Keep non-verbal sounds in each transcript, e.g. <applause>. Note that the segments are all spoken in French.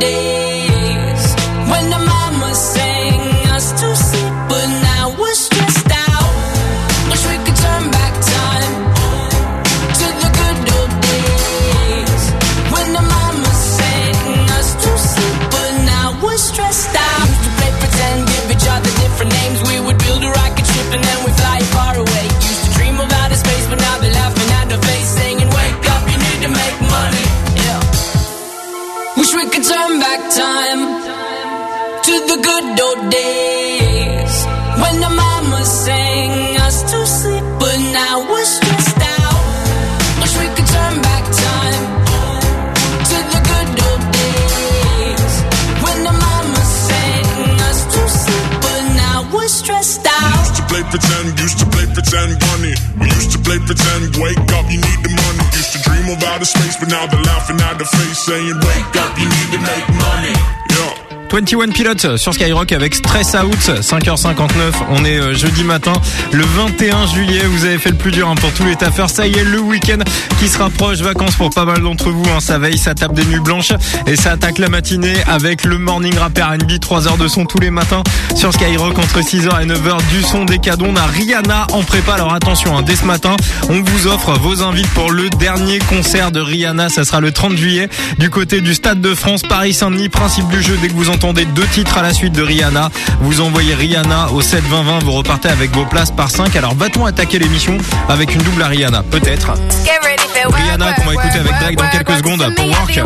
day time to the good old days when the mama sang us to sleep, but now we're stressed out. Wish we could turn back time to the good old days when the mama sang us to sleep, but now we're stressed out. Used to play pretend, used to play pretend used to play pretend, wake up, you need the money. Used to dream of outer space, but now they're laughing at the face, saying, wake up, you need to make money. Yeah. 21 Pilotes sur Skyrock avec Stress Out, 5h59. On est euh, jeudi matin, le 21 juillet. Vous avez fait le plus dur hein, pour tous les taffeurs. Ça y est, le week-end qui se rapproche. Vacances pour pas mal d'entre vous. Hein. Ça veille, ça tape des nuits blanches et ça attaque la matinée avec le morning rapper R&B. 3 heures de son tous les matins sur Skyrock entre 6h et 9h. Du son, des cadeaux. On a Rihanna en prépa. Alors attention, hein, dès ce matin, on vous offre vos invites pour le dernier concert de Rihanna. Ça sera le 30 juillet du côté du Stade de France, Paris-Saint-Denis. Principe du jeu, dès que vous entendez deux titres à la suite de Rihanna, vous envoyez Rihanna au 7 20 20, vous repartez avec vos places par 5. Alors va-t-on attaquer l'émission avec une double à Rihanna? Peut-être. Rihanna qu'on va écouter avec Drake dans quelques secondes pour Work.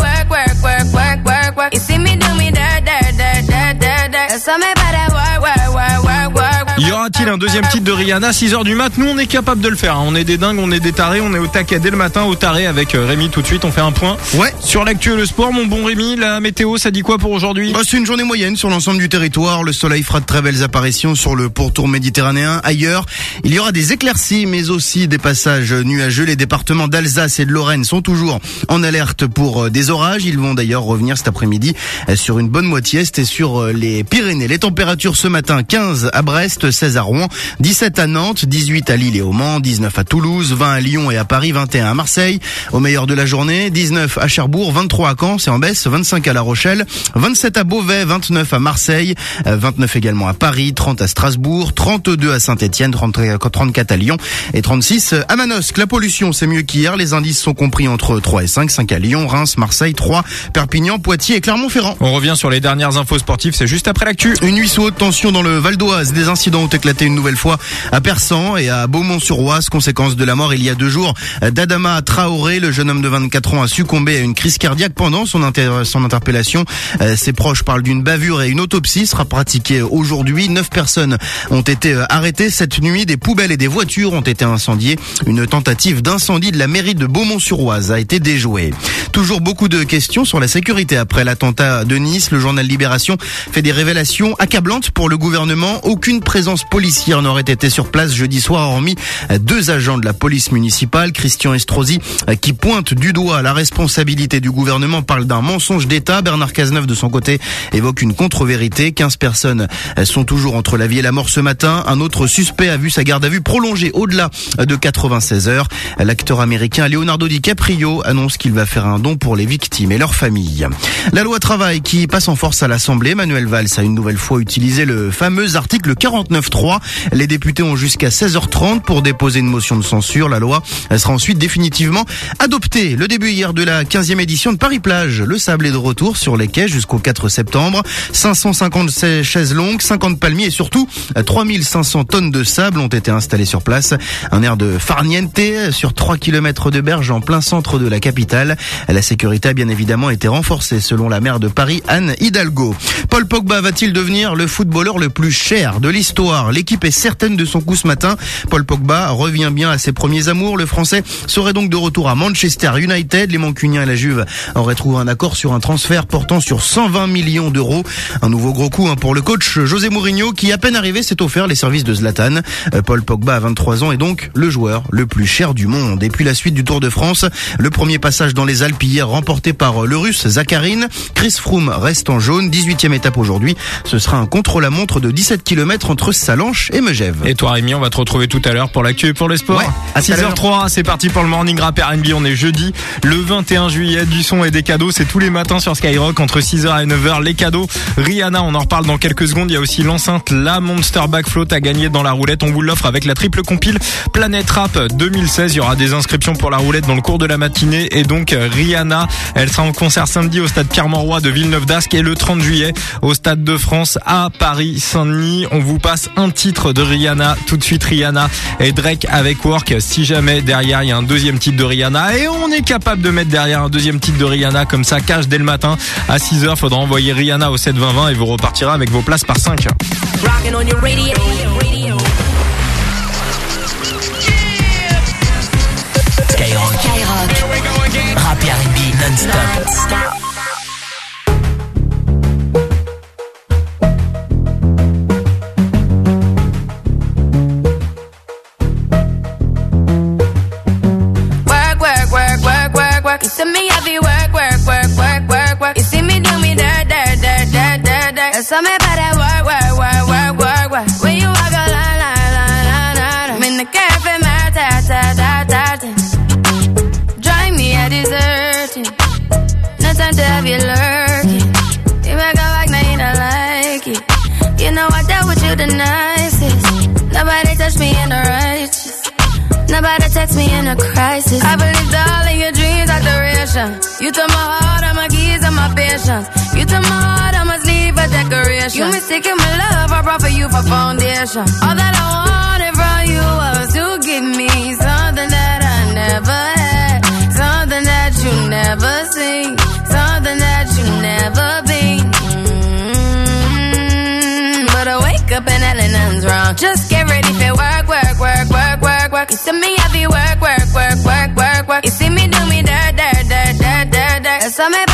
Y aura-t-il un deuxième titre de Rihanna 6h du mat? Nous on est capable de le faire. hein. On est des dingues, on est des tarés, on est au taquet dès le matin au taré avec euh, Rémi tout de suite. On fait un point. Ouais. Sur l'actu le sport, mon bon Rémi, la météo, ça dit quoi pour aujourd'hui? Bah, c'est une journée moyenne sur l'ensemble du territoire. Le soleil fera de très belles apparitions sur le pourtour méditerranéen. Ailleurs, il y aura des éclaircies, mais aussi des passages nuageux. Les départements d'Alsace et de Lorraine sont toujours en alerte pour euh, des orages. Ils vont d'ailleurs revenir cet après-midi euh, sur une bonne moitié est et sur les Pyrénées. Les températures ce matin, 15 à Brest, 16 à Rouen, 17 à Nantes, 18 à Lille et au Mans, 19 à Toulouse, 20 à Lyon et à Paris, 21 à Marseille. Au meilleur de la journée, 19 à Cherbourg, 23 à Caen, c'est en baisse, 25 à La Rochelle, 27 à Beauvais, 29 à Marseille, euh, 29 également à Paris, 30 à Strasbourg, 32 à Saint-Etienne, 34 à Lyon et 36 à Manosque. La pollution, c'est mieux qu'hier. Les indices sont compris entre 3 et 5, 5 à Lyon, Reims, Marseille, 3, Perpignan, Poitiers et Clermont-Ferrand. On revient sur les dernières infos sportives, c'est juste après l'actu. Une nuit sous haute tension dans le Val d'Oise. Des incidents ont éclaté une nouvelle fois à Persan et à Beaumont-sur-Oise, conséquence de la mort il y a deux jours d'Adama Traoré. Le jeune homme de 24 ans a succombé à une crise cardiaque pendant son, inter- son interpellation. Euh, ses proches parlent d'une bavure et une autopsie sera pratiquée aujourd'hui. Neuf personnes ont été euh, arrêtées cette nuit. Des poubelles et des voitures ont été incendiées. Une tentative d'incendie de la mairie de Beaumont-sur-Oise a été déjouée. Toujours beaucoup de questions sur la sécurité après l'attentat de Nice. Le journal Libération fait des révélations accablantes pour le gouvernement. Aucune présence policière n'aurait été sur place jeudi soir, hormis deux agents de la police municipale. Christian Estrosi, euh, qui pointe du doigt la responsabilité du gouvernement, parle d'un mensonge d'État. Bernard Cazeneuve, de son côté, évoque une contre-vérité. 15 personnes euh, sont toujours entre la vie et la mort ce matin. Un autre suspect a vu sa garde à vue prolongée au-delà de 96 heures. L'acteur américain Leonardo DiCaprio annonce qu'il va faire un don pour les victimes et leurs familles. La loi travail qui passe en force à l'Assemblée. Manuel Valls a une nouvelle fois utilisé le fameux article 49.3. Les députés ont jusqu'à 16h30 pour déposer une motion de censure. La loi sera ensuite définitivement adoptée. Le début hier de la 15e édition de Paris-Plage. Le sable est de retour sur les quais jusqu'au 4 septembre. 550 chaises longues, 50 palmiers et surtout 3500 tonnes de sable ont été installées sur place. Un air de farniente sur 3 km de berge en plein centre de la capitale. La sécurité a bien évidemment été renforcée selon la maire de Paris, Anne Hidalgo. Paul Pogba va-t-il devenir le footballeur le plus cher de l'histoire L'équipe est certaine de son coup ce matin. Paul Pogba revient bien à ses premiers amours. Le Français serait donc de retour à Manchester United. Les Mancuniens et la Juve auraient trouvé un accord sur un transfert portant sur 120 millions d'euros. Un nouveau gros coup hein, pour le coach José Mourinho qui, à peine arrivé, s'est offert les services de Zlatan. Euh, Paul Pogba a 23 ans et donc le joueur le plus cher du monde. Et puis la suite du Tour de France. Le premier passage dans les Alpes hier remporté par le russe Zakharine. Chris Froome reste en jaune. 18e étape aujourd'hui. Ce sera un contre-la-montre de 17 km entre Salanches et Megève. Et toi Rémi, on va te retrouver tout à l'heure pour l'actu et pour les sports. Ouais, à tout à l'heure. 6h03, c'est parti pour le morning rap R&B. On est jeudi, le 21 juillet. Du son et des cadeaux, c'est tous les matins sur Skyrock entre 6h et 9h. Les cadeaux. Rihanna, on en reparle dans quelques secondes. Il y a aussi l'enceinte, la Monster Backfloat à gagner dans la roulette. On vous l'offre avec la triple compile Planète Rap 2016. Il y aura des inscriptions pour la roulette dans le cours de la matinée. Et donc, Rihanna, elle sera en concert samedi au stade Pierre-Mauroy de Villeneuve d'Ascq et le 30 juillet au stade de France à Paris Saint-Denis. On vous passe un titre de Rihanna. Tout de suite, Rihanna et Drake avec Work. Si jamais derrière il y a un deuxième titre de Rihanna et on est capable de mettre derrière un deuxième titre de Rihanna comme ça, cache dès le matin à 6h. Faudra envoyer Rihanna au 7 20 20 et vous repartirez avec vos places par 5. Rocking on your radio. Skyrock. Rap et R&B non-stop. Work, You see me heavy work, work, work, work, work, work. You see me do me dirt, dirt, dirt, dirt, dirt, dirt. There's something about that work, work, work, work, work, work. When you walk a line, line, line, line, line. I'm in the cafe, my ta, ta, ta, ta, ta. Drive me a deserting. No time to have you lurking. You make a like, now you don't like it. You know I dealt with you the nicest. Nobody touched me in the righteous. Nobody text me in a crisis. I believed all of your dreams duration. You took my heart, all my keys, and my patience. You took my heart, I must leave a decoration. You mistaken my love, I brought for you for foundation. All that I wanted from you was to give me something that I never had, something that you never seen, something that you never been. Mm, But I wake up and hell nothing's wrong. Just get ready for work, work, work, work, work, work. You see me heavy work, work, work, work, work, work. You see me dirt,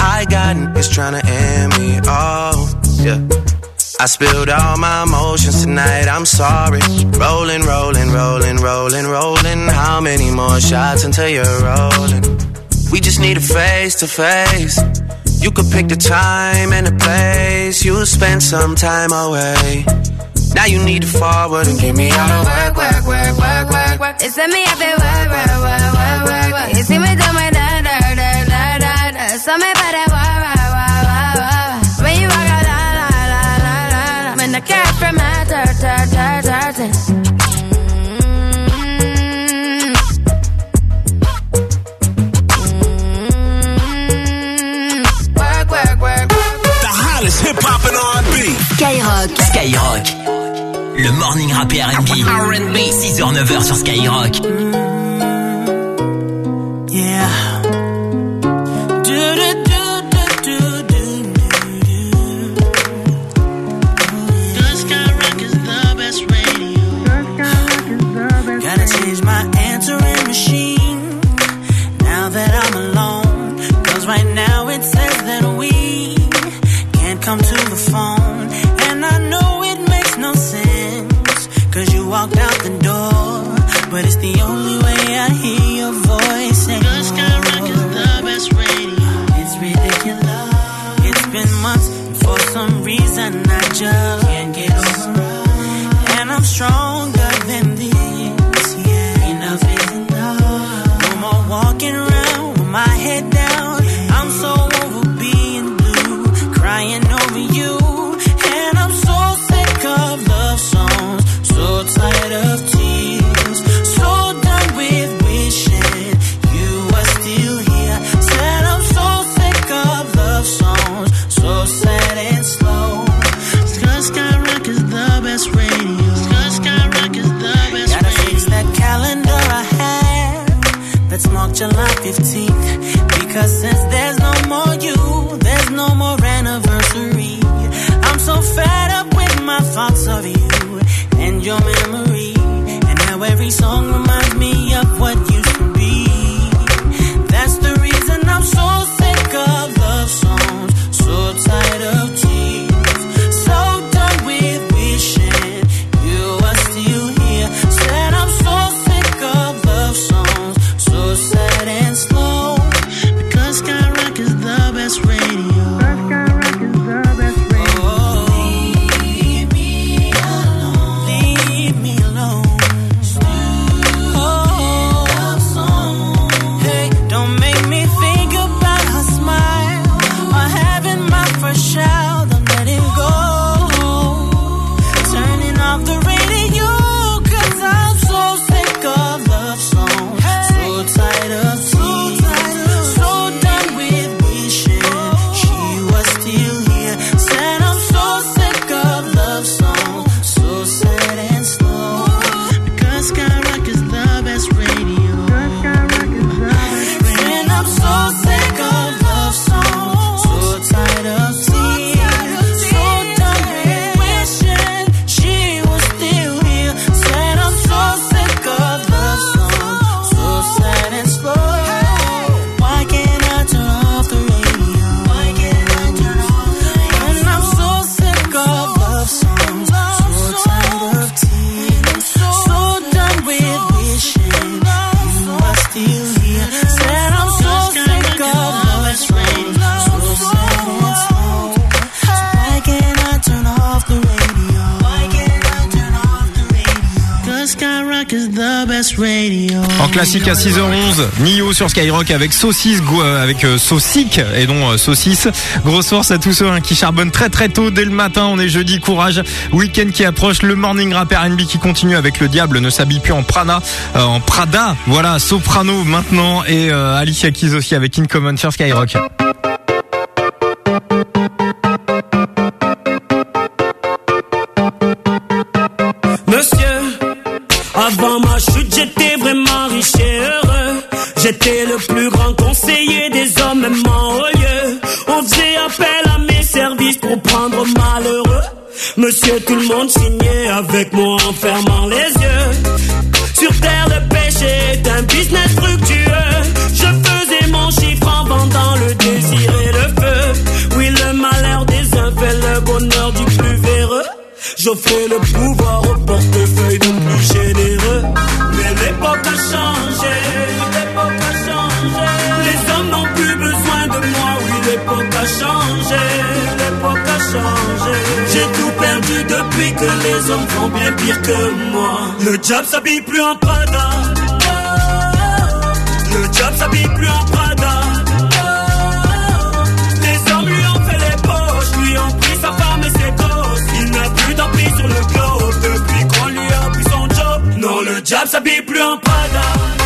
I got niggas tryna end me. Oh, yeah. I spilled all my emotions tonight. I'm sorry. Rolling, rolling, rolling, rolling, rolling. How many more shots until you're rolling? We just need a face to face. You could pick the time and the place. You spend some time away. Now you need to forward and get me out of work, work, work, work, work, work. It's me, feel work, work, work, work, work, work. My. Work, work, work. The hottest hip hop and R&B. Skyrock. Skyrock. Le morning rap et R&B. 6h, 9h sur Skyrock. sur Skyrock avec saucisse, euh, avec euh, saucic et non euh, saucisse. Grosse force à tous ceux hein, qui charbonnent très très tôt dès le matin. On est jeudi, courage. Week-end qui approche, le morning rap R&B qui continue avec le diable ne s'habille plus en prana, en Prada. Voilà, soprano maintenant et euh, Alicia Keys aussi avec In Common sur Skyrock. Le diable s'habille plus en Prada. Le diable s'habille plus en Prada. Les hommes lui ont fait les poches, lui ont pris sa femme et ses gosses. Il n'a plus d'emprise sur le globe depuis qu'on lui a pris son job. Non, le diable s'habille plus en Prada.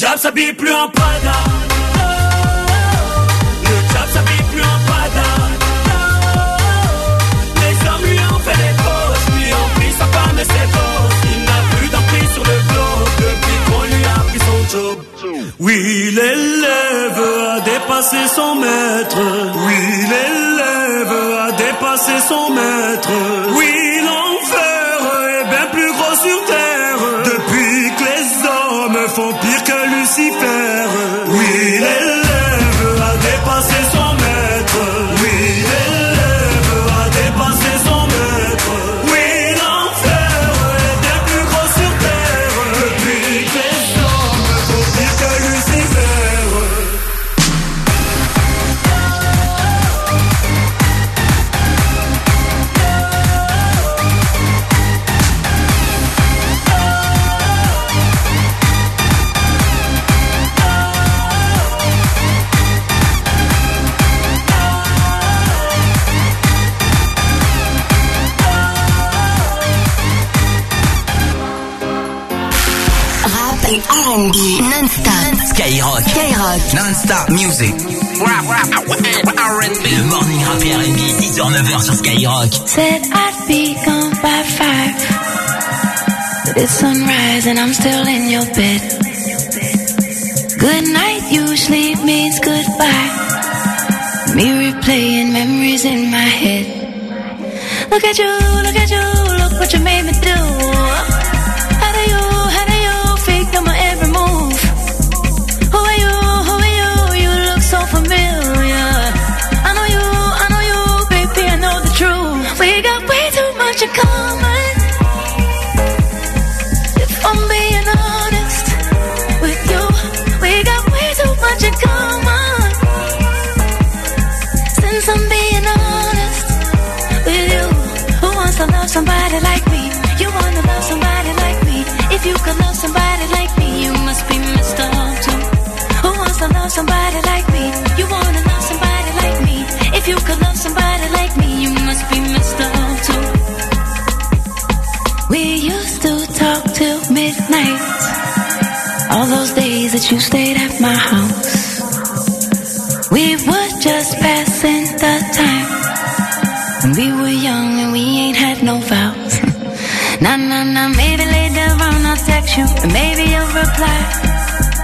Diable s'habille plus en Prada. Le diable s'habille plus en Prada. Les hommes lui ont fait les poches, lui ont pris sa femme et ses gosses. Il n'a plus d'emprise sur le globe depuis qu'on lui a pris son job. Oui, l'élève a dépassé son maître. Oui, l'élève a dépassé son maître. Oui, R&B non-stop. Skyrock. Skyrock. Non-stop music. Rap, rap, R&B. Le morning rap et R&B 6h-9h sur Skyrock. Said I'd be gone by five. But it's sunrise and I'm still in your bed. Good night usually means goodbye. Me replaying memories in my head. Look at you, look at you, look what you made me do. Somebody like me? You wanna love somebody like me? If you could love somebody like me, you must be messed up too. We used to talk till midnight. All those days that you stayed at my house. We were just passing the time. When we were young and we ain't had no vows. <laughs> nah, nah, nah, maybe later on I'll text you and maybe you'll reply.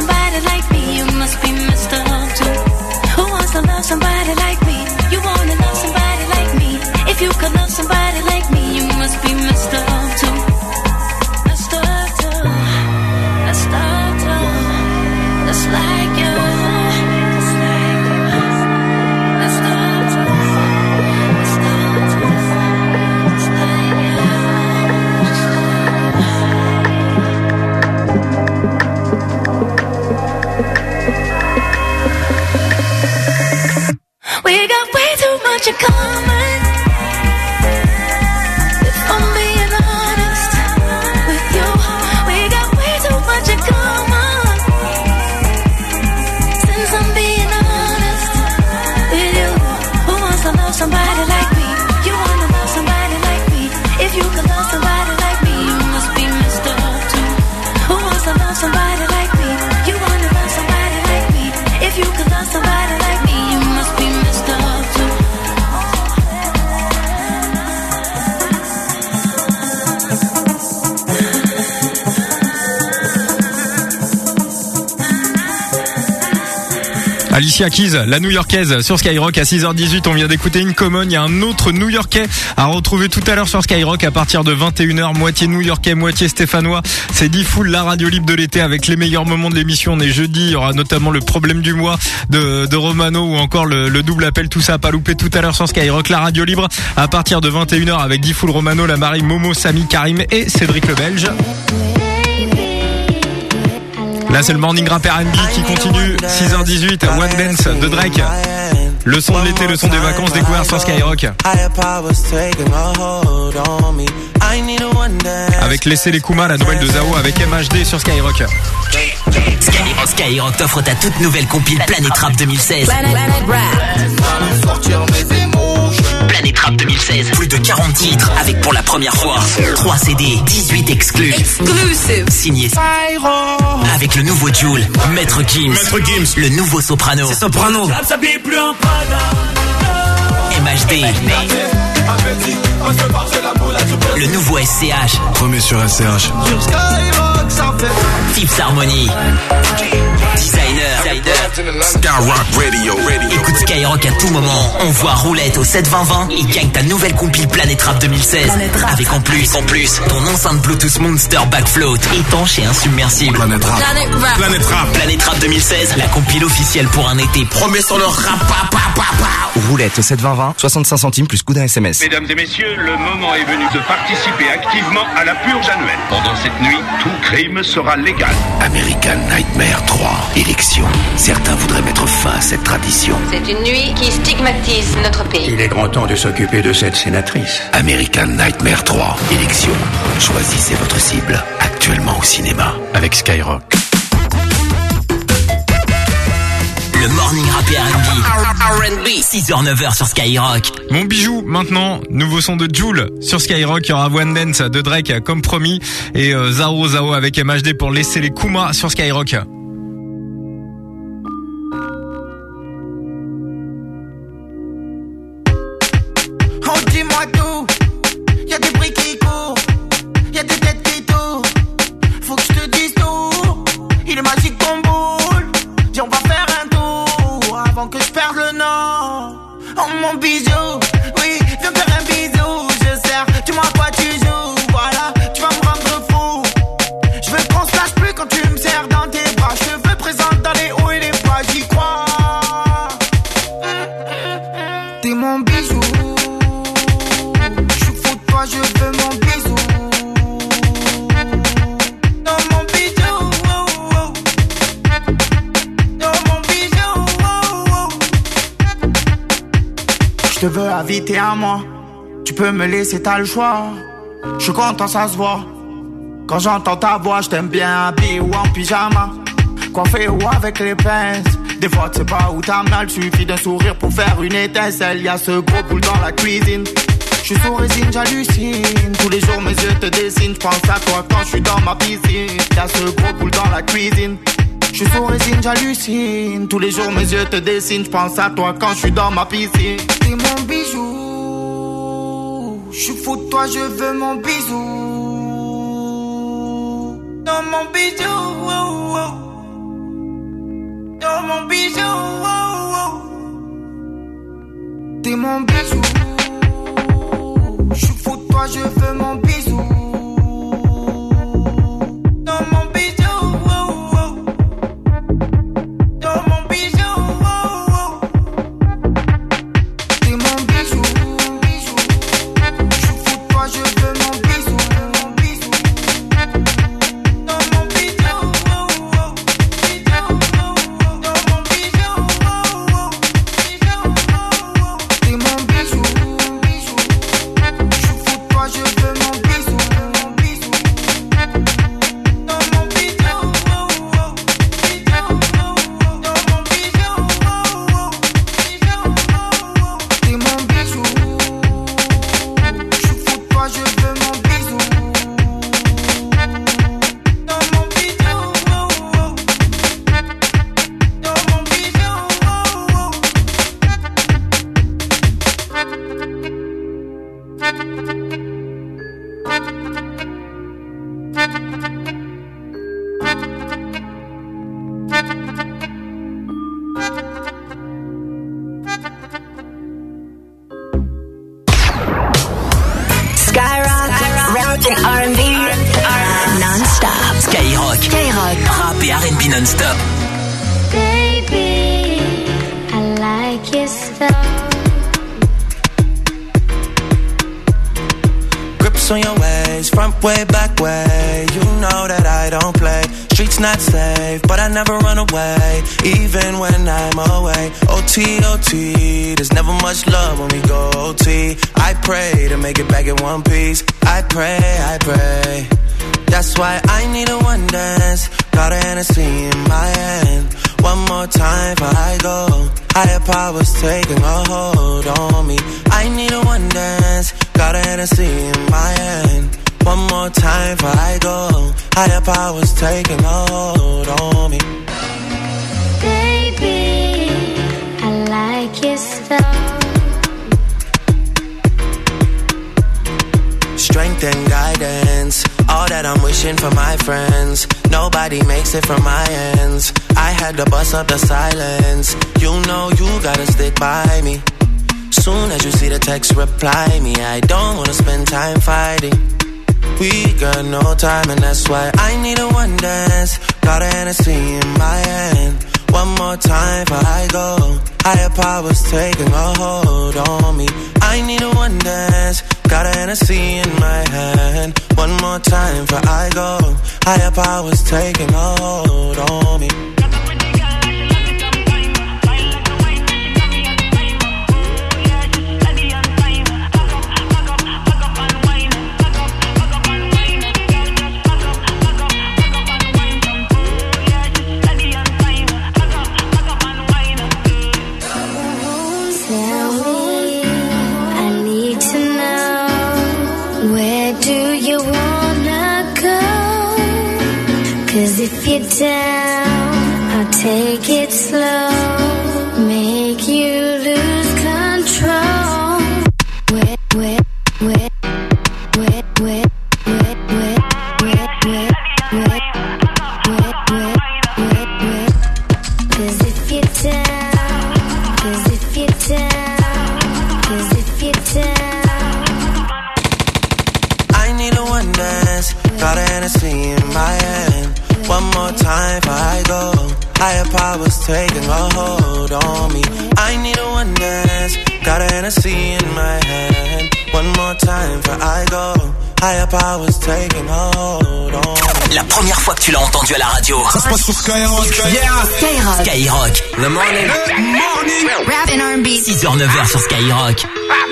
somebody like me, you must be messed up too. Who wants to love somebody like way too much Alicia Keys, la New-Yorkaise sur Skyrock à 6h18. On vient d'écouter une common. Il y a un autre New-Yorkais à retrouver tout à l'heure sur Skyrock à partir de 21h. Moitié New-Yorkais, moitié stéphanois. C'est D-Full, la radio libre de l'été avec les meilleurs moments de l'émission. On est jeudi. Il y aura notamment le problème du mois de, Romano ou encore le, le double appel. Tout ça à pas louper tout à l'heure sur Skyrock. La radio libre à partir de 21h avec D-Full Romano, la Marie, Momo, Samy, Karim et Cédric le Belge. Là, c'est le morning rap R&B qui continue. 6h18, One Dance de Drake. Le son de l'été, le son des vacances découvert sur Skyrock. Avec Laissez les Kuma, la nouvelle de Zao avec MHD sur Skyrock. Skyrock, Skyrock t'offre ta toute nouvelle compile Planète Rap 2016. Planète Rap 2016, plus de 40 titres avec pour la première fois 3 CD, 18 exclus. Exclusive. Signé avec le nouveau Joule, Maître Gims, le nouveau Soprano, Soprano. Plus en MHD, le nouveau SCH, Premier sur SCH. Tips Harmony, Skyrock Radio. Radio. Écoute Skyrock à tout moment. On voit roulette au 72020 et gagne ta nouvelle compile Planète Rap 2016. Avec en plus, en plus, ton enceinte Bluetooth Monster Backfloat étanche et insubmersible. Planète Rap. Planet Rap. Planète Rap. Planète Rap 2016, la compile officielle pour un été. Promets sur le rap. pa, pa, pa, pa. Roulette au 72020, 65 centimes plus coup d'un SMS. Mesdames et messieurs, le moment est venu de participer activement à la purge annuelle. Pendant cette nuit, tout crime sera légal. American Nightmare 3, élection. Certains voudraient mettre fin à cette tradition. C'est une nuit qui stigmatise notre pays. Il est grand temps de s'occuper de cette sénatrice. American Nightmare 3, élection. Choisissez votre cible, actuellement au cinéma, avec Skyrock. Le morning rap R&B. 6h, 9h sur Skyrock. Mon bijou, maintenant, nouveau son de Joule sur Skyrock. Il y aura One Dance de Drake comme promis et euh, Zao Zao avec MHD pour laisser les Kuma sur Skyrock. Laisser, t'as le choix. Je suis content, ça se voit. Quand j'entends ta voix, je t'aime bien habillé ou en pyjama. Coiffé ou avec les pinces. Des fois, tu pas où t'as mal. Suffit d'un sourire pour faire une étincelle. Y a ce gros boule dans la cuisine. Je suis sous résine, j'hallucine. Tous les jours, mes yeux te dessinent. Je pense à toi quand je suis dans ma piscine. Y a ce gros boule dans la cuisine. Je suis sous résine, j'hallucine. Tous les jours, mes yeux te dessinent. Je pense à toi quand je suis dans ma piscine. Suis fou de toi, je veux mon bisou. Dans mon bijou. oh, oh. Dans mon bijou. oh, oh. T'es mon bijou. Je suis fou de toi, je veux mon bisou.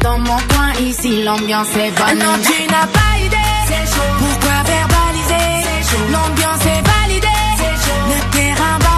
Dans mon coin, ici l'ambiance est bonne. Non, tu n'as pas idée. Pourquoi verbaliser? L'ambiance est validée. Le terrain balisé.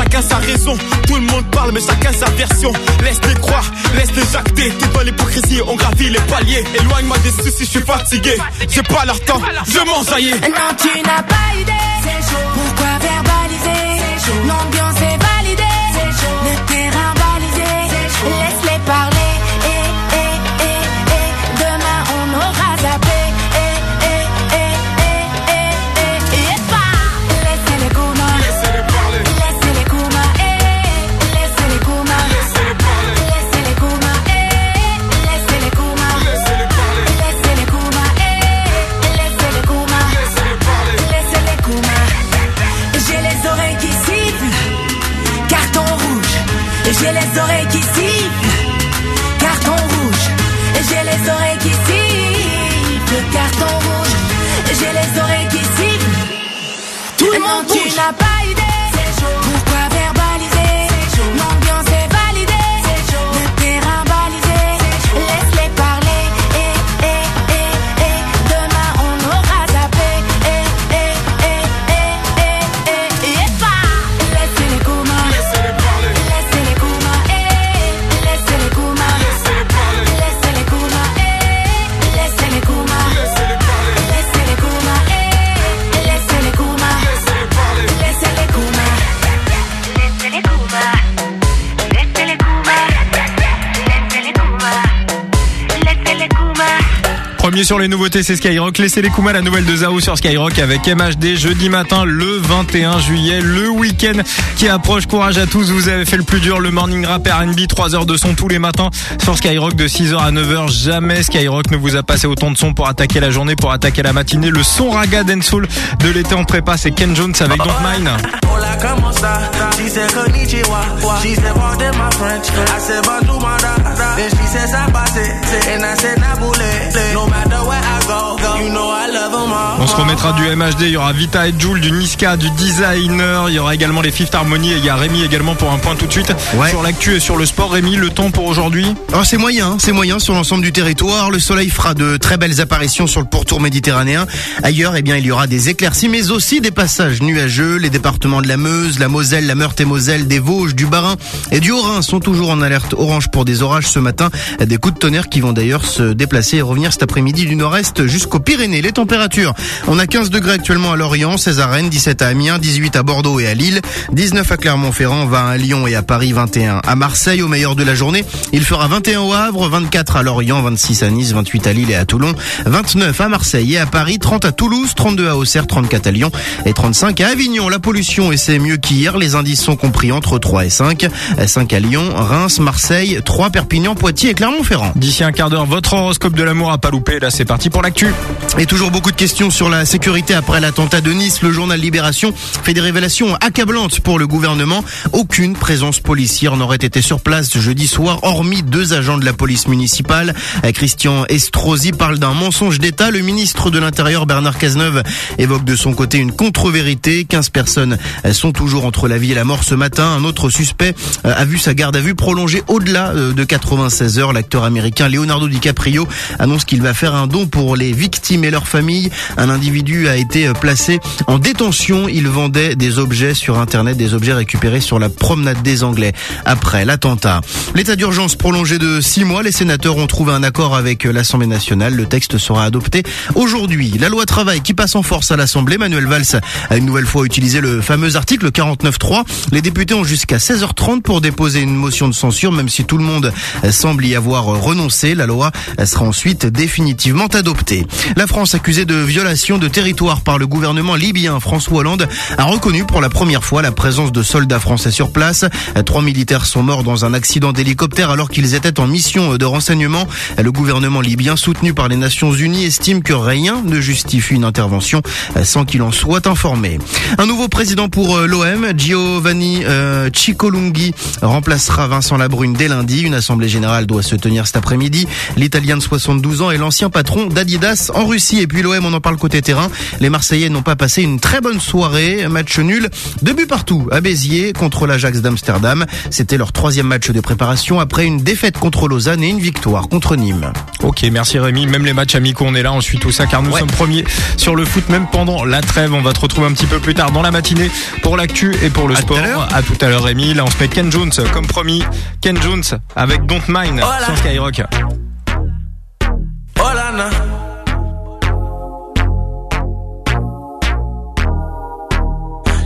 Chacun sa raison, tout le monde parle mais chacun sa version. Laisse-les croire, laisse-les jacter T'es dans l'hypocrisie, on gravit les paliers. Éloigne-moi des soucis, je suis fatigué. J'ai pas leur temps, je m'en jaillis Non, tu n'as pas idée. Pourquoi verbaliser? L'ambiance est validée. Le terrain Sur les nouveautés, c'est Skyrock. Laissez les Kuma, la nouvelle de Zao sur Skyrock avec MHD jeudi matin le 21 juillet, le week-end qui approche. Courage à tous, vous avez fait le plus dur. Le morning rap R&B, 3 heures de son tous les matins sur Skyrock de 6h à 9h. Jamais Skyrock ne vous a passé autant de son pour attaquer la journée, pour attaquer la matinée. Le son raga dancehall de l'été en prépa, c'est Ken Jones avec Don't Mine. Hola, ¿cómo está? She said konnichiwa. She said pardon my French. I said bonjour, my da. Then she said sabate. And I said nabule. No matter where I go, you know On se remettra du MHD, il y aura Vita et Joule, du Niska, du Designer, il y aura également les Fifth Harmony et il y a Rémi également pour un point tout de suite sur l'actu et sur le sport. Rémi, le temps pour aujourd'hui Alors c'est moyen, c'est moyen sur l'ensemble du territoire. Le soleil fera de très belles apparitions sur le pourtour méditerranéen. Ailleurs, eh bien, il y aura des éclaircies, mais aussi des passages nuageux. Les départements de la Meuse, la Moselle, la Meurthe-et-Moselle, des Vosges, du Bas-Rhin et du Haut-Rhin sont toujours en alerte orange pour des orages ce matin. Des coups de tonnerre qui vont d'ailleurs se déplacer et revenir cet après-midi du nord-est jusqu'aux Pyrénées. Les températures, on a 15 degrés actuellement à Lorient, 16 à Rennes, 17 à Amiens, 18 à Bordeaux et à Lille, 19 à Clermont-Ferrand, 20 à Lyon et à Paris, 21 à Marseille. Au meilleur de la journée, il fera 21 au Havre, 24 à Lorient, 26 à Nice, 28 à Lille et à Toulon, 29 à Marseille et à Paris, 30 à Toulouse, 32 à Auxerre, 34 à Lyon et 35 à Avignon. La pollution, et c'est mieux qu'hier, les indices sont compris entre 3 et 5. 5 à Lyon, Reims, Marseille, 3 Perpignan, Poitiers et Clermont-Ferrand. D'ici un quart d'heure, votre horoscope de l'amour à pas louper. Là, c'est parti pour l'actu. Et toujours beaucoup de questions sur la sécurité après l'attentat de Nice. Le journal Libération fait des révélations accablantes pour le gouvernement. Aucune présence policière n'aurait été sur place jeudi soir, hormis deux agents de la police municipale. Christian Estrosi parle d'un mensonge d'État. Le ministre de l'Intérieur, Bernard Cazeneuve, évoque de son côté une contre-vérité. 15 personnes sont toujours entre la vie et la mort ce matin. Un autre suspect a vu sa garde à vue prolongée au-delà euh, de 96 heures. L'acteur américain Leonardo DiCaprio annonce qu'il va faire un don pour les victimes et leurs familles. Un individu a été euh, placé en détention. Il vendait des objets sur Internet, des objets récupérés sur la promenade des Anglais après l'attentat. L'état d'urgence prolongé de six mois. Les sénateurs ont trouvé un accord avec euh, l'Assemblée nationale. Le texte sera adopté aujourd'hui. La loi travail qui passe en force à l'Assemblée. Manuel Valls a une nouvelle fois utilisé le fameux article 49.3. Les députés ont jusqu'à 16h30 pour déposer une motion de censure, même si tout le monde euh, semble y avoir renoncé. La loi sera ensuite définitivement adoptée. La France accusée de violation de territoire par le gouvernement libyen. François Hollande a reconnu pour la première fois la présence de soldats français sur place. Trois militaires sont morts dans un accident d'hélicoptère alors qu'ils étaient en mission de renseignement. Le gouvernement libyen, soutenu par les Nations Unies, estime que rien ne justifie une intervention sans qu'il en soit informé. Un nouveau président pour euh, l'OM, Giovanni euh, remplacera Vincent Labrune dès lundi. Une assemblée générale doit se tenir cet après-midi. L'Italien de 72 ans est l'ancien patron d'Adidas en Russie. Et puis l'OM, en parle côté terrain. Les Marseillais n'ont pas passé une très bonne soirée. Match nul, deux buts partout à Béziers contre l'Ajax d'Amsterdam. C'était leur troisième match de préparation après une défaite contre Lausanne et une victoire contre Nîmes. Ok, merci Rémi. Même les matchs amicaux, on est là, on suit tout ça car nous sommes premiers sur le foot, même pendant la trêve. On va te retrouver un petit peu plus tard dans la matinée pour l'actu et pour le sport. À tout à l'heure, Rémi. Là, on se met Ken Jones, comme promis. Ken Jones avec Don't Mine sur Skyrock. Hola, na.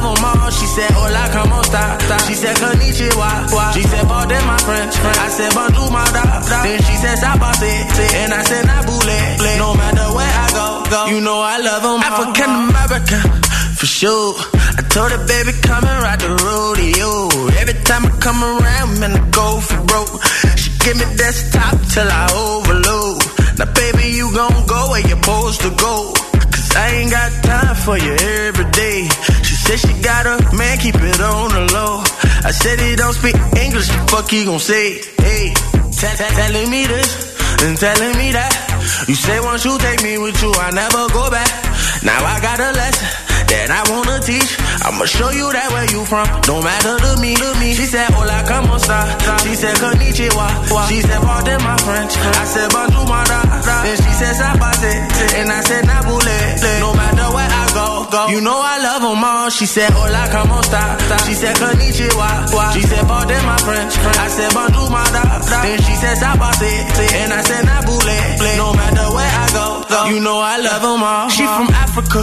love them all. She said, Hola, como esta? She said, Konnichiwa. She said, Pardon my French. I said, Bonjour, my da. Then she said, Sabate. And I said, Nabule. No matter where I go, go. You know I love them African American, for sure. I told her, baby, come and ride the rodeo. Every time I come around, man, I go for broke. She give me desktop till I overload. Now, baby, you gon' go where you're supposed to go. Cause I ain't got time for you every day. She said she got a man, keep it on the low. I said he don't speak English, fuck he gon' say? Hey, telling me this and telling me that. You say once you take me with you, I never go back. Now I got a lesson that I wanna teach. I'ma show you that where you from. Don't matter to me, to me. She said, Hola, como esta? She said, Konnichiwa. She said, pardon my French. I said, bonjour, my da. Then she said, sabate. And I said, nabule. No matter where I go, go. You know I love them all. She said, Hola, como esta? She said, Konnichiwa. She said, pardon my French. I said, bonjour, my da. Then she said, sabate. And I said, nabule. No matter where I go, go. You know I love them all. She from Africa.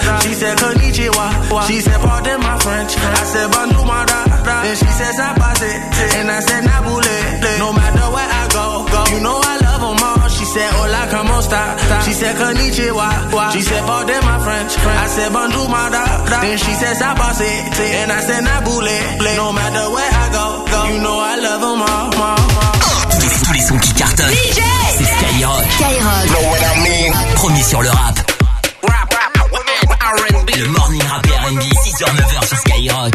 She said, Konnichiwa. She said, pardon my French. I said, bonjour, my da. Then she said, sabate. And I said, nabule. No matter where I go, go. You know I love them all. She said, hola, como esta? She said, konnichiwa. She said, pardon my French. I said, bonjour, my da. Then she said, sabase. And I said, nabule. No matter where I go, go. You know I love them all. all, all. Tous les, sons qui cartonnent. DJ C'est Skyrock. Skyrock. Promis sur le rap. Le morning rap R&B, 6h, 9h sur Skyrock.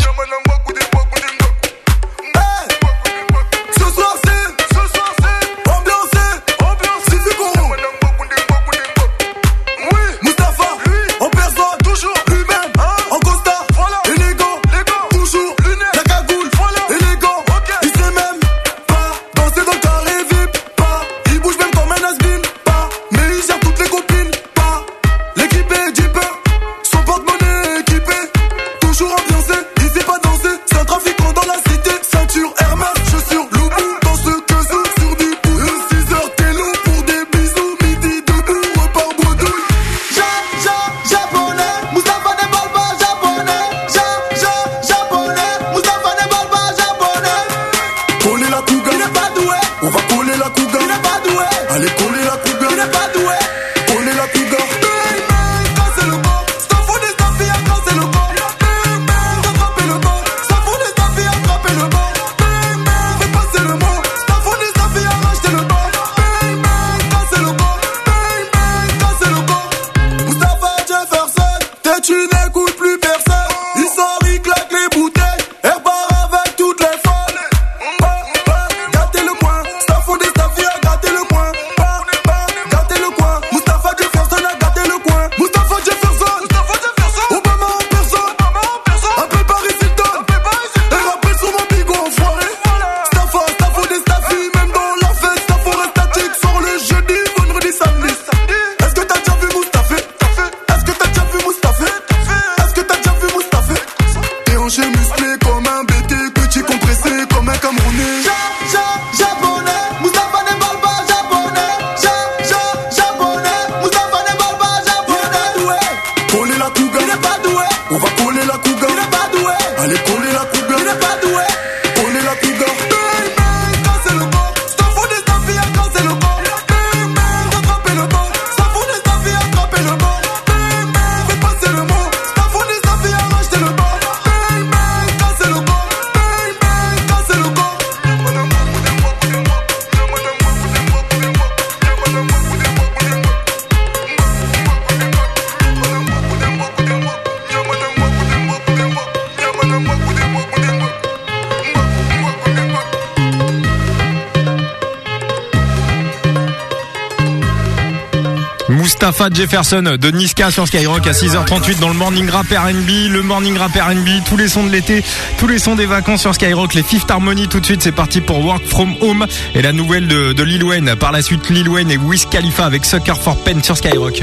Jefferson de Niska sur Skyrock à 6h38 dans le Morning Rap R&B, le Morning Rap R&B, tous les sons de l'été, tous les sons des vacances sur Skyrock, les Fifth Harmony tout de suite, c'est parti pour Work From Home et la nouvelle de, Lil Wayne. Par la suite, Lil Wayne et Wiz Khalifa avec Sucker for Pen sur Skyrock.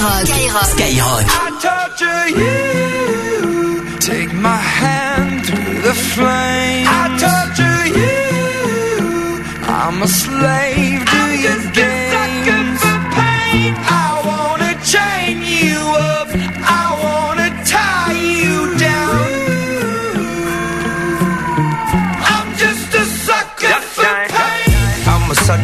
Skyrock, Skyrock, Skyrock. I torture you. Take my hand through the flame. I torture you. I'm a slave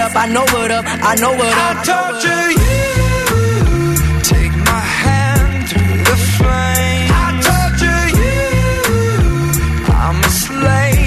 up, I know what up, I know what up. I torture you. Take my hand through the flame. I torture you. I'm a slave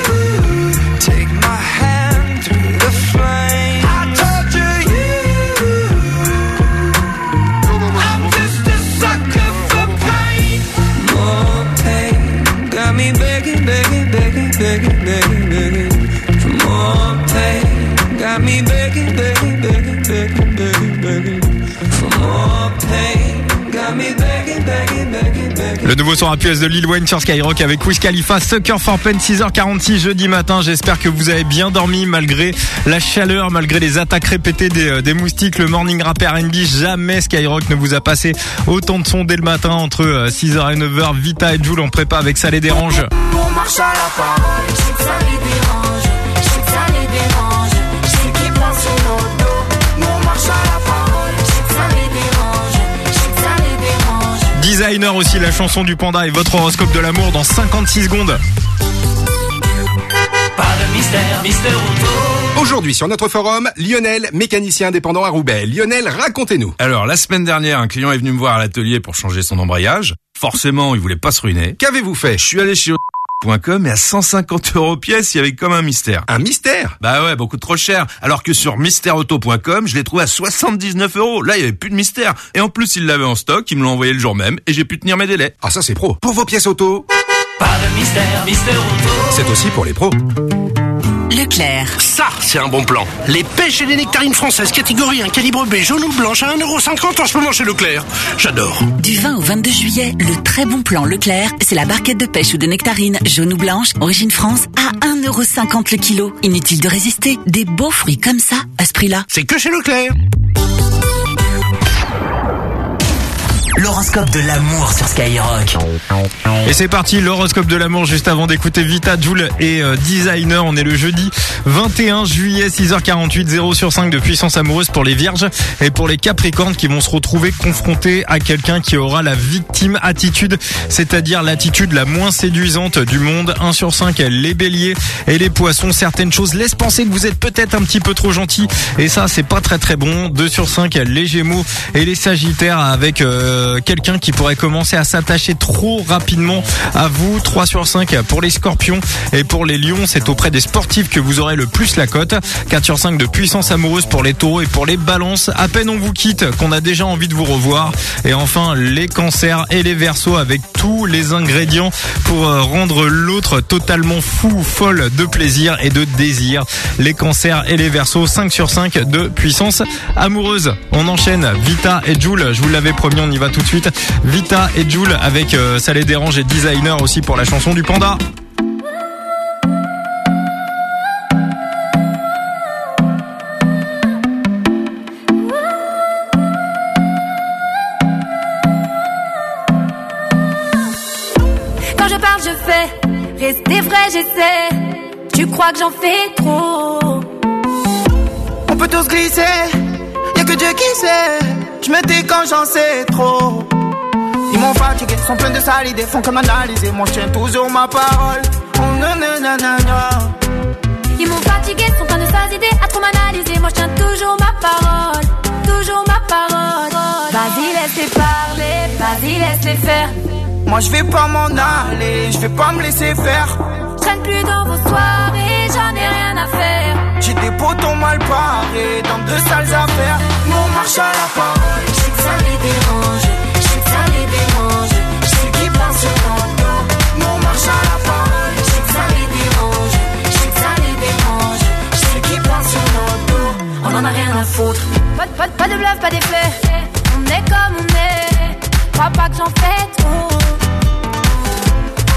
Le nouveau son rap US de Lil Wayne sur Skyrock avec Wiz Khalifa, Sucker for Pen, 6h46 jeudi matin. J'espère que vous avez bien dormi malgré la chaleur, malgré les attaques répétées des, euh, moustiques. Le morning rap R&B, jamais Skyrock ne vous a passé autant de sons dès le matin entre euh, 6h et 9h. Vita et Jules en prépa avec ça les dérange. À Designer aussi, la chanson du panda et votre horoscope de l'amour dans 56 secondes. Pas de mystère, mystère. Aujourd'hui sur notre forum, Lionel, mécanicien indépendant à Roubaix. Lionel, racontez-nous. Alors, la semaine dernière, un client est venu me voir à l'atelier pour changer son embrayage. Forcément, il voulait pas se ruiner. Qu'avez-vous fait? Je suis allé chez .com et à 150 euros pièce, il y avait comme un mystère. Un mystère? Bah ouais, beaucoup trop cher. Alors que sur mystèreauto.com, je l'ai trouvé à 79 euros. Là, il y avait plus de mystère. Et en plus, il l'avait en stock, il me l'a envoyé le jour même et j'ai pu tenir mes délais. Ah ça c'est pro. Pour vos pièces auto, Pas de mystère, mystère auto. c'est aussi pour les pros. Leclerc. Ça, c'est un bon plan. Les pêches et les nectarines françaises catégorie 1 calibre B jaune ou blanche à 1,50€ en ce moment chez Leclerc. J'adore. Du 20 au 22 juillet, le très bon plan Leclerc, c'est la barquette de pêche ou de nectarines jaune ou blanche, origine France, à 1,50€ le kilo. Inutile de résister, des beaux fruits comme ça, à ce prix-là. C'est que chez Leclerc. L'horoscope de l'amour sur Skyrock. Et c'est parti, l'horoscope de l'amour juste avant d'écouter Vita, Joule et euh, Designer. On est le jeudi 21 juillet, 6h48, 0 sur 5 de puissance amoureuse pour les vierges et pour les capricornes qui vont se retrouver confrontés à quelqu'un qui aura la victime attitude, c'est-à-dire l'attitude la moins séduisante du monde. 1 sur 5, les béliers et les poissons. Certaines choses laissent penser que vous êtes peut-être un petit peu trop gentil et ça, c'est pas très très bon. 2 sur 5, les gémeaux et les sagittaires avec... euh, quelqu'un qui pourrait commencer à s'attacher trop rapidement à vous. 3 sur 5 pour les scorpions et pour les lions, c'est auprès des sportifs que vous aurez le plus la cote. 4 sur 5 de puissance amoureuse pour les taureaux et pour les balances. À peine on vous quitte qu'on a déjà envie de vous revoir. Et enfin, les cancers et les versos avec tous les ingrédients pour euh, rendre l'autre totalement fou, folle de plaisir et de désir. Les cancers et les versos, 5 sur 5 de puissance amoureuse. On enchaîne Vita et Joule. Je vous l'avais promis, on y va tout de suite. Vita et Joule avec euh, Ça les dérange et designer aussi pour la chanson du panda. Quand je parle, je fais. Rester vrai, j'essaie. Tu crois que j'en fais trop? On peut tous glisser, y'a que Dieu qui sait. Je me dis quand j'en sais trop. Ils m'ont fatigué, sont pleins de sales idées, font que m'analyser. Moi je tiens toujours ma parole. Oh, nananana. Ils m'ont fatigué, sont plein de sales idées à trop m'analyser. Moi je tiens toujours ma parole, toujours ma parole. Vas-y, laisse-les parler, vas-y, laisse-les faire. Moi je vais pas m'en aller, je vais pas me laisser faire. Je traîne plus dans vos soirées, j'en ai rien à faire. J'ai des potons mal parés dans de sales affaires. Nous on marche à la parole. Je que ça les dérange, je que ça les dérange. Je sais qu'ils pensent sur ton dos. Nous on marche à la parole. Je que ça les dérange, je que ça les dérange. Je sais sur. On en a rien à foutre. Pas, de- pas, pas de bluff, pas d'effet. On est comme on est. Crois pas que j'en fais trop.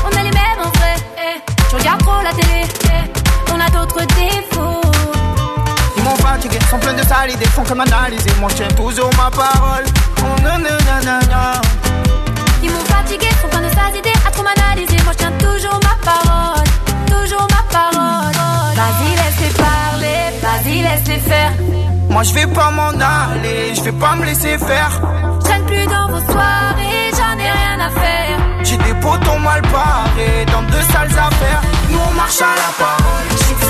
On est les mêmes en vrai. eh. Tu regardes trop la télé. eh. On a d'autres défauts. Ils m'ont fatigué, sont pleins de sales idées, font que m'analyser. Moi je tiens toujours ma parole. Oh, nananana. Ils m'ont fatigué, sont plein de sales idées à trop m'analyser. Moi je tiens toujours ma parole, toujours ma parole. Vas-y, laisse-les parler, vas-y, laisse-les faire. Moi je vais pas m'en aller, je vais pas me laisser faire. Je plus dans vos soirées, j'en ai rien à faire. J'ai des potons mal parés dans de sales affaires. Nous on marche à la parole. Je sais que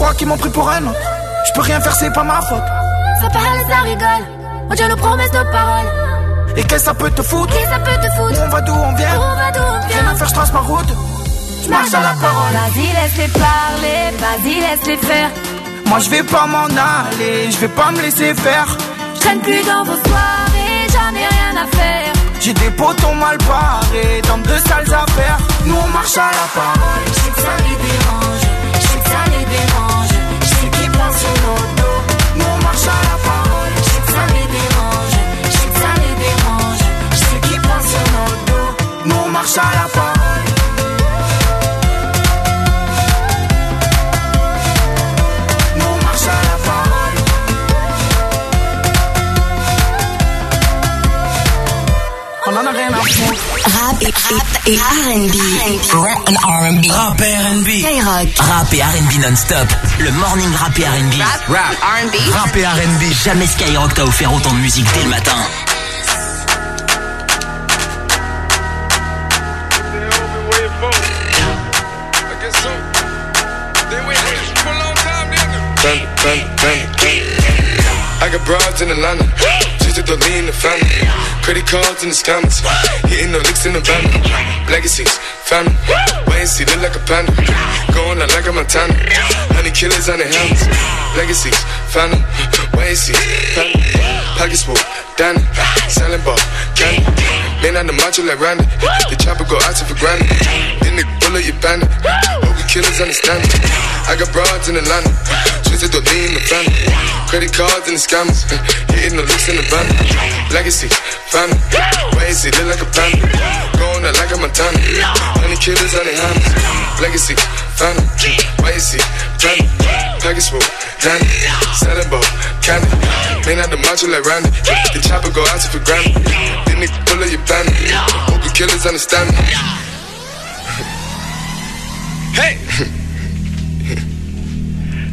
crois qu'ils m'ont pris pour un autre. Je peux rien faire, c'est pas ma faute. Ça parle, ça rigole. On tient nos promesses, nos paroles. Et qu'est-ce que ça peut te foutre ça peut te foutre on va d'où on vient on va d'où on Rien vient à faire, je trace ma route. Je marche à la parole. Vas-y, laisse-les parler, vas-y, laisse-les faire. Moi je vais pas m'en aller, je vais pas me laisser faire. Je traîne plus dans vos soirées, j'en ai rien à faire. J'ai des potons mal parés dans de sales affaires. Nous on marche à la parole. Je sais que ça les dérange, marche à la parole. Nous on marche à la parole. On en a rien à foutre. Rap et, et, et R&B. Rap and R&B. Rap et R&B. Skyrock. Rap et R&B non-stop. Le morning rap et R&B. Rap, R&B. Rap et R&B. Jamais Skyrock t'a offert autant de musique dès le matin. I got broads in Atlanta. Just to the lean the family. Credit cards and the scammers. Hitting the licks in the van. Legacies, family. Wait and see, look like a panda. Going out like a Montana. Honey killers on the helmets. Legacies, family. Wait and see, family. Pockets full, Danny. Selling ball, candy. Man on the macho like Randy. The chopper go out for granted. Then the bullet you bandit. You killers understand it. I got broads in Atlanta. Twisted the lean the family. Credit cards and the scammers. Hitting the looks in the van. Legacy, family. And see, look like a panda. Going out like a Montana. Honey killers on the hands. Legacy, family. And see, family. Package full, Danny. Selling ball, candy. Man out the macho like Randy. The chopper go out to for granted. Then they pull up your bandit. Hope you killers understand me. <laughs> Hey! <laughs>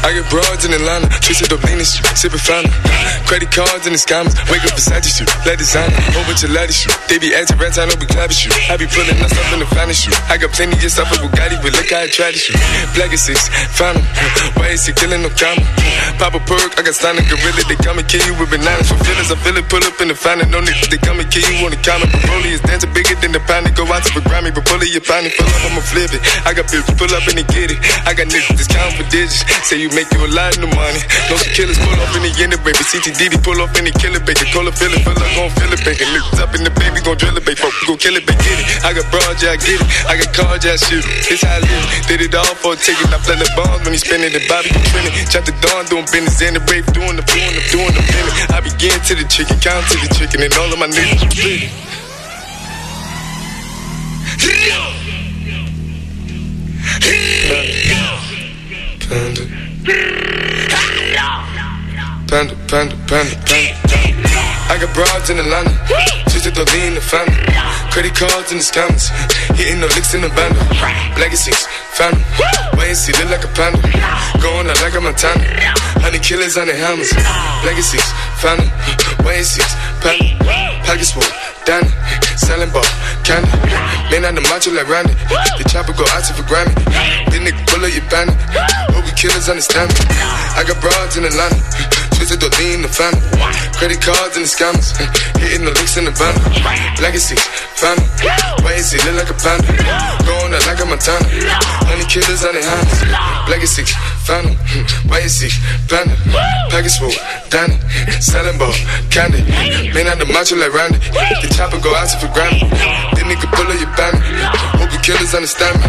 I get broads in Atlanta, twisted up lean shit, sipping fountain. Credit cards and the scammers, wake up beside you, let designer, of ladder shoot. They be acting rats, I know we clapping shoot. I be pulling us up in the finest shoot. I got plenty just off of Bugatti, but look how I try to shoot. Black is six, 'em. Why is he killing no comma? Pop a perk, I got stunning gorilla, they come and kill you with bananas. For feelings, I feel it, pull up in the fountain, no niggas, they come and kill you on the counter. Broly is dancing bigger than the pound, go out to the Grammy, but pull it, you find it, pull up, I'ma flip it. I got bills, pull up and they get it. I got niggas counting for digits, say you make you a lot of money. No killers pull off in the end, baby. CTDD pull off in the killer, baby. Call a feeling, feel like gon' feel it, baby. Niggas up in the baby, gon' drill it, baby. Fuck, gon' kill it, baby. Get it. I got broad, yeah, I get it. I got cards, yeah, I shoot it. It's how I live. Did it all for a ticket. I play the bombs when he spinning the Bobby, you trending. Chop the dawn, doing business in the brave, doing the doing the doing the minute. I begin to the chicken, count to the chicken, and all of my niggas split. Panda. Panda, panda, panda, panda. panda. I got broads in Atlanta, just to lean the family. Credit cards and the scammers, hitting the licks in the bundle. Legacies, family. Wait and see, look like a panda. Going out like a Montana. Honey killers on the helmets. Legacies, family. Wait and see, panda. Pockets full, Danny. Selling ball, candy. Man on the macho like Randy. The chopper go out to for Grammy. Then nigga pull up your bandit. Hope we killers understand me. I got broads in Atlanta. Twisted the lean the family. Credit cards and the scammers. Hitting the links in the bundle. Legacy, family. Why is he look like a panda? Going out like a Montana. Honey killers on their hands. Legacy, family. Why is he panda? Package full, Danny. Selling ball, candy. Man on the macho like Randy. The chopper go out for Grammy. Then nigga pull up your bandit. Hope you killers understand me.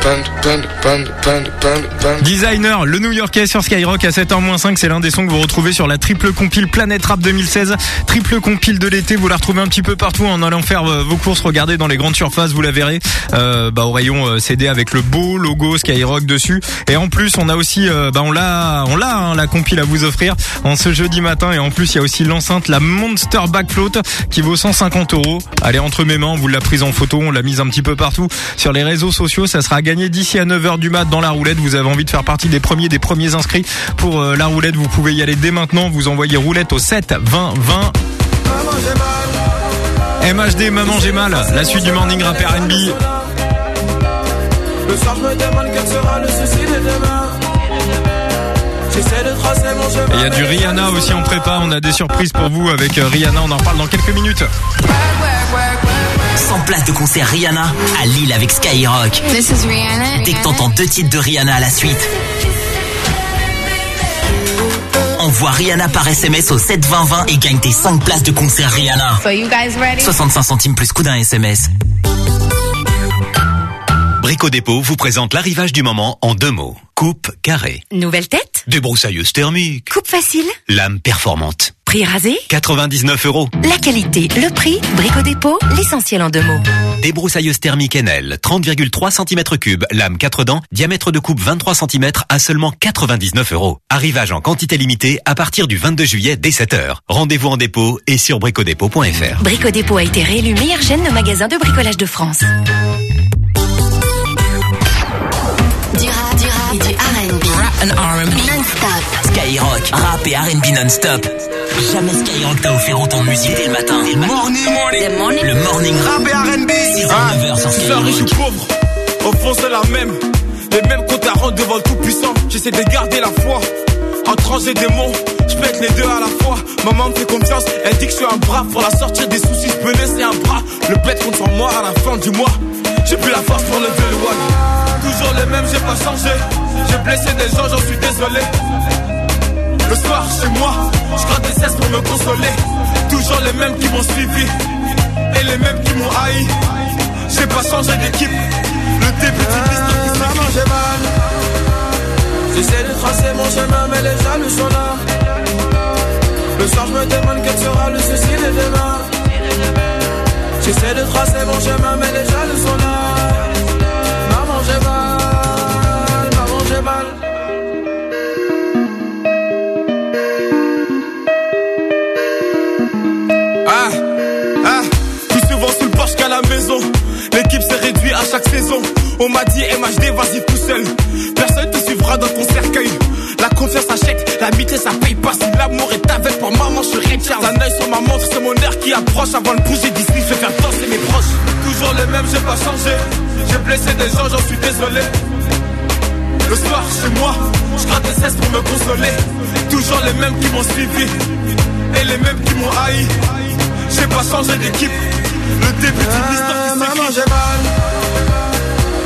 Designer, le New Yorkais sur Skyrock à 7h-5, c'est l'un des sons que vous retrouvez sur la triple compile Planète Rap 2016. Triple compile de l'été, vous la retrouvez un petit peu partout en allant faire euh, vos courses, regardez dans les grandes surfaces, vous la verrez, euh, bah, au rayon euh, CD avec le beau logo Skyrock dessus. Et en plus, on a aussi, bah, on l'a, on l'a, hein, la compile à vous offrir en ce jeudi matin. Et en plus, il y a aussi l'enceinte, la Monster Backfloat, qui vaut 150 euros. Elle entre mes mains, vous l'a prise en photo, on l'a mise un petit peu partout sur les réseaux sociaux. Ça sera gagné d'ici à 9h du mat dans la roulette. Vous avez envie de faire partie des premiers, des premiers inscrits pour euh, la roulette. Vous pouvez y aller dès maintenant. Vous envoyez roulette au 7 20 20. MHD, Maman j'ai mal. La suite du morning rap R&B. Le soir, je me demande quel sera le souci de demain. J'essaie de tracer mon chemin. Et il y a du Rihanna aussi en prépa. On a des surprises pour vous avec euh, Rihanna. On en reparle dans quelques minutes. 100 places de concert Rihanna à Lille avec Skyrock. This is Rihanna. Dès que t'entends deux titres de Rihanna à la suite, envoie Rihanna par SMS au 72020 et gagne tes 5 places de concert Rihanna. So you guys ready? 65 centimes plus coup d'un SMS. Brico Dépôt vous présente l'arrivage du moment en deux mots. Coupe carré. Nouvelle tête? Débroussailleuse thermique. Coupe facile? Lame performante. Prix rasé 99 euros. La qualité, le prix, Brico Dépôt, l'essentiel en deux mots. Débroussailleuse thermique Enel. 30,3 cm3, lame 4 dents, diamètre de coupe 23 cm à seulement 99 euros. Arrivage en quantité limitée à partir du 22 juillet dès 7h. Rendez-vous en dépôt et sur bricodépôt.fr. Brico Dépôt a été réélu meilleure chaîne de magasins de bricolage de France. Du rap, du rap et du R&B. Rap and R&B. Non-stop. Skyrock, rap et R&B non-stop. Jamais Skyrock t'a offert autant de musique dès le matin. Dès le morning. Le morning rap et R&B. 6h, 9h sur Je suis riche ou pauvre, au fond c'est la même. Les mêmes comptes à rendre devant le tout-puissant. J'essaie de garder la foi. En transe et démons, je pète les deux à la fois. Maman me fait confiance, elle dit que je suis un bras. Pour la sortir des soucis, je peux laisser un bras. Le bête compte sur moi à la fin du mois. J'ai plus la force pour lever le wall. Toujours les mêmes, j'ai pas changé. J'ai blessé des gens, j'en suis désolé. Le soir chez moi, je gratte des cesses pour me consoler. Toujours les mêmes qui m'ont suivi et les mêmes qui m'ont haï. J'ai pas changé d'équipe. Le début histoire qui Maman, j'ai mal. J'essaie de tracer mon chemin, mais les jaloux sont là. Le soir, je me demande quel sera le souci de demain. J'essaie de tracer mon chemin, mais les jaloux sont là. Maman, j'ai mal. Maman, j'ai mal. On m'a dit MHD, vas-y tout seul. Personne te suivra dans ton cercueil. La confiance achète, l'amitié ça paye pas. Si l'amour est avec moi, maman, je Richard. Un œil sur ma montre, c'est mon air qui approche. Avant de bouger d'ici, je vais faire danser mes proches. Toujours le même, j'ai pas changé. J'ai blessé des gens, j'en suis désolé. Le soir, chez moi, je gratte des cesses pour me consoler. Toujours les mêmes qui m'ont suivi et les mêmes qui m'ont haï. J'ai pas changé d'équipe. Le début d'une histoire qui Maman, j'ai mal.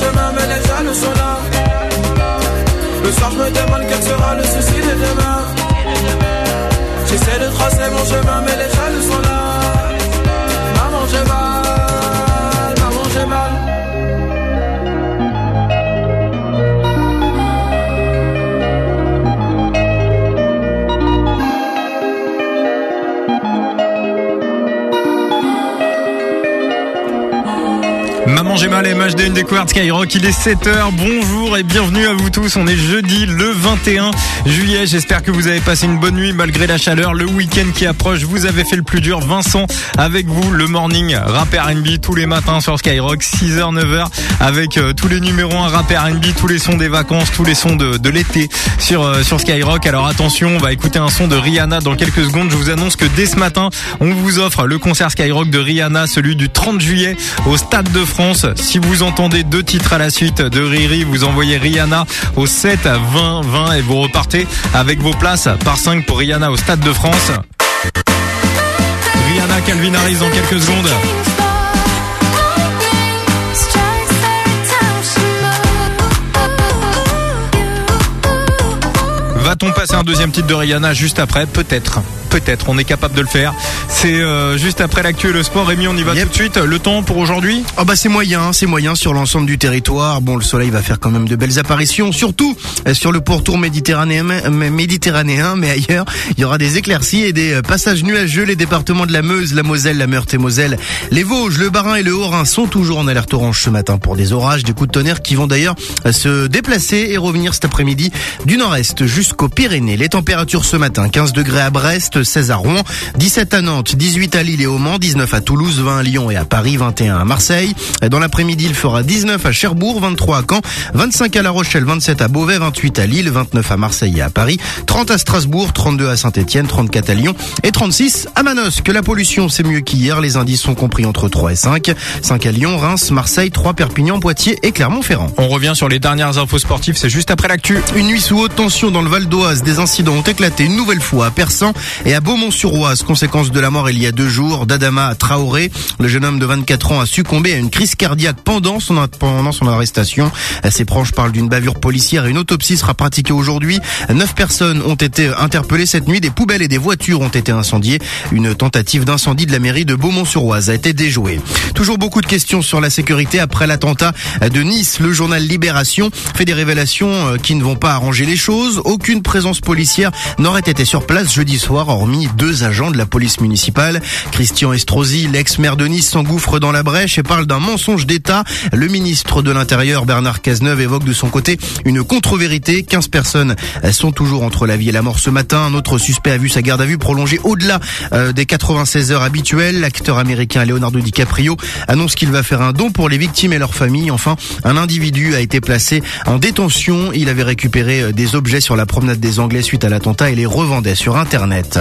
Chemin, mais les jaloux sont là. Le soir, je me demande quel sera le souci de demain. J'essaie de tracer mon chemin, mais les jaloux sont là. J'ai mal MHD une découverte Skyrock. Il est 7h bonjour et bienvenue à vous tous. On est jeudi le 21 juillet. J'espère que vous avez passé une bonne nuit malgré la chaleur. Le week-end qui approche vous avez fait le plus dur. Vincent avec vous le morning rap R&B tous les matins sur Skyrock. 6h 9h avec euh, tous les numéros 1 rap R&B tous les sons des vacances tous les sons de, l'été sur euh, sur Skyrock. Alors attention on va écouter un son de Rihanna dans quelques secondes. Je vous annonce que dès ce matin on vous offre le concert Skyrock de Rihanna celui du 30 juillet au Stade de France si vous entendez deux titres à la suite de Riri, vous envoyez Rihanna au 7 à 20 20 et vous repartez avec vos places par 5 pour Rihanna au Stade de France. Rihanna Calvin Harris dans quelques secondes. Va-t-on passer un deuxième titre de Rihanna juste après Peut-être. Peut-être, on est capable de le faire. C'est euh, juste après l'actu et le sport. Rémi, on y va tout de suite. Le temps pour aujourd'hui? Oh bah c'est moyen, c'est moyen sur l'ensemble du territoire. Bon, le soleil va faire quand même de belles apparitions, surtout euh, sur le pourtour méditerranéen, méditerranéen, mais ailleurs, il y aura des éclaircies et des euh, passages nuageux. Les départements de la Meuse, la Moselle, la Meurthe et Moselle, les Vosges, le Bas-Rhin et le Haut-Rhin sont toujours en alerte orange ce matin pour des orages, des coups de tonnerre qui vont d'ailleurs euh, se déplacer et revenir cet après-midi du nord-est jusqu'aux Pyrénées. Les températures ce matin, 15 degrés à Brest, 16 à Rouen, 17 à Nantes, 18 à Lille et au Mans, 19 à Toulouse, 20 à Lyon et à Paris, 21 à Marseille. Dans l'après-midi, il fera 19 à Cherbourg, 23 à Caen, 25 à La Rochelle, 27 à Beauvais, 28 à Lille, 29 à Marseille et à Paris, 30 à Strasbourg, 32 à Saint-Etienne, 34 à Lyon et 36 à Manosque. La pollution, c'est mieux qu'hier. Les indices sont compris entre 3 et 5. 5 à Lyon, Reims, Marseille, 3 Perpignan, Poitiers et Clermont-Ferrand. On revient sur les dernières infos sportives, c'est juste après l'actu. Une nuit sous haute tension dans le Val d'Oise. Des incidents ont éclaté une nouvelle fois à Persan et à Beaumont-sur-Oise. Conséquence de la mort il y a deux jours d'Adama Traoré. Le jeune homme de 24 ans a succombé à une crise cardiaque pendant son, pendant son arrestation. Ses proches parlent d'une bavure policière et une autopsie sera pratiquée aujourd'hui. Neuf personnes ont été interpellées cette nuit. Des poubelles et des voitures ont été incendiées. Une tentative d'incendie de la mairie de Beaumont-sur-Oise a été déjouée. Toujours beaucoup de questions sur la sécurité après l'attentat de Nice. Le journal Libération fait des révélations euh, qui ne vont pas arranger les choses. Aucune présence policière n'aurait été sur place jeudi soir, hormis deux agents de la police municipale. Christian Estrosi, l'ex-maire de Nice, s'engouffre dans la brèche et parle d'un mensonge d'État. Le ministre de l'Intérieur, Bernard Cazeneuve, évoque de son côté une contre-vérité. 15 personnes sont toujours entre la vie et la mort ce matin. Un autre suspect a vu sa garde à vue prolongée au-delà euh, des 96 heures habituelles. L'acteur américain Leonardo DiCaprio annonce qu'il va faire un don pour les victimes et leurs familles. Enfin, un individu a été placé en détention. Il avait récupéré euh, des objets sur la promenade des Anglais suite à l'attentat et les revendait sur Internet.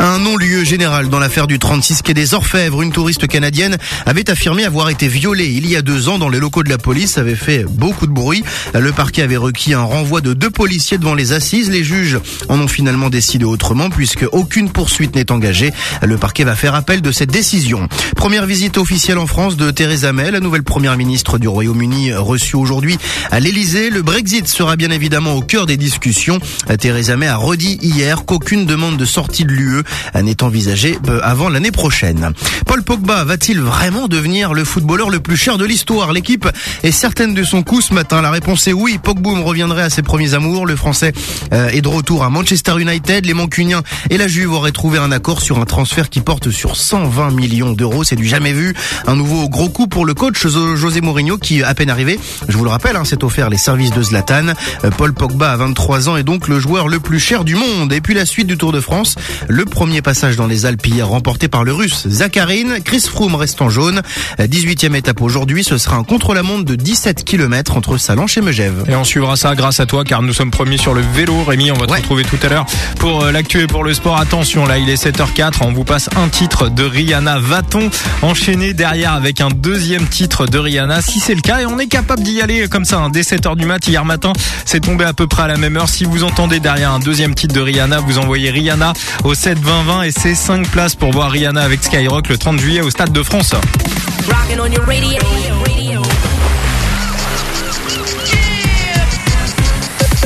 Un non-lieu général dans l'affaire du 36 quai des Orfèvres. Une touriste canadienne avait affirmé avoir été violée il y a deux ans dans les locaux de la police. Avait fait beaucoup de bruit. Le parquet avait requis un renvoi de deux policiers devant les assises. Les juges en ont finalement décidé autrement puisque aucune poursuite n'est engagée. Le parquet va faire appel de cette décision. Première visite officielle en France de Theresa May, la nouvelle première ministre du Royaume-Uni reçue aujourd'hui à l'Elysée. Le Brexit sera bien évidemment au cœur des discussions. Theresa May a redit hier qu'aucune demande de sortie de l'UE n'est envisagée euh, avant l'année prochaine. Paul Pogba va-t-il vraiment devenir le footballeur le plus cher de l'histoire? L'équipe est certaine de son coup ce matin. La réponse est oui. Pogba reviendrait à ses premiers amours. Le Français euh, est de retour à Manchester United. Les Mancuniens et la Juve auraient trouvé un accord sur un transfert qui porte sur 120 millions d'euros. C'est du jamais vu. Un nouveau gros coup pour le coach José Mourinho qui, à peine arrivé, je vous le rappelle, hein, s'est offert les services de Zlatan. Euh, Paul Pogba a 23 ans et donc le joueur le plus cher du monde. Et puis la suite du Tour de France. Le premier passage dans les Alpes hier remporté par le russe Zakharine. Chris Froome reste en jaune. 18e étape aujourd'hui. Ce sera un contre-la-montre de 17 km entre Salanches et Megève. Et on suivra ça grâce à toi car nous sommes promis sur le vélo. Rémi, on va te retrouver tout à l'heure pour euh, l'actu et pour le sport. Attention, là il est 7h04. On vous passe un titre de Rihanna. Va-t-on enchaîner derrière avec un deuxième titre de Rihanna? Si c'est le cas, et on est capable d'y aller comme ça, hein, dès 7h du mat. Hier matin, c'est tombé à peu près à la même heure. Si vous entendez derrière un deuxième titre de Rihanna, vous envoyez Rihanna au 7 20 20 et c'est 5 places pour voir Rihanna avec Skyrock le 30 juillet au Stade de France. Rocking on your radio.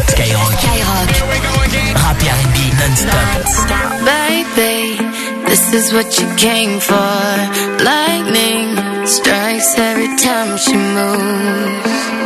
Skyrock. Skyrock. Rap et R&B non-stop. Baby, this is what you came for. Lightning strikes every time she moves.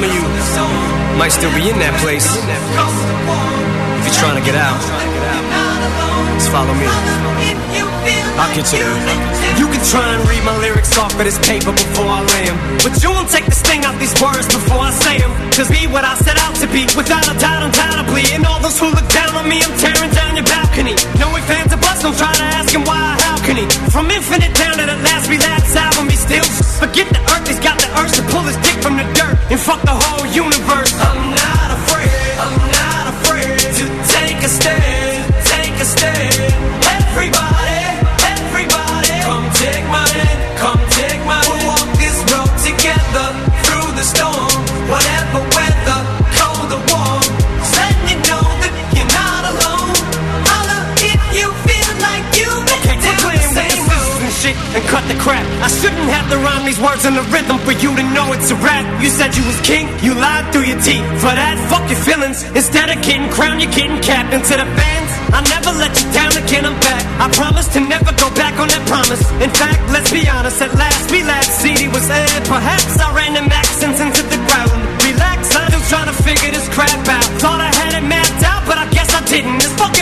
Some of you might still be in that place. If you're trying to get out, just follow me. I'll get you there. You can try and read my lyrics off of this paper before I lay them. But you won't take the sting out these words before I say 'em. Cause be what I set out to be, without a doubt, undoubtedly. And all those who look down on me, I'm tearing down your balcony. No fans of bust, don't try to ask him why, how can he? From infinite down to the last relapse album, he still forget the earth, he's got the urge to pull his dick from the and fuck the whole universe. I'm not afraid, I'm not afraid to take a stand, take a stand. Everybody, everybody, come take my hand, come take my hand. We'll walk this road together through the storm, whatever weather, cold or warm. Just letting you know that you're not alone. Holla if you feel like you've been down the same road. And shit and cut the crap. Shouldn't have to rhyme these words in the rhythm for you to know it's a rap. You said you was king, you lied through your teeth. For that, fuck your feelings. Instead of getting crowned, you're getting capped. And to the fans, I never let you down again, I'm back. I promise to never go back on that promise. In fact, let's be honest, at last we laughed. CD was aired. Perhaps I ran them accents into the ground. Relax, I'm still trying to figure this crap out. Thought I had it mapped out, but I guess I didn't. This fucking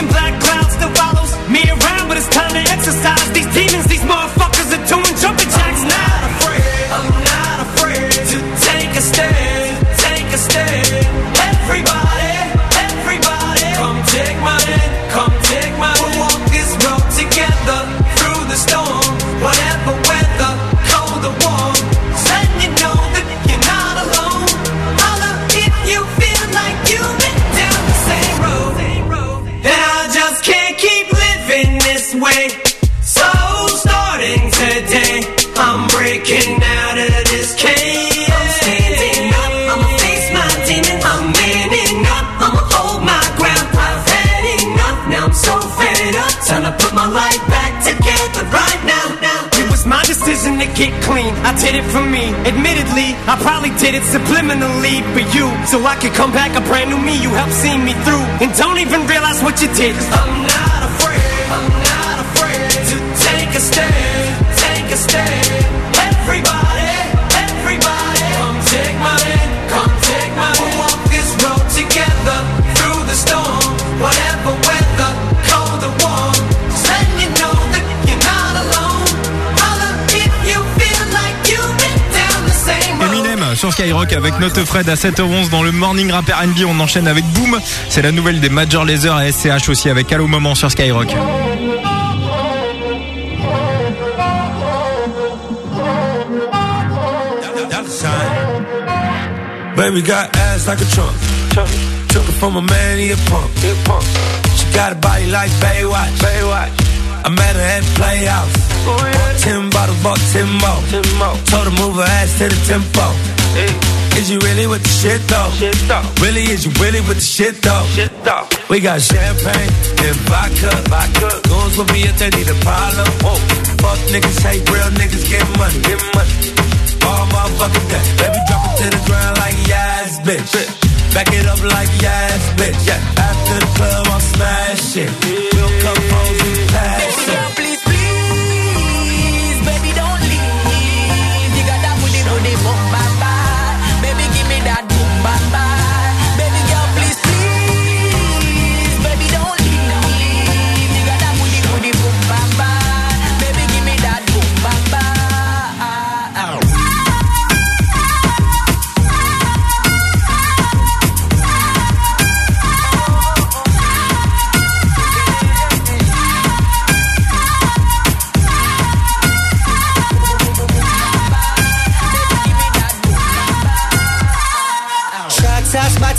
my decision to get clean. I did it for me. Admittedly, I probably did it subliminally for you. So I could come back a brand new me. You helped see me through. And don't even realize what you did. i I'm not afraid. I'm not afraid to take a stand. Take a stand. Everybody, sur Skyrock avec Note Fred à 7h11 dans le Morning Rap R&B. On enchaîne avec Boom. C'est la nouvelle des Major Laser et SCH aussi avec Allo Moment sur Skyrock. Baby got ass like a trunk. Took it from a man, he a punk. She got a body like Baywatch. Baywatch. I met her at Playhouse. Bought ten bottles, bought ten more. Told her move her ass to the tempo. Is you really with the shit though? Really, is you really with the shit though? We got champagne and vodka. vodka. Goons with me if they need a problem. Fuck niggas, hate real niggas, get money. Get money. All motherfucking day. Baby, drop it to the ground like yes, bitch. Back it up like yes, bitch. Yeah. After the club, I'll smash it. We'll come home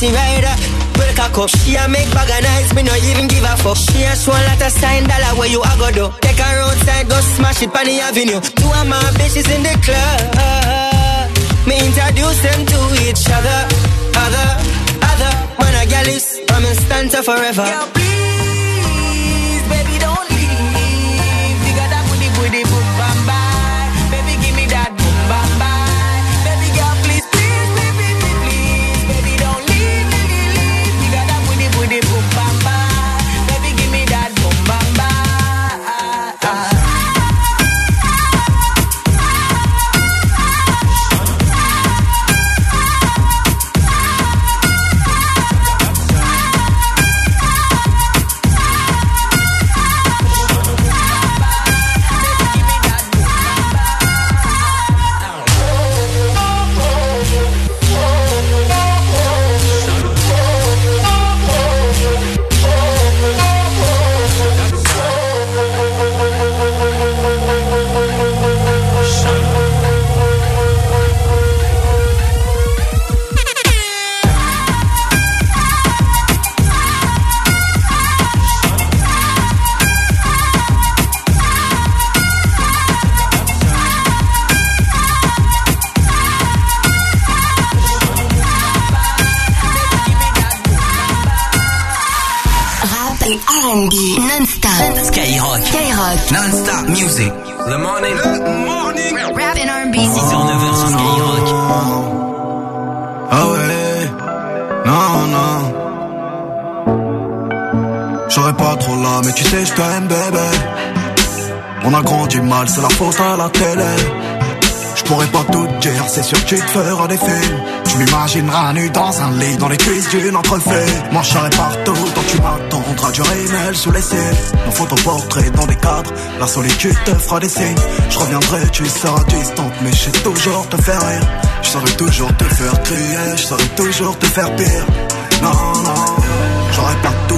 A spotty rider. Break a cup. She a make bag of nice, me no even give a fuck. She a show a sign dollar where you a go do. Take her outside, go smash it on the avenue. Two of my bitches in the club. Me introduce them to each other. Other, other. Man a gal is, I'm in stanza forever. Girl, Je pourrais pas tout dire, c'est sûr que tu te feras des films. Tu m'imagineras nu dans un lit, dans les cuisses d'une entrefait. Moi je partout, tant tu m'attendras du rémel sous les cils. Nos photoportraits dans des cadres, la solitude te fera des signes. Je reviendrai, tu seras distante, mais je sais toujours te faire rire. Je saurais toujours te faire crier, je saurais toujours te faire pire. Non, non.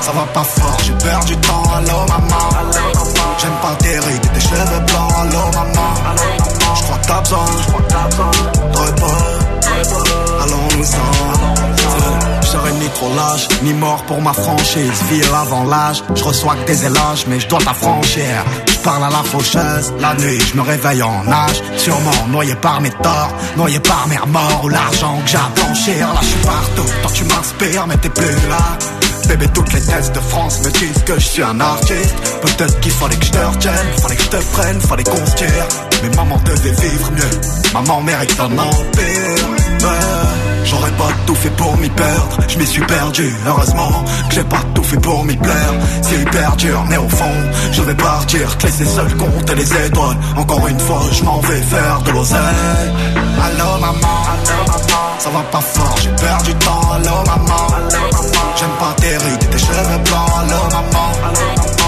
Ça va pas fort, j'ai perdu du temps. Allô, maman. J'aime pas tes rides tes cheveux blancs. Allô, maman. J'crois que t'as besoin. De repos. Allons-nous-en. Je serai ni trop lâche, ni mort pour ma franchise. Ville avant l'âge, je reçois que des éloges, mais je dois t'affranchir. Je parle à la faucheuse, la nuit, je me réveille en nage. Sûrement noyé par mes torts, noyé par mes remords ou l'argent que j'ai à blanchir. Là, je suis partout, toi tu m'inspires, mais t'es plus là. Bébé, toutes les thèses de France me disent que je suis un artiste. Peut-être qu'il fallait que je te retienne, fallait que je te prenne, fallait qu'on se tire. Mais maman devait vivre mieux, maman mérite un empire. J'aurais pas tout fait pour m'y perdre, je m'y suis perdu. Heureusement que j'ai pas tout fait pour m'y plaire. C'est hyper dur, mais au fond, je vais partir, te laisser seul compter les étoiles. Encore une fois, je m'en vais faire de l'oseille. Allô maman, ça va pas fort, j'ai perdu du temps. Allô maman, rides et tes cheveux blancs. Allô maman,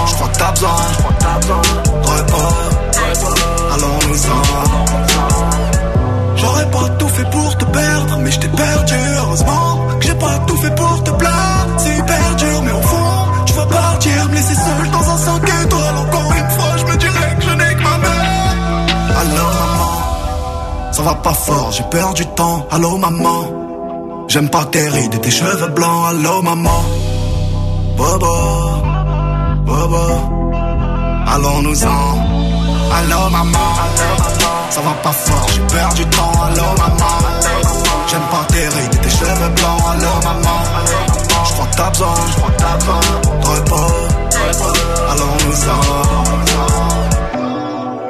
je crois que t'as besoin repos. Allons-nous-en. J'aurais pas tout fait pour te perdre, mais je t'ai perdu. Heureusement que j'ai pas tout fait pour te plaire. C'est hyper dur, mais au fond, tu vas partir, me laisser seul dans un 5 étoiles. Encore une fois, je me dirais que je n'ai que ma mère. Allô, maman, ça va pas fort, j'ai perdu du temps. Allô, maman, j'aime pas tes rides tes cheveux blancs. Allô, maman, Bobo, Bobo, allons-nous-en. Allô, maman, ça va pas fort, j'ai perdu du temps. Allô, maman, j'aime pas tes rides tes cheveux blancs. Allô, maman, je crois que t'as besoin de repos. Allons-nous-en.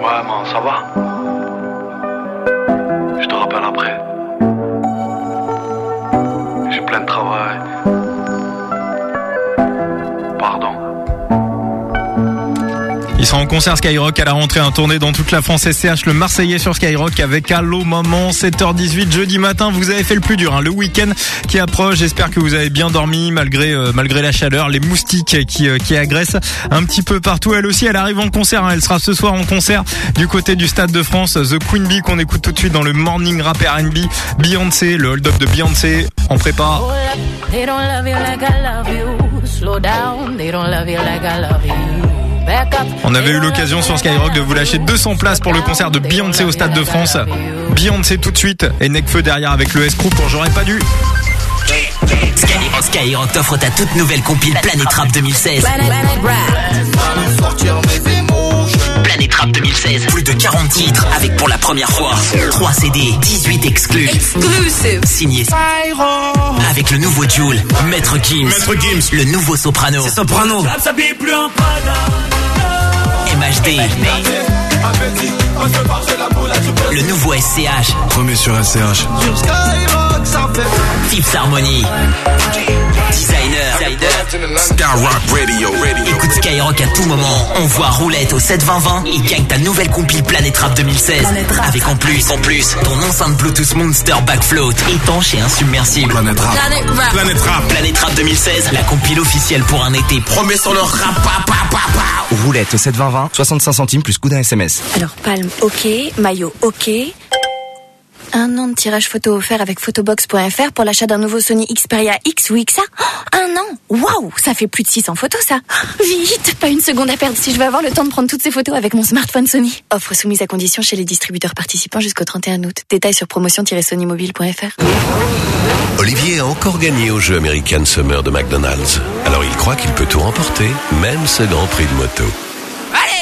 Ouais, man, ça va Je te rappelle après. Plein de travail. Ils sont en concert Skyrock à la rentrée, un tournée dans toute la France SCH, le Marseillais sur Skyrock avec Allo Maman, 7h18 jeudi matin. Vous avez fait le plus dur, hein, le week-end qui approche. J'espère que vous avez bien dormi malgré euh, malgré la chaleur, les moustiques qui euh, qui agressent un petit peu partout. Elle aussi, elle arrive en concert. hein. Elle sera ce soir en concert du côté du Stade de France. The Queen Bee qu'on écoute tout de suite dans le Morning Rap R&B. Beyoncé, le hold-up de Beyoncé en prépa. They don't love you like I love you. Slow down, they don't love you like I love you. On avait eu l'occasion sur Skyrock de vous lâcher 200 places pour le concert de Beyoncé au Stade de France. Beyoncé tout de suite et Necfeu derrière avec le escroc pour J'aurais pas dû. Skyrock, Skyrock t'offre ta toute nouvelle compile Planet Rap 2016. Planet Rap 2016. Plus de 40 titres avec pour la première fois 3 CD, 18 exclus. Exclusive. Signé avec le nouveau Joule, Maître Gims. Maître Gims. Le nouveau Soprano. Soprano. Ça s'habille plus en MHD. Le nouveau SCH. Premier sur SCH. Tips Harmony. Skyrock Radio. Écoute Skyrock à tout moment. On voit roulette au 72020 et gagne ta nouvelle compile Planet Rap 2016. Avec en plus, en plus, ton enceinte Bluetooth Monster Backfloat, étanche et insubmersible. Planet Rap. Planet Rap. Planet Rap. Planet Rap 2016, la compile officielle pour un été. Promets sur le rap. pa, pa, pa, pa. Roulette au 72020, 65 centimes plus coup d'un SMS. Alors, palme, ok. Maillot, ok. Un an de tirage photo offert avec photobox.fr pour l'achat d'un nouveau Sony Xperia X ou XA. Oh, un an? Waouh Ça fait plus de 600 photos ça <laughs> Vite Pas une seconde à perdre si je veux avoir le temps de prendre toutes ces photos avec mon smartphone Sony. Offre soumise à condition chez les distributeurs participants jusqu'au 31 août. Détails sur promotion-sonymobile.fr. Olivier a encore gagné au jeu American Summer de McDonald's. Alors il croit qu'il peut tout remporter, même ce grand prix de moto.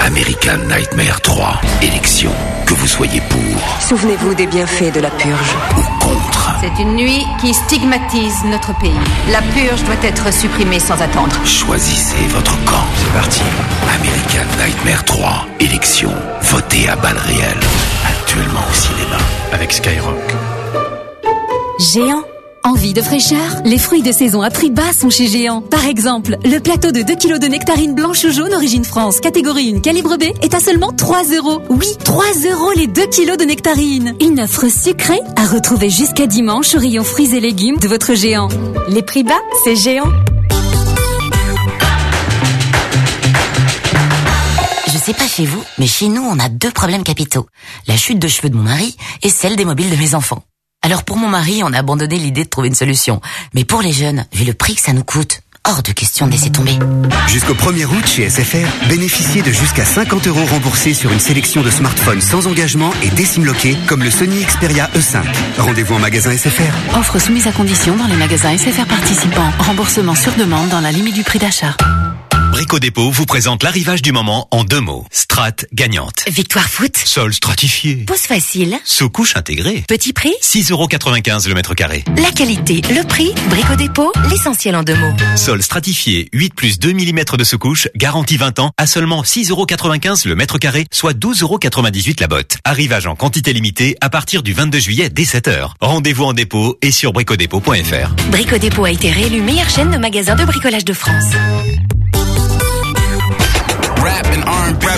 American Nightmare 3. Élection. Que vous soyez pour Souvenez-vous des bienfaits de la purge. ou contre. C'est une nuit qui stigmatise notre pays. La purge doit être supprimée sans attendre. Choisissez votre camp. C'est parti. American Nightmare 3. Élection. Votez à balles réelles. Actuellement au cinéma. Avec Skyrock. Géant Envie de fraîcheur? Les fruits de saison à prix bas sont chez Géant. Par exemple, le plateau de 2 kg de nectarines blanches ou jaunes origine France, catégorie 1, calibre B, est à seulement 3 euros. Oui, 3 euros les 2 kg de nectarines. Une offre sucrée à retrouver jusqu'à dimanche au rayon fruits et légumes de votre Géant. Les prix bas, c'est Géant. Je sais pas chez vous, mais chez nous, on a deux problèmes capitaux. La chute de cheveux de mon mari et celle des mobiles de mes enfants. Alors pour mon mari, on a abandonné l'idée de trouver une solution. Mais pour les jeunes, vu le prix que ça nous coûte, hors de question de laisser tomber. Jusqu'au 1er août chez SFR, bénéficiez de jusqu'à 50 euros remboursés sur une sélection de smartphones sans engagement et décimloqués comme le Sony Xperia E5. Rendez-vous en magasin SFR. Offre soumise à condition dans les magasins SFR participants. Remboursement sur demande dans la limite du prix d'achat. Brico Dépôt vous présente l'arrivage du moment en deux mots. Strat gagnante. Victoire foot. Sol stratifié. Pose facile. Sous-couche intégrée. Petit prix. 6,95€ le mètre carré. La qualité, le prix, Brico Dépôt, l'essentiel en deux mots. Sol stratifié, 8 plus 2 mm de sous-couche, garantie 20 ans, à seulement 6,95€ le mètre carré, soit 12,98€ la botte. Arrivage en quantité limitée à partir du 22 juillet dès 7h. Rendez-vous en dépôt et sur bricodépôt.fr. Brico Dépôt a été réélu meilleure chaîne de magasins de bricolage de France.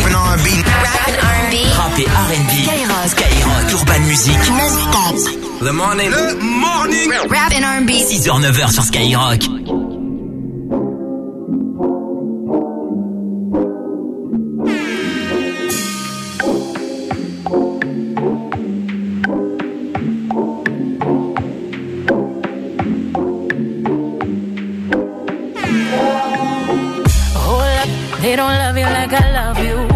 Rap and R&B. Rap and R&B. Rap et R&B. Skyrock. Skyrock. Urban Music. The morning. Le morning. Rap and R&B. 6h, 9h sur Skyrock. Hold up, they don't love you like I love you.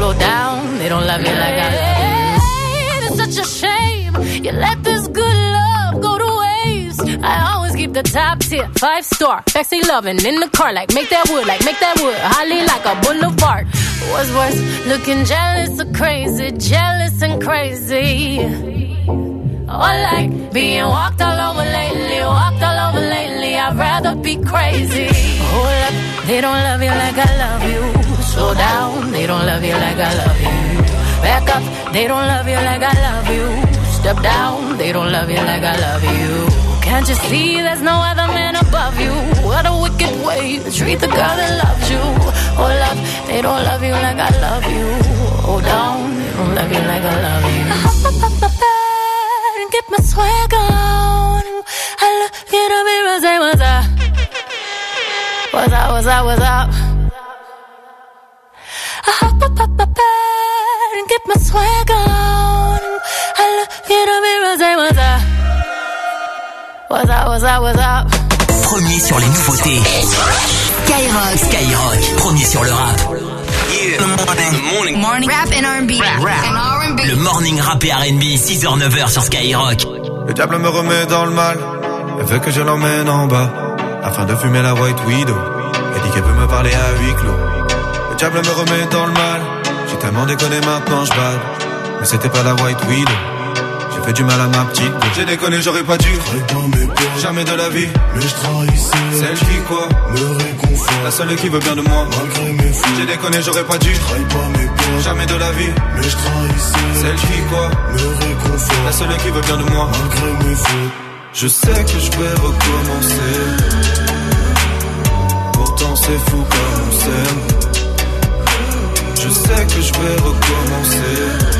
Slow down, they don't love you like I love you. It's such a shame you let this good love go to waste. I always keep the top tier, five star, sexy loving in the car, like make that wood, like make that wood, holly like a boulevard. What's worse, looking jealous or crazy, jealous and crazy. Or like being walked all over lately, walked all over lately. I'd rather be crazy. Hold up, they don't love you like I love you. Slow down, they don't love you like I love you. Back up, they don't love you like I love you. Step down, they don't love you like I love you. Can't you see there's no other man above you? What a wicked way to treat the girl that loves you. Hold up, they don't love you like I love you. Hold down, they don't love you like I love you. <laughs> swag on. I look in the mirror, say what's up. What's up, what's up, what's up? I hop up up my bed and get my swag on. I look in the mirror, say what's up. What's up, what's up, what's up? Premier sur les nouveautés. Skyrock. Skyrock. Premier sur le rap. Morning. Rap and R&B. Le morning rap et R&B, 6h, 9h sur Skyrock. Le diable me remet dans le mal. Elle veut que je l'emmène en bas. Afin de fumer la White Widow. Elle dit qu'elle peut me parler à huis clos. Le diable me remet dans le mal. J'ai tellement déconné maintenant je bade. Mais c'était pas la White Widow. J'ai fait du mal à ma petite. J'ai déconné, j'aurais pas dû. Jamais de la vie. Mais je trahissais. Celle qui quoi? Me réconfort. La seule qui veut bien de moi. Malgré mes. J'ai déconné, j'aurais pas dû. Jamais de la vie. Mais je trahissais. Celle qui quoi? Me réconfort. La seule qui veut bien de moi. Malgré mes. Je sais que je vais recommencer. Pourtant c'est fou comme on s'aime. Je sais que je vais recommencer.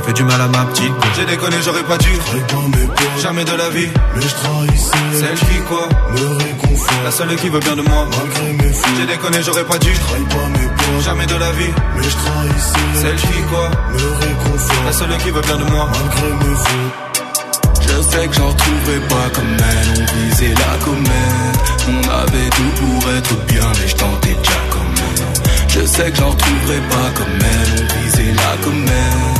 J'ai fait du mal à ma petite. J'ai déconné, j'aurais pas dû. Jamais de la vie. Mais je trahissais. Celle qui quoi? Me réconfort. La seule qui veut bien de moi. Malgré mes fautes. J'ai déconné, j'aurais pas dû. Jamais de la vie. Mais je trahissais. Celle qui quoi? Me réconfort. La seule qui veut bien de moi. Malgré mes. Je sais que j'en retrouverai pas comme elle, on visait la comète. On avait tout pour être bien, mais je tentais déjà quand même. Je sais que j'en retrouverai pas comme elle, on visait la comète.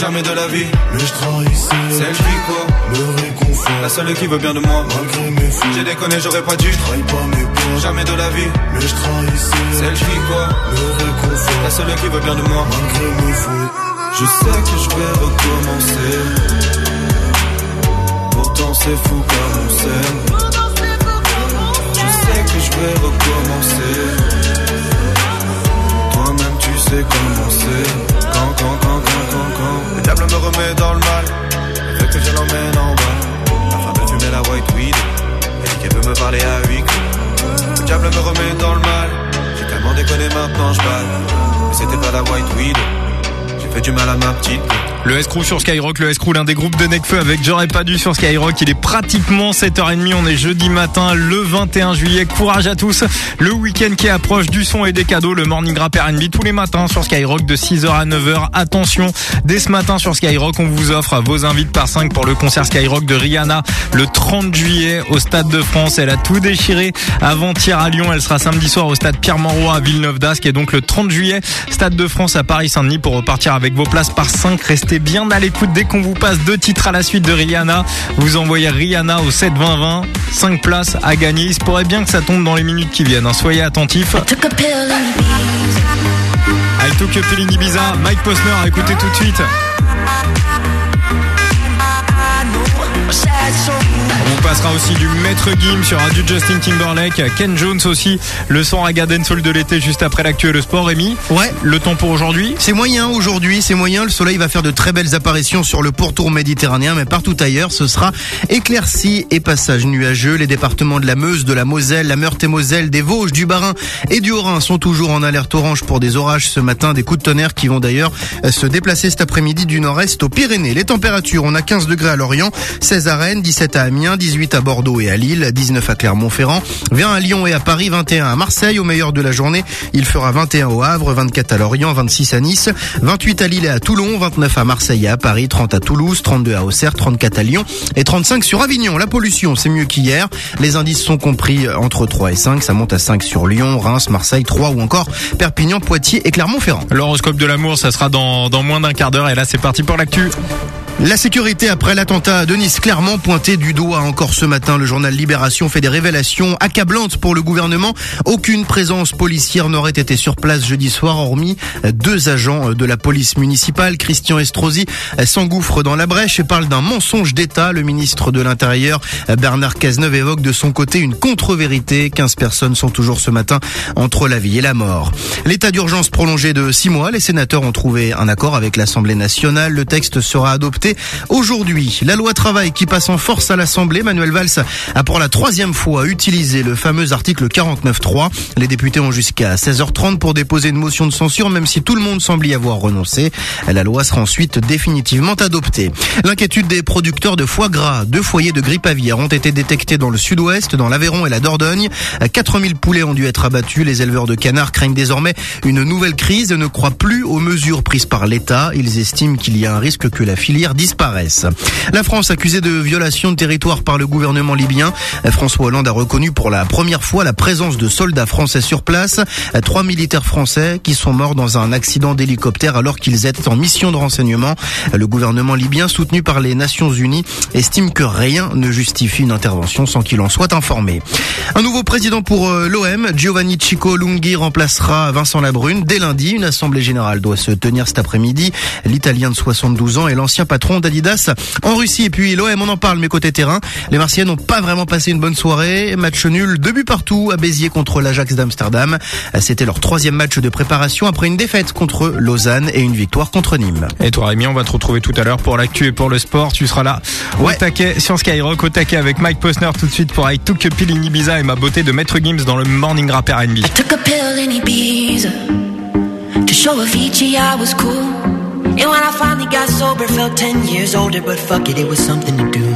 Jamais de la vie. Mais je trahissais. Celle qui quoi Me réconfort. La seule qui veut bien de moi. Malgré mes fautes. J'ai déconné, j'aurais pas dû. Jamais de la vie. Mais je trahissais. Celle qui quoi Me réconfort. La seule qui veut bien de moi. Malgré mes fautes. Je sais que je vais recommencer. Pourtant c'est fou comme on s'aime. Je sais que je vais recommencer. Toi-même tu sais comment c'est. Le diable me remet dans le mal. Veut que je l'emmène en bas. Afin de fumer la white weed. Elle dit qu'elle veut me parler à huis clos. Le diable me remet dans le mal. J'ai tellement déconner maintenant, je Mais c'était pas la White Widow. J'ai fait du mal à ma petite. Le Escrew sur Skyrock, le Escrew l'un des groupes de Necfeu avec J'aurais pas dû sur Skyrock. Il est pratiquement 7h30, on est jeudi matin, le 21 juillet. Courage à tous. Le week-end qui approche du son et des cadeaux, le Morning Rap R&B tous les matins sur Skyrock de 6h à 9h. Attention, dès ce matin sur Skyrock, on vous offre vos invites par 5 pour le concert Skyrock de Rihanna le 30 juillet au Stade de France. Elle a tout déchiré avant-hier à Lyon. Elle sera samedi soir au Stade Pierre-Mauroy à Villeneuve d'Ascq et donc le 30 juillet, Stade de France à Paris-Saint-Denis pour repartir avec vos places par 5. Restez bien à l'écoute dès qu'on vous passe deux titres à la suite de Rihanna. Vous envoyez Rihanna au 7 20 20, 5 places à gagner. Il se pourrait bien que ça tombe dans les minutes qui viennent. Hein. Soyez attentifs. I took a pill in Ibiza. Mike Posner, écoutez tout de suite. Passera aussi du Maître Gim sur du Justin Timberlake, Ken Jones aussi, le son à Soul de l'été juste après l'actuel le sport. Rémi Ouais. Le temps pour aujourd'hui? C'est moyen aujourd'hui, c'est moyen. Le soleil va faire de très belles apparitions sur le pourtour méditerranéen, mais partout ailleurs, ce sera éclairci et passage nuageux. Les départements de la Meuse, de la Moselle, la Meurthe-et-Moselle, des Vosges, du Bas-Rhin et du Haut-Rhin sont toujours en alerte orange pour des orages ce matin, des coups de tonnerre qui vont d'ailleurs se déplacer cet après-midi du nord-est aux Pyrénées. Les températures, on a 15 degrés à Lorient, 16 à Rennes, 17 à Amiens, 18 à Bordeaux et à Lille, 19 à Clermont-Ferrand, 20 à Lyon et à Paris, 21 à Marseille. Au meilleur de la journée, il fera 21 au Havre, 24 à Lorient, 26 à Nice, 28 à Lille et à Toulon, 29 à Marseille et à Paris, 30 à Toulouse, 32 à Auxerre, 34 à Lyon et 35 sur Avignon. La pollution, c'est mieux qu'hier. Les indices sont compris entre 3 et 5. Ça monte à 5 sur Lyon, Reims, Marseille, 3 ou encore Perpignan, Poitiers et Clermont-Ferrand. L'horoscope de l'amour, ça sera dans, dans moins d'un quart d'heure. Et là, c'est parti pour l'actu. La sécurité après l'attentat de Nice clairement pointé du doigt encore ce matin. Le journal Libération fait des révélations accablantes pour le gouvernement. Aucune présence policière n'aurait été sur place jeudi soir, hormis deux agents de la police municipale. Christian Estrosi s'engouffre dans la brèche et parle d'un mensonge d'État. Le ministre de l'Intérieur, Bernard Cazeneuve, évoque de son côté une contre-vérité. 15 personnes sont toujours ce matin entre la vie et la mort. L'état d'urgence prolongé de six mois. Les sénateurs ont trouvé un accord avec l'Assemblée nationale. Le texte sera adopté aujourd'hui. La loi travail qui passe en force à l'Assemblée, Manuel Valls a pour la troisième fois utilisé le fameux article 49.3. Les députés ont jusqu'à 16h30 pour déposer une motion de censure, même si tout le monde semble y avoir renoncé. La loi sera ensuite définitivement adoptée. L'inquiétude des producteurs de foie gras. Deux foyers de grippe aviaire ont été détectés dans le sud-ouest, dans l'Aveyron et la Dordogne. 4000 poulets ont dû être abattus. Les éleveurs de canards craignent désormais une nouvelle crise et ne croient plus aux mesures prises par l'État. Ils estiment qu'il y a un risque que la filière disparaissent. La France accusée de violation de territoire par le gouvernement libyen. François Hollande a reconnu pour la première fois la présence de soldats français sur place. Trois militaires français qui sont morts dans un accident d'hélicoptère alors qu'ils étaient en mission de renseignement. Le gouvernement libyen soutenu par les Nations Unies estime que rien ne justifie une intervention sans qu'il en soit informé. Un nouveau président pour euh, l'OM, Giovanni Chico Lunghi remplacera Vincent Labrune dès lundi. Une assemblée générale doit se tenir cet après-midi. L'Italien de 72 ans est l'ancien patron d'Adidas en Russie. Et puis l'OM, on en parle, mais côté terrain, les Martiens n'ont pas vraiment passé une bonne soirée. Match nul, deux buts partout à Béziers contre l'Ajax d'Amsterdam. C'était leur troisième match de préparation après une défaite contre Lausanne et une victoire contre Nîmes. Et toi Rémi, on va te retrouver tout à l'heure pour l'actu et pour le sport. Tu seras là au taquet sur Skyrock, au taquet avec Mike Posner tout de suite pour I Took a Pill in Ibiza et ma beauté de Maître Gims dans le Morning Rap R&B. And when I finally got sober, felt 10 years older, but fuck it, it was something to do.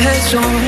head's on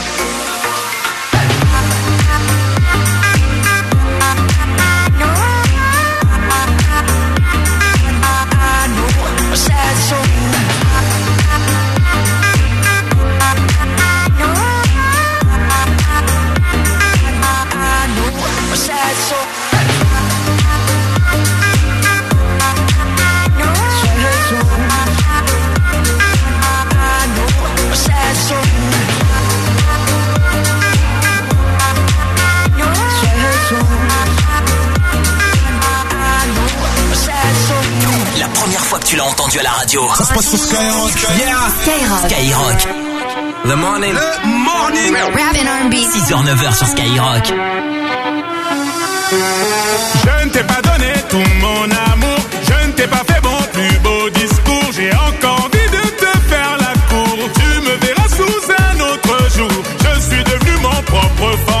Tu l'as entendu à la radio. Ça se passe sur Skyrock. Yeah. Skyrock. Skyrock. The morning. Le morning. Rap R&B. 6h, 9h sur Skyrock. Je ne t'ai pas donné tout mon amour, je ne t'ai pas fait mon plus beau discours, j'ai encore envie de te faire la cour, tu me verras sous un autre jour, je suis devenu mon propre fantôme,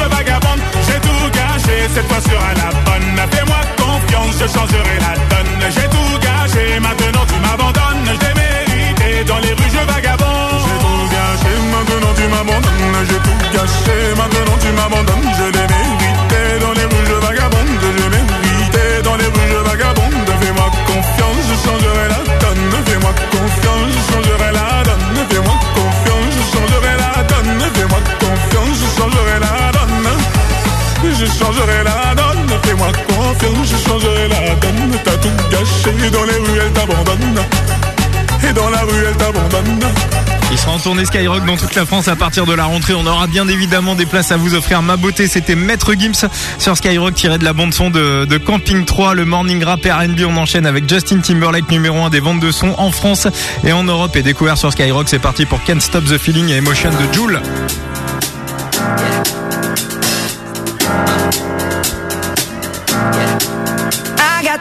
je vagabonde. J'ai tout gâché, cette fois sera la bonne. Fais-moi confiance, je changerai la donne. J'ai tout gâché, maintenant tu m'abandonnes. J'ai mérité dans les rues, je vagabonde. J'ai tout gâché, maintenant tu m'abandonnes. J'ai tout gâché, maintenant tu m'abandonnes. Je l'ai mérité dans les rues, je vagabonde. J'ai mérité dans les rues, je vagabonde. Fais-moi confiance, je changerai la donne. Fais-moi confiance, je changerai la Je changerai la donne, fais-moi confiance, je changerai la donne. T'as tout gâché, dans les rues elle t'abandonne. Et dans la rue elle t'abandonne. Il sera en tournée Skyrock dans toute la France à partir de la rentrée. On aura bien évidemment des places à vous offrir. Ma beauté, c'était Maître Gims sur Skyrock tiré de la bande son de, Camping 3, le morning rap R&B. On enchaîne avec Justin Timberlake numéro 1 des ventes de son en France et en Europe et découvert sur Skyrock. C'est parti pour Can't Stop the Feeling et Emotion de Joule.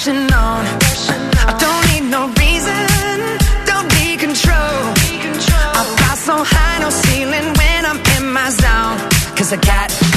rushing on. I don't need no reason, don't be control. I fly so high, no ceiling when I'm in my zone. Cause I got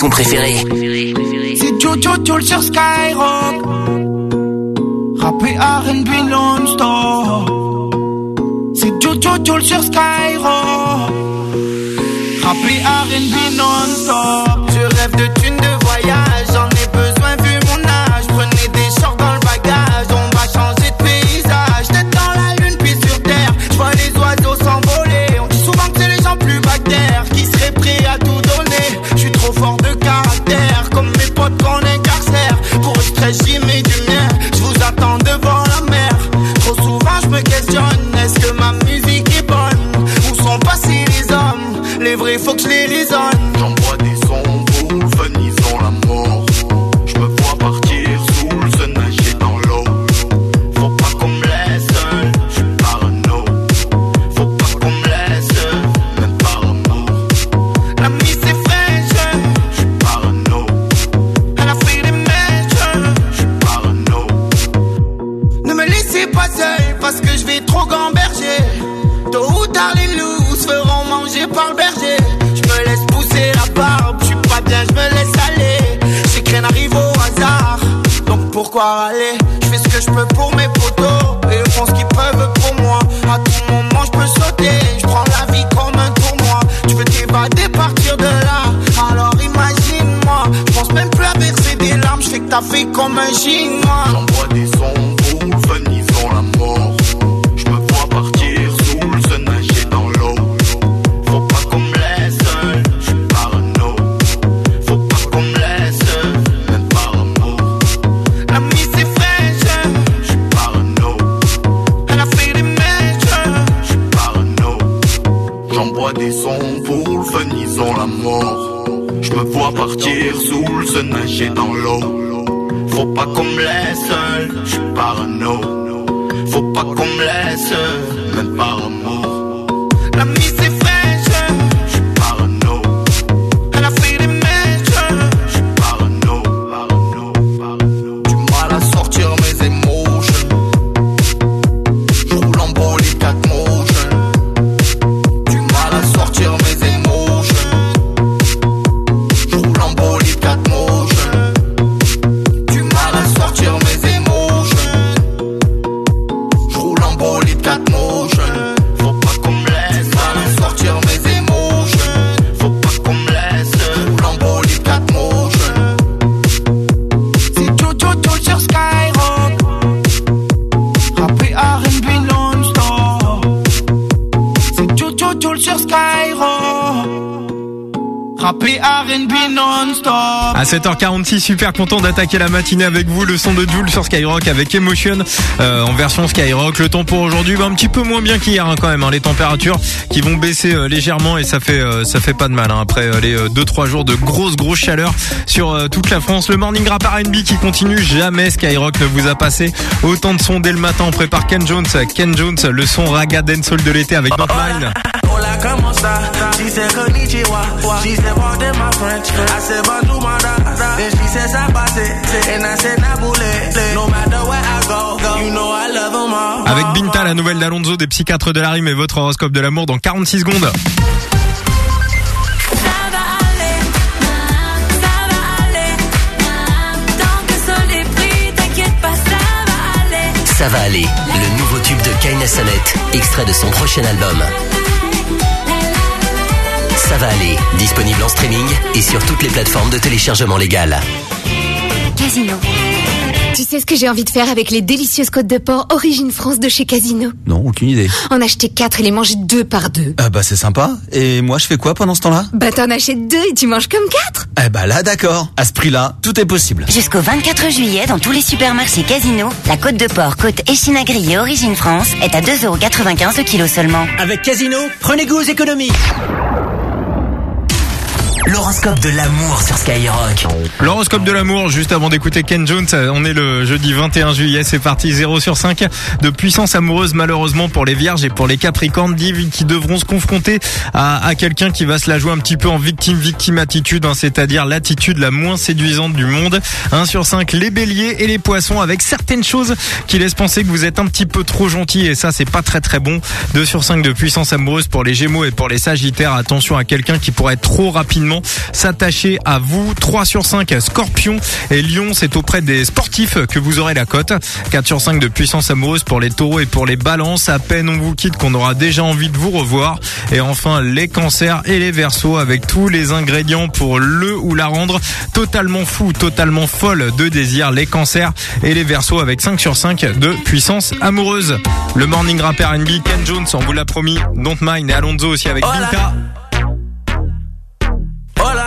son préféré. C'est Jojo Joel sur Skyrock. Rappé R&B non-stop. C'est Jojo Joel sur Skyrock. Rappé R&B non-stop. Je rêve de Tôt ou tard, les loups se feront manger par le berger. Je me laisse pousser la barbe, je suis pas bien, je me laisse aller. Ces graines arrivent au hasard, donc pourquoi aller Je fais ce que je peux pour mes potos, et eux font ce qu'ils peuvent pour moi. À tout moment, je peux sauter, je prends la vie comme un tournoi. Tu veux t'évader, partir de là, alors imagine-moi. Je pense même plus à verser des larmes, je fais que t'as fait comme un chinois. 7h40 super content d'attaquer la matinée avec vous. Le son de Jules sur Skyrock avec Emotion euh, en version Skyrock. Le temps pour aujourd'hui, bah, un petit peu moins bien qu'hier hein, quand même. Hein, les températures qui vont baisser euh, légèrement et ça fait euh, ça fait pas de mal. Hein, après les 2-3 jours de grosse grosse chaleur sur toute la France. Le morning rap R&B qui continue. Jamais Skyrock ne vous a passé autant de sons dès le matin. On prépare Ken Jones, Ken Jones, le son raga dancehall de l'été avec Batman da. Then she said sabate. And I said nabule. No matter where I go, you know I love them all. Avec Binta, la nouvelle d'Alonso des psychiatres de la rime et votre horoscope de l'amour dans 46 secondes. Ça va aller, le nouveau tube de Kaina Sonnet, extrait de son prochain album. Ça va aller, disponible en streaming et sur toutes les plateformes de téléchargement légal. Casino. Tu sais ce que j'ai envie de faire avec les délicieuses côtes de porc Origine France de chez Casino? Non, aucune idée. En acheter quatre et les manger deux par deux. Ah bah c'est sympa. Et moi je fais quoi pendant ce temps-là? Bah t'en achètes deux et tu manges comme quatre Eh bah là d'accord. À ce prix-là, tout est possible. Jusqu'au 24 juillet, dans tous les supermarchés Casino, la côte de porc, côte Echina grillée Origine France est à 2,95€ le kilo seulement. Avec Casino, prenez goût aux économies. L'horoscope de l'amour sur Skyrock. L'horoscope de l'amour, juste avant d'écouter Ken Jones, on est le jeudi 21 juillet, c'est parti 0 sur 5 de puissance amoureuse malheureusement pour les vierges et pour les capricornes qui devront se confronter à, quelqu'un qui va se la jouer un petit peu en victime victime attitude, hein, c'est-à-dire l'attitude la moins séduisante du monde. 1 sur 5 les béliers et les poissons avec certaines choses qui laissent penser que vous êtes un petit peu trop gentil et ça c'est pas très très bon. 2 sur 5 de puissance amoureuse pour les gémeaux et pour les sagittaires, attention à quelqu'un qui pourrait trop rapidement s'attacher à vous. 3 sur 5 scorpion et lion, c'est auprès des sportifs que vous aurez la cote. 4 sur 5 de puissance amoureuse pour les taureaux et pour les balances. À peine on vous quitte qu'on aura déjà envie de vous revoir. Et enfin les cancers et les versos avec tous les ingrédients pour le ou la rendre totalement fou, totalement folle de désir. Les cancers et les versos avec 5 sur 5 de puissance amoureuse. Le morning rap R&B Ken Jones, on vous l'a promis. Don't mind et Alonso aussi avec Hola. Binta.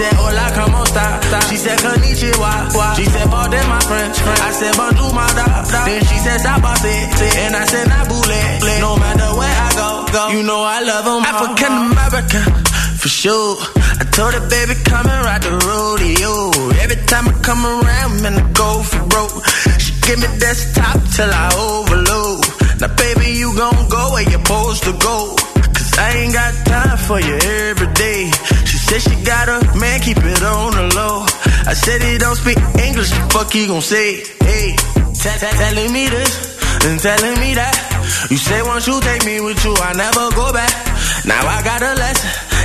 She said, Hola, como esta? She said, Konnichiwa. She said, pardon my French. I said, bonjour, my da. Then she said, sabate. And I said, nabule. No matter where I go, go. You know I love them. African American for sure. I told her, baby, come and ride the rodeo. Every time I come around, man, I go for broke. She give me desktop till I overload. Now, baby, you gon' go where you're supposed to go. Cause I ain't got time for you every day. Said she got a man, keep it on the low. I said he don't speak English, fuck he gon' say? Hey, telling me this and telling me that. You say once you take me with you, I never go back. Now I got a lesson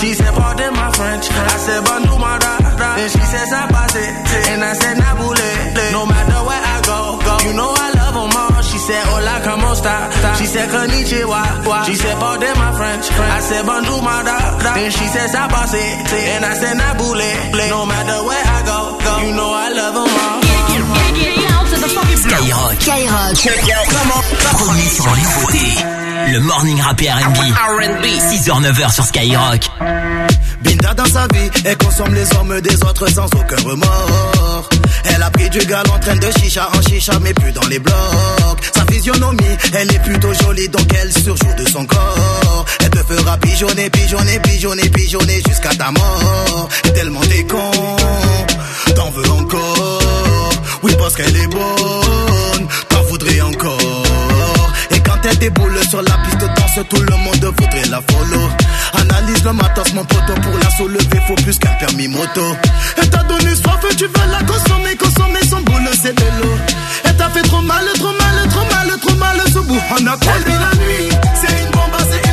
She said, pardon my French. I said, bonjour, my da. Then she said, sabate. And I said, nabule. No matter where I go, go. You know I love them all. She said, hola, como esta? She said, konnichiwa. She said, pardon my French. I said, bonjour, my da. Then she said, sabase. And I said, nabule. No matter where I go, go. You know I love them all. Skyrock. Skyrock. Premier sur les nouveautés. Le morning rap et R&B. R&B. 6h, 9h sur Skyrock. Binda dans sa vie, elle consomme les hommes des autres sans aucun remords. Elle a pris du gal en train de chicha en chicha, mais plus dans les blocs. Sa physionomie, elle est plutôt jolie, donc elle surjoue de son corps. Elle te fera pigeonner, pigeonner, pigeonner, pigeonner jusqu'à ta mort. Et tellement t'es con, t'en veux encore. Oui, parce qu'elle est bonne, t'en voudrais encore. Et quand elle déboule sur la piste danse, tout le monde voudrait la follow. Analyse le matos, mon poteau, pour la soulever, faut plus qu'un permis moto. Elle t'a donné soif, tu veux la consommer, consommer son boule, c'est de l'eau. Elle t'a fait trop mal, trop mal, trop mal, trop mal, ce bout. On a la nuit, c'est une bombe, c'est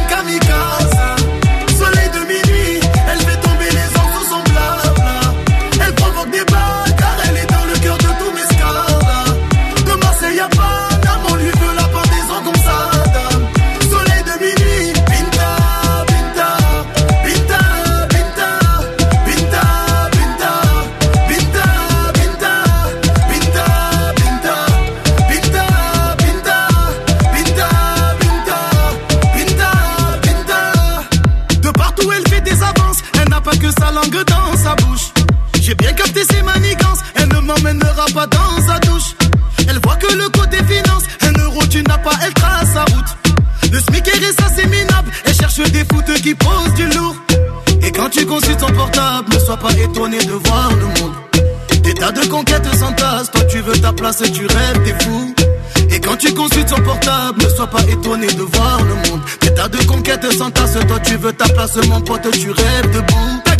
elle trace sa route. Le SMIC est ça c'est minable, elle cherche des foutes qui posent du lourd. Et quand tu consultes ton portable, ne sois pas étonné de voir le monde. Des tas de conquêtes s'entassent, toi tu veux ta place, tu rêves, t'es fou. Et quand tu consultes son portable, ne sois pas étonné de voir le monde. Des tas de conquêtes s'entassent, toi tu veux ta place, mon pote, tu rêves debout.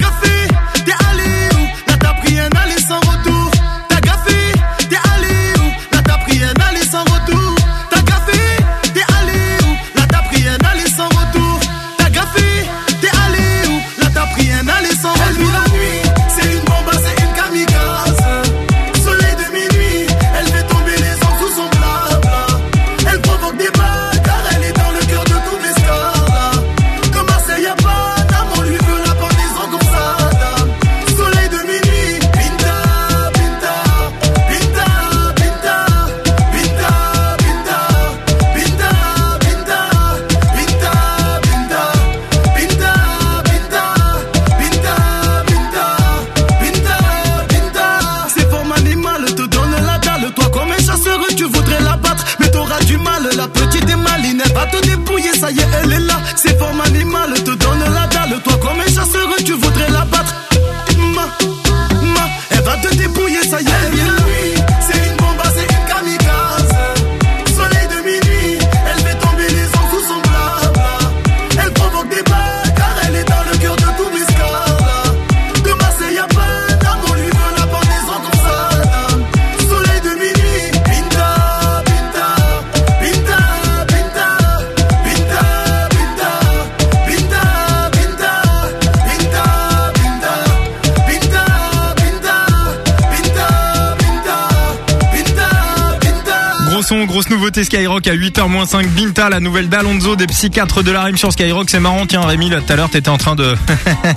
Nouveauté Skyrock à 8h-5. Binta, la nouvelle d'Alonso des psychiatres de la rime sur Skyrock. C'est marrant, tiens Rémi, là tout à l'heure t'étais en train de...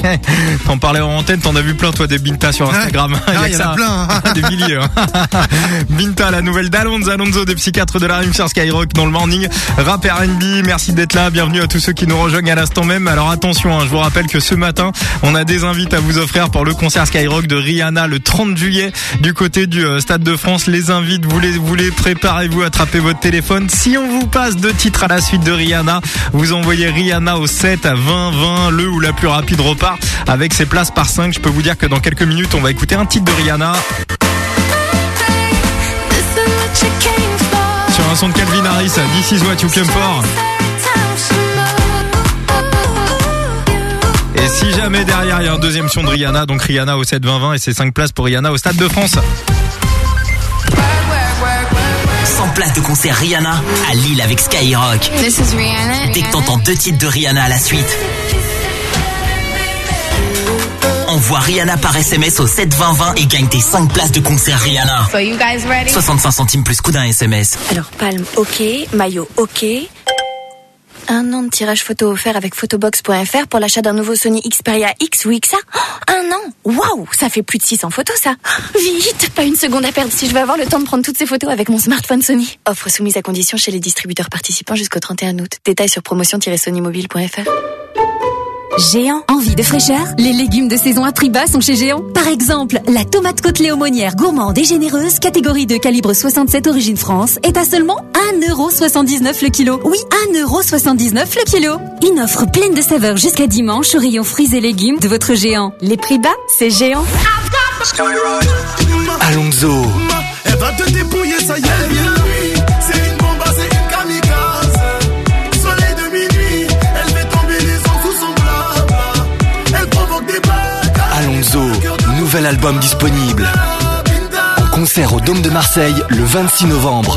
<laughs> t'en parlais en antenne, t'en as vu plein toi des Binta sur Instagram. Ah, il y en ça, a plein. hein. <laughs> des milliers. hein. <laughs> Binta, la nouvelle d'Alonso, Alonso des psychiatres de la rime sur Skyrock dans le morning. Rap R&B, merci d'être là. Bienvenue à tous ceux qui nous rejoignent à l'instant même. Alors attention, hein, je vous rappelle que ce matin, on a des invites à vous offrir pour le concert Skyrock de Rihanna le 30 juillet du côté du euh, Stade de France. Les invites, vous les, vous les préparez-vous, attrapez votre téléphone. Si on vous passe deux titres à la suite de Rihanna, vous envoyez Rihanna au 7 à 20 20, le ou la plus rapide repart avec ses places par 5. Je peux vous dire que dans quelques minutes, on va écouter un titre de Rihanna sur un son de Calvin Harris, This is what you came for. Et si jamais derrière il y a un deuxième son de Rihanna, donc Rihanna au 7-20-20 et c'est 5 places pour Rihanna au Stade de France. 100 places de concert Rihanna à Lille avec Skyrock. This is Rihanna. Dès que t'entends deux titres de Rihanna à la suite. Envoie Rihanna par SMS au 72020 et gagne tes 5 places de concert Rihanna. So you guys ready? 65 centimes plus coût d'un SMS. Alors, palme, ok. Maillot, ok. Un an de tirage photo offert avec photobox.fr pour l'achat d'un nouveau Sony Xperia X ou XA. Oh, un an? Waouh Ça fait plus de 600 photos, ça <gasps> Vite Pas une seconde à perdre si je veux avoir le temps de prendre toutes ces photos avec mon smartphone Sony. Offre soumise à condition chez les distributeurs participants jusqu'au 31 août. Détails sur promotion-sonymobile.fr Géant, envie de fraîcheur? Les légumes de saison à prix bas sont chez Géant. Par exemple, la tomate côtelée aumônière gourmande et généreuse, catégorie de calibre 67 origine France, est à seulement 1,79€ le kilo. Oui, 1,79€ le kilo. Une offre pleine de saveurs jusqu'à dimanche au rayon fruits et légumes de votre Géant. Les prix bas, c'est Géant. Alonso. Elle va te dépouiller, ça y est. Nouvel album disponible. En concert au Dôme de Marseille le 26 novembre.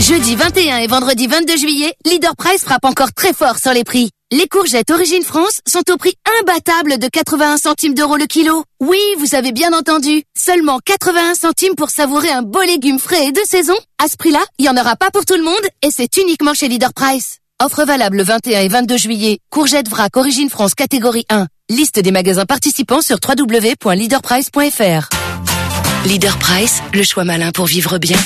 Jeudi 21 et vendredi 22 juillet, Leader Price frappe encore très fort sur les prix. Les courgettes Origine France sont au prix imbattable de 81 centimes d'euros le kilo. Oui, vous avez bien entendu. Seulement 81 centimes pour savourer un beau légume frais et de saison. À ce prix-là, il y en aura pas pour tout le monde et c'est uniquement chez Leader Price. Offre valable le 21 et 22 juillet. Courgettes vrac Origine France catégorie 1. Liste des magasins participants sur www.leaderprice.fr. Leader Price, le choix malin pour vivre bien.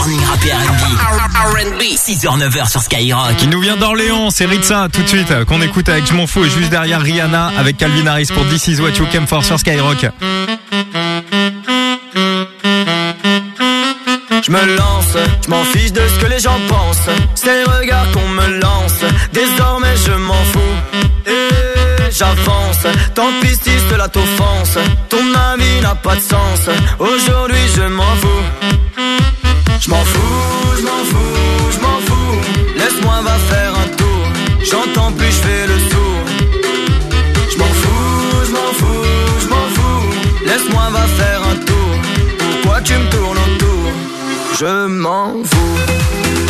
Morning rap et R&B. 6h, 9h sur Skyrock. Qui nous vient d'Orléans, c'est Ritza tout de suite euh, qu'on écoute avec Je m'en fous et juste derrière Rihanna avec Calvin Harris pour This is what you came for sur Skyrock. Je me lance, je m'en fiche de ce que les gens pensent. C'est le regard qu'on me lance. Désormais je m'en fous. Et j'avance. Tant pis si cela t'offense. Ton avis n'a pas de sens. Aujourd'hui je m'en fous. Je m'en fous, je m'en fous, je m'en fous. Laisse-moi va faire un tour. J'entends plus, je fais le sourd. Je m'en fous, je m'en fous, je m'en fous. Laisse-moi va faire un tour. Pourquoi tu me tournes autour? Je m'en fous.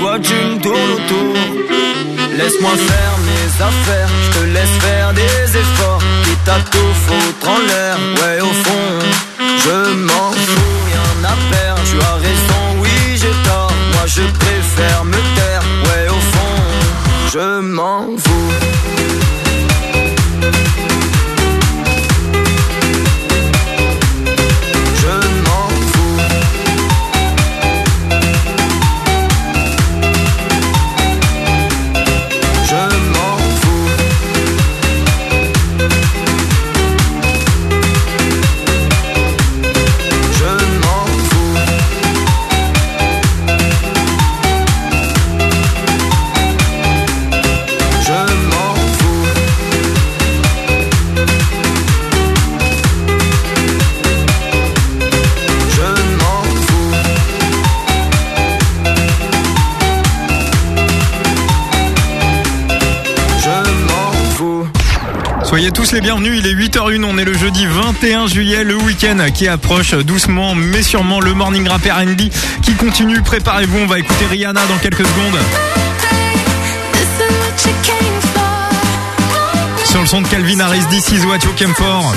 Pourquoi tu me tournes autour Laisse-moi faire mes affaires, je te laisse faire des efforts. Quitte à tout foutre en l'air, ouais au fond, je m'en fous, rien à perdre. Tu as raison, oui j'ai tort. Moi je préfère me taire, ouais au fond, je m'en fous. Bienvenus, il est 8h01, on est le jeudi 21 juillet, le week-end qui approche doucement mais sûrement le morning rapper R&B qui continue, préparez-vous, on va écouter Rihanna dans quelques secondes. Sur le son de Calvin Harris, This is what you came for.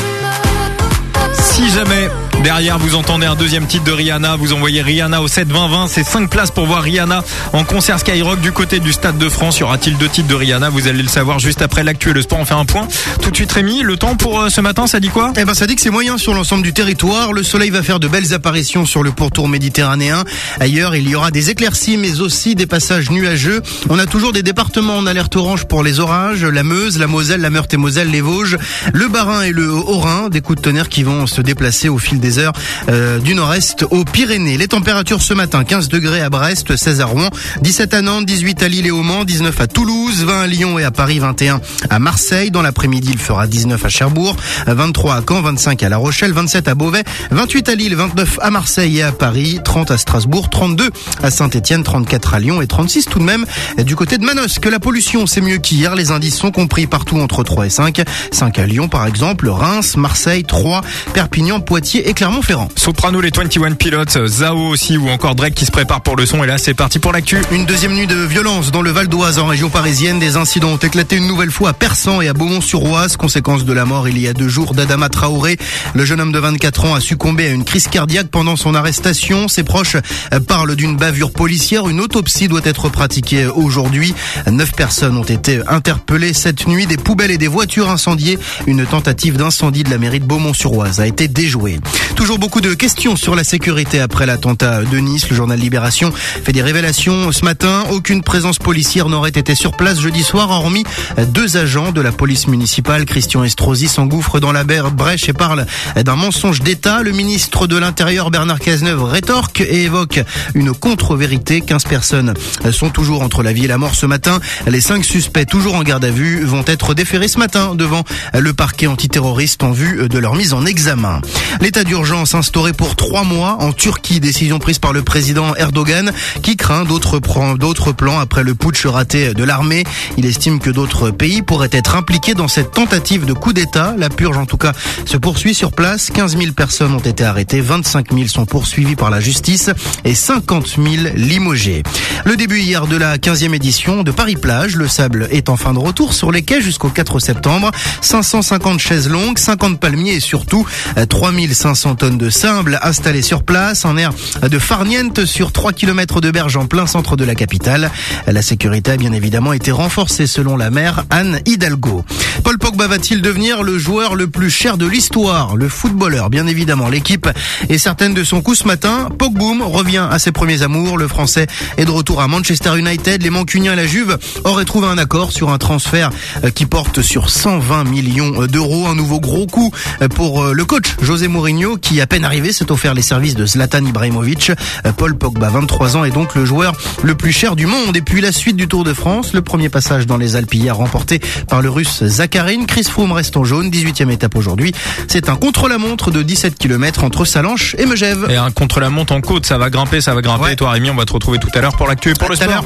Si jamais derrière vous entendez un deuxième titre de Rihanna, vous envoyez Rihanna au 7 20 20, c'est 5 places pour voir Rihanna en concert Skyrock du côté du Stade de France. Y aura-t-il deux titres de Rihanna? Vous allez le savoir juste après l'actuel. Le sport, on fait un point. Tout de suite Rémi, le temps pour euh, ce matin, ça dit quoi? Eh ben, ça dit que c'est moyen sur l'ensemble du territoire. Le soleil va faire de belles apparitions sur le pourtour méditerranéen. Ailleurs, il y aura des éclaircies, mais aussi des passages nuageux. On a toujours des départements en alerte orange pour les orages. La Meuse, la Moselle, la Meurthe et Moselle, les Vosges, le Bas-Rhin et le Haut-Rhin. Des coups de tonnerre qui vont se déplacer au fil des heures euh, du nord-est aux Pyrénées. Les températures ce matin, 15 degrés à Brest, 16 à Rouen, 17 à Nantes, 18 à Lille et au Mans, 19 à Toulouse, 20 à Lyon et à Paris, 21 à Marseille. Dans l'après-midi, il fera 19 à Cherbourg, 23 à Caen, 25 à La Rochelle, 27 à Beauvais, 28 à Lille, 29 à Marseille et à Paris, 30 à Strasbourg, 32 à Saint-Etienne, 34 à Lyon et 36 tout de même du côté de Manos. Que la pollution, c'est mieux qu'hier. Les indices sont compris partout entre 3 et 5. 5 à Lyon, par exemple, Reims, Marseille, 3, Perpignan, Poitiers et Clermont-Ferrand. Soprano, les 21 Pilots, Zao aussi ou encore Drake qui se prépare pour le son. Et là, c'est parti pour l'actu. Une deuxième nuit de violence dans le Val d'Oise en région parisienne. Des incidents ont éclaté une nouvelle fois à Persan et à Beaumont-sur-Oise. Conséquence de la mort il y a deux jours d'Adama Traoré. Le jeune homme de 24 ans a succombé à une crise cardiaque pendant son arrestation. Ses proches euh, parlent d'une bavure policière. Une autopsie doit être pratiquée aujourd'hui. Neuf personnes ont été interpellées cette nuit. Des poubelles et des voitures incendiées. Une tentative d'incendie de la mairie de Beaumont-sur-Oise a été déjouée. Toujours beaucoup de questions sur la sécurité après l'attentat de Nice. Le journal Libération fait des révélations ce matin. Aucune présence policière n'aurait été sur place jeudi soir, hormis deux agents de la police municipale. Christian Estrosi s'engouffre dans la brèche et parle d'un mensonge d'État. Le ministre de l'Intérieur, Bernard Cazeneuve, rétorque et évoque une contre-vérité. 15 personnes sont toujours entre la vie et la mort ce matin. Les cinq suspects, toujours en garde à vue, vont être déférés ce matin devant le parquet antiterroriste en vue de leur mise en examen. L'état d'urgence instauré pour trois mois en Turquie, décision prise par le président Erdogan, qui craint d'autres plans après le putsch raté de l'armée. Il estime que d'autres pays pourraient être impliqués dans cette tentative de coup d'État. La purge, en tout cas, se poursuit sur place. 15 000 personnes ont été arrêtées, 25 000 sont poursuivies par la justice et 50 000 limogées. Le début hier de la 15e édition de Paris-Plage. Le sable est en fin de retour sur les quais jusqu'au 4 septembre. 550 chaises longues, 50 palmiers et surtout 3500 tonnes de sable installées sur place. Un air de farniente sur 3 km de berge en plein centre de la capitale. La sécurité a bien évidemment été renforcée selon la maire Anne Hidalgo. Paul Pogba va-t-il devenir le joueur le plus cher de l'histoire? Le footballeur, bien évidemment. L'équipe est certaine de son coup ce matin. Pogboom revient à ses premiers amours. Le Français est de retour à Manchester United. Les Mancuniens et la Juve auraient trouvé un accord sur un transfert euh, qui porte sur 120 millions d'euros. Un nouveau gros coup euh, pour euh, le coach José Mourinho qui, à peine arrivé, s'est offert les services de Zlatan Ibrahimovic. Paul Pogba, 23 ans, est donc le joueur le plus cher du monde. Et puis la suite du Tour de France, le premier passage dans les Alpes hier remporté par le russe Zakharine. Chris Froome reste en jaune, 18e étape aujourd'hui. C'est un contre-la-montre de 17 km entre Salanches et Megève. Et un contre-la-montre en côte, ça va grimper, ça va grimper. Ouais. Toi Rémi, on va te retrouver tout à l'heure pour l'actu et pour À le sport.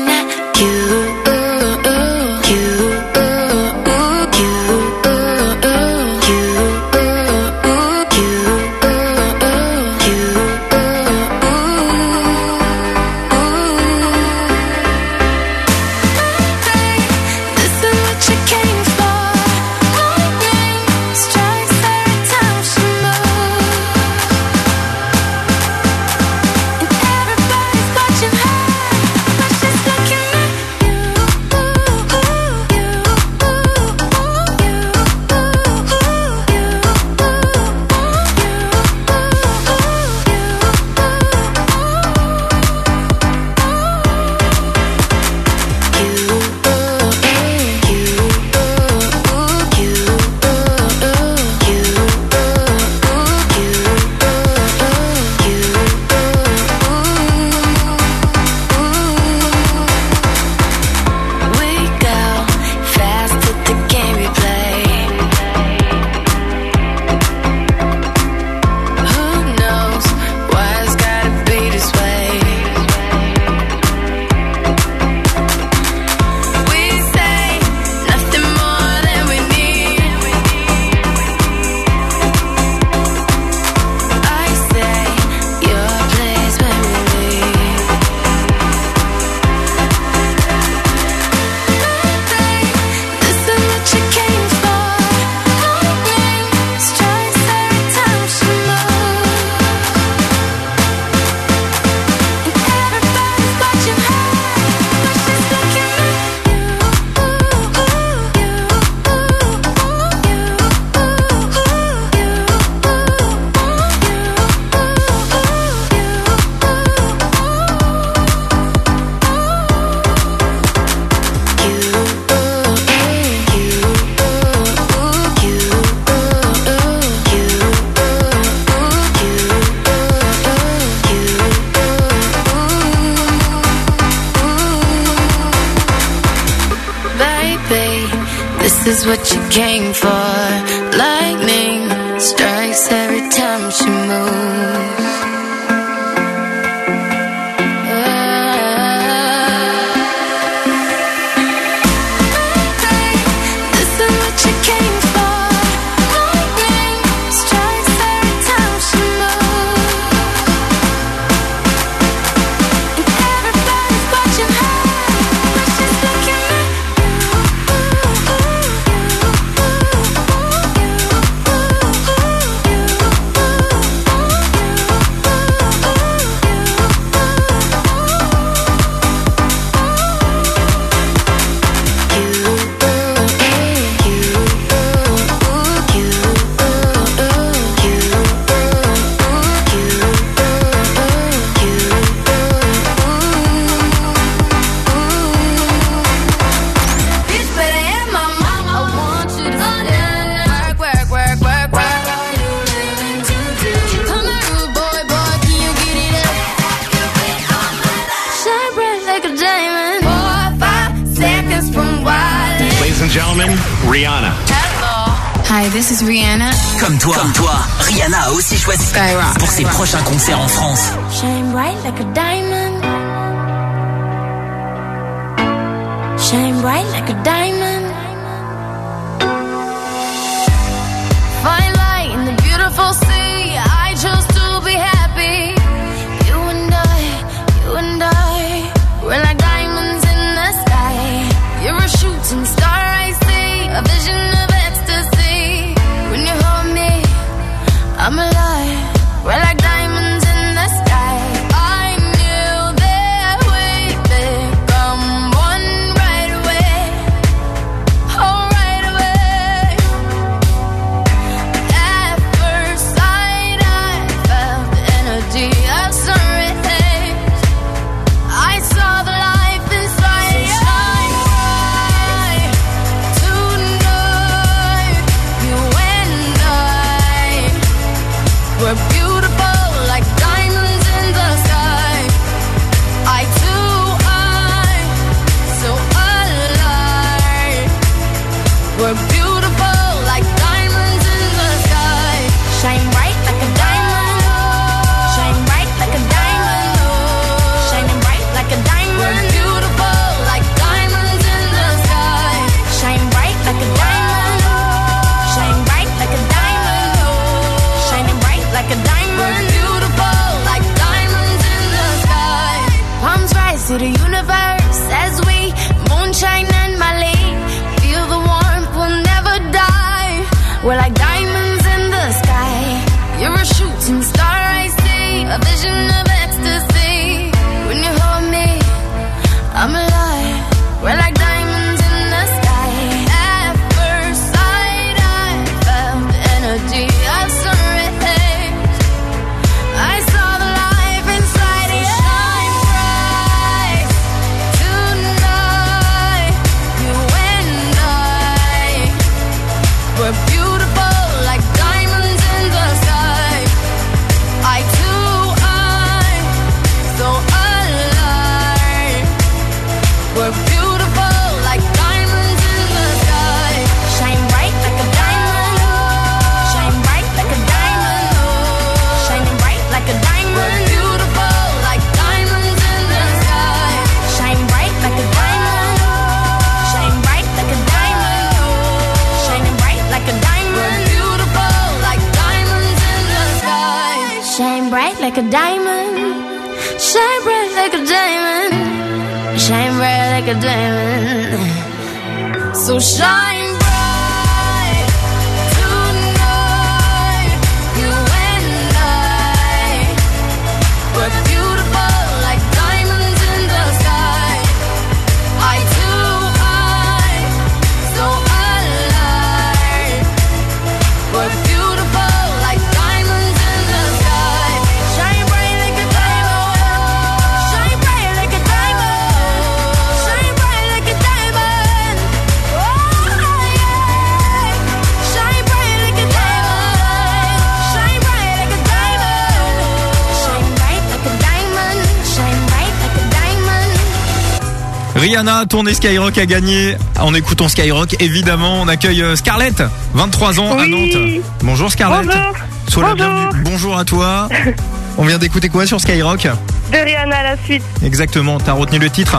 Rihanna, tournée Skyrock a gagné en écoutant Skyrock. Évidemment, on accueille euh, Scarlett, 23 ans à Nantes. Bonjour Scarlett. Bonjour. Sois la Bonjour. bienvenue. Bonjour à toi. <laughs> On vient d'écouter quoi sur Skyrock? De Rihanna à la suite. Exactement, t'as retenu le titre?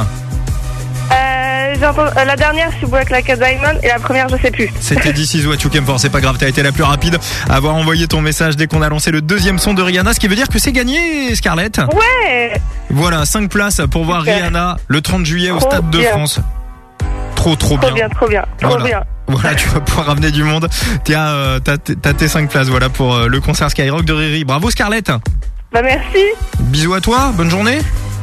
Euh, la dernière, je suis Black Like a Diamond, et la première, je sais plus. C'était This is what you came for, c'est pas grave, t'as été la plus rapide à avoir envoyé ton message dès qu'on a lancé le deuxième son de Rihanna, ce qui veut dire que c'est gagné Scarlett. Ouais Voilà, 5 places pour voir. Rihanna le 30 juillet au Stade de. France. Trop trop Trop bien. bien, trop bien, trop Voilà. bien. Voilà, tu vas pouvoir ramener du monde. T'as euh, t'as- t'as tes 5 places voilà pour euh, le concert Skyrock de Riri. Bravo Scarlett. Bah merci. Bisous à toi, bonne journée.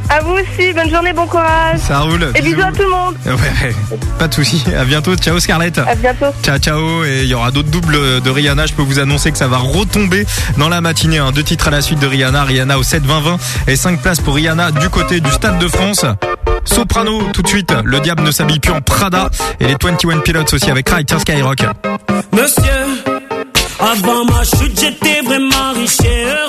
À vous aussi, bonne journée, bon courage. Ça roule. Et bisous à tout le monde. Ouais, pas de souci. À bientôt. Ciao Scarlett. À bientôt. Ciao ciao et il y aura d'autres doubles de Rihanna. Je peux vous annoncer que ça va retomber dans la matinée. Hein. Deux titres à la suite de Rihanna. Rihanna au 7-20-20 et 5 places pour Rihanna du côté du Stade de France. Soprano tout de suite. Le diable ne s'habille plus en Prada et les 21 Pilots aussi avec Right Skyrock. Monsieur, avant ma chute, j'étais vraiment riche et heureux.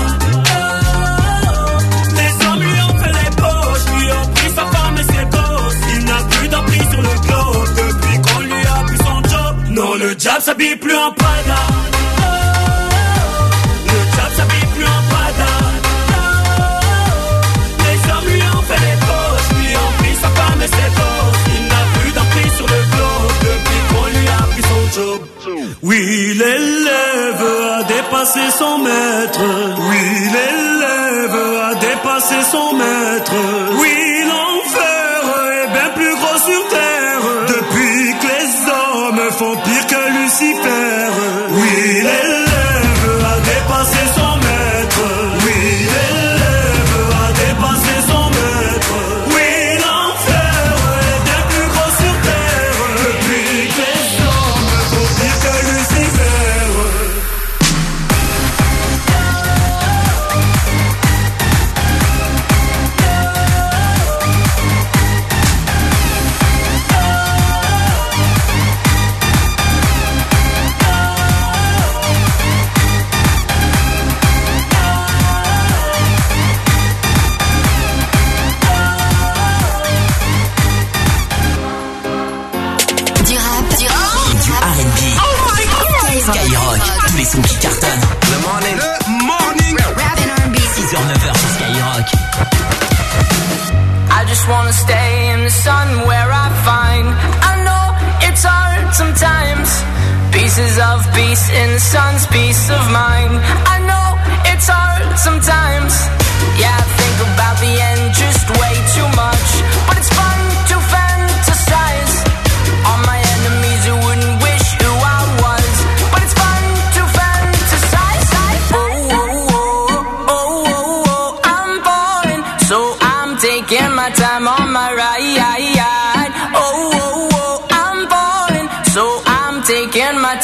Non, le job s'habille plus en Prada. Le job s'habille plus en Prada. Les hommes lui ont fait les poches, lui ont pris sa femme et ses gosses. Il n'a plus d'emprise sur le globe depuis qu'on lui a pris son job. Oui, l'élève a dépassé son maître. Oui, l'élève a dépassé son maître. Oui, l'enfer est bien plus gros sur terre. Depuis que les hommes font que 6h-9h sur Skyrock. I just wanna stay in the sun where I find I know it's hard sometimes. Pieces of peace in the sun's peace of mind. I know it's hard sometimes. Yeah, I think about the end just wait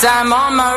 taking my time on my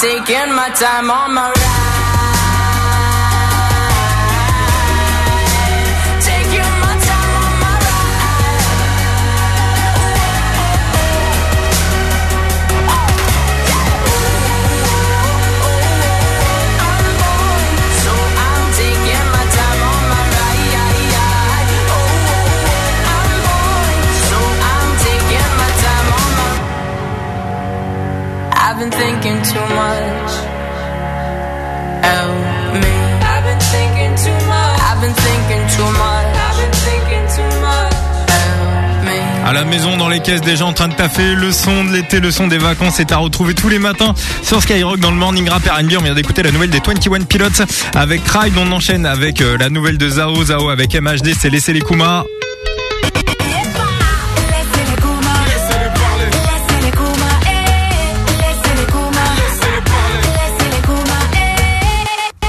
Taking my time on my ride. Been thinking too much. Me. I've been thinking too much. I've been thinking too much. À la maison, dans les caisses, des gens en train de taffer. Le son de l'été, le son des vacances est à retrouver tous les matins sur Skyrock dans le Morning Rap R&B. On vient d'écouter la nouvelle des 21 Pilots avec Ride. On enchaîne avec euh, la nouvelle de Zao. Zao avec MHD, c'est Laissez les Kuma.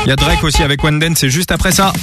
Il y a Drake aussi avec One Dance, c'est juste après ça.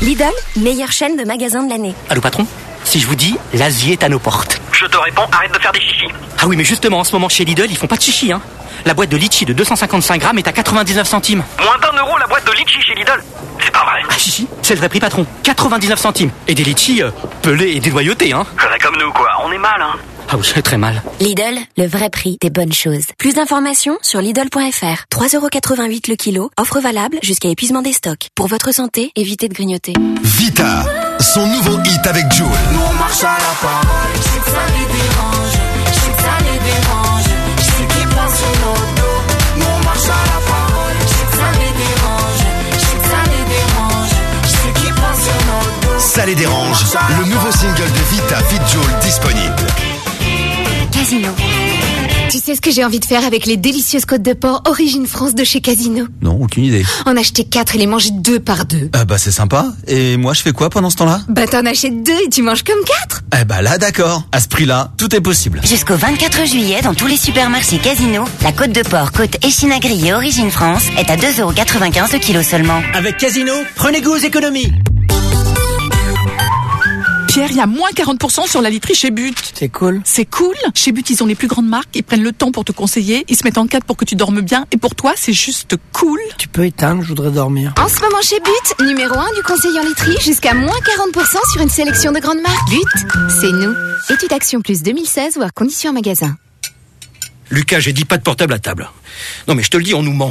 Lidl, meilleure chaîne de magasins de l'année. Allô patron? Si je vous dis, l'Asie est à nos portes. Je te réponds, arrête de faire des chichis. Ah oui, mais justement, en ce moment chez Lidl, ils font pas de chichi, hein. La boîte de litchi de 255 grammes est à 99 centimes. Moins d'un euro la boîte de litchi chez Lidl. C'est pas vrai. Ah, chichi, c'est le vrai prix patron. 99 centimes. Et des litchis euh, pelés et dénoyautés, hein. Comme nous, quoi. On est mal, hein. Ah oui, très mal. Lidl, le vrai prix des bonnes choses. Plus d'informations sur Lidl.fr. 3,88€ le kilo. Offre valable jusqu'à épuisement des stocks. Pour votre santé, évitez de grignoter. Vita, son nouveau hit avec Jules. Nous on marche à la parole, je sais que ça les dérange, je sais que ça les dérange, je sais qu'ils pensent sur nos dos. Nous on marche à la parole, je sais que ça les dérange, je sais que ça les dérange, je sais qu'ils pensent sur nos dos. Ça les dérange. Le nouveau single de Vita Fit Jules disponible. Casino. Tu sais ce que j'ai envie de faire avec les délicieuses côtes de porc Origine France de chez Casino? Non, aucune idée. En acheter quatre et les manger deux par deux. Ah bah c'est sympa. Et moi je fais quoi pendant ce temps-là? Bah t'en achètes deux et tu manges comme quatre Eh bah là d'accord. À ce prix-là, tout est possible. Jusqu'au 24 juillet, dans tous les supermarchés Casino, la côte de porc, côte grillée Origine France est à 2,95€ le kilo seulement. Avec Casino, prenez goût aux économies. Pierre, il y a moins 40% sur la literie chez But. C'est cool. C'est cool. Chez But, ils ont les plus grandes marques, ils prennent le temps pour te conseiller, ils se mettent en cadre pour que tu dormes bien, et pour toi, c'est juste cool. Tu peux éteindre, je voudrais dormir. En ce moment chez But, numéro 1 du conseiller en literie, jusqu'à moins 40% sur une sélection de grandes marques. But, c'est nous. Étude Action Plus 2016 ou à condition en magasin. Lucas, j'ai dit pas de portable à table. Non mais je te le dis, on nous ment.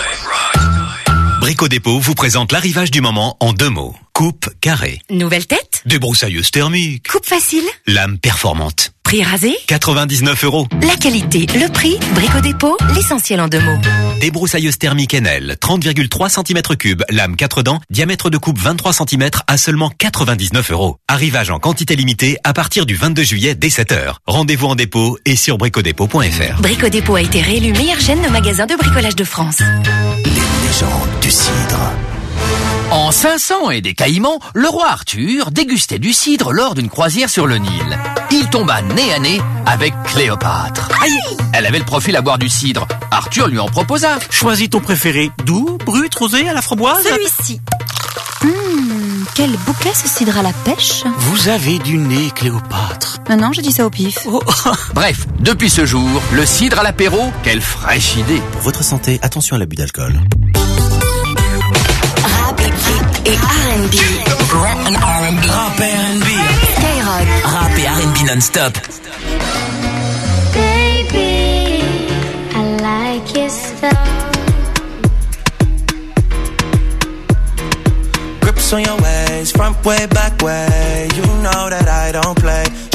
Brico Dépôt vous présente l'arrivage du moment en deux mots. Coupe carré. Nouvelle tête? Débroussailleuse thermique. Coupe facile? Lame performante. Prix rasé 99 euros. La qualité, le prix, Brico Dépôt, l'essentiel en deux mots. Débroussailleuse thermique Enel. 30,3 cm3. Lame 4 dents. Diamètre de coupe 23 cm à seulement 99 euros. Arrivage en quantité limitée à partir du 22 juillet dès 7h. Rendez-vous en dépôt et sur bricodépôt.fr. Brico Dépôt a été réélu meilleure chaîne de magasins de bricolage de France. Légende du cidre. En 500 et des Caïmans, le roi Arthur dégustait du cidre lors d'une croisière sur le Nil. Il tomba nez à nez avec Cléopâtre. Elle avait le profil à boire du cidre. Arthur lui en proposa. Choisis ton préféré. Doux, brut, rosé, à la framboise Celui-ci. Hum, quel bouquet ce cidre à la pêche? Vous avez du nez, Cléopâtre. Ah Non, je dis ça au pif. Bref, depuis ce jour, le cidre à l'apéro, quelle fraîche idée. Pour votre santé, attention à l'abus d'alcool. Et R&B. Rap and R&B. Rap et R&B. Skyrock. Rap et R&B non-stop. Baby, I like your stuff. Grips on your ways, front way, back way. You know that I don't play.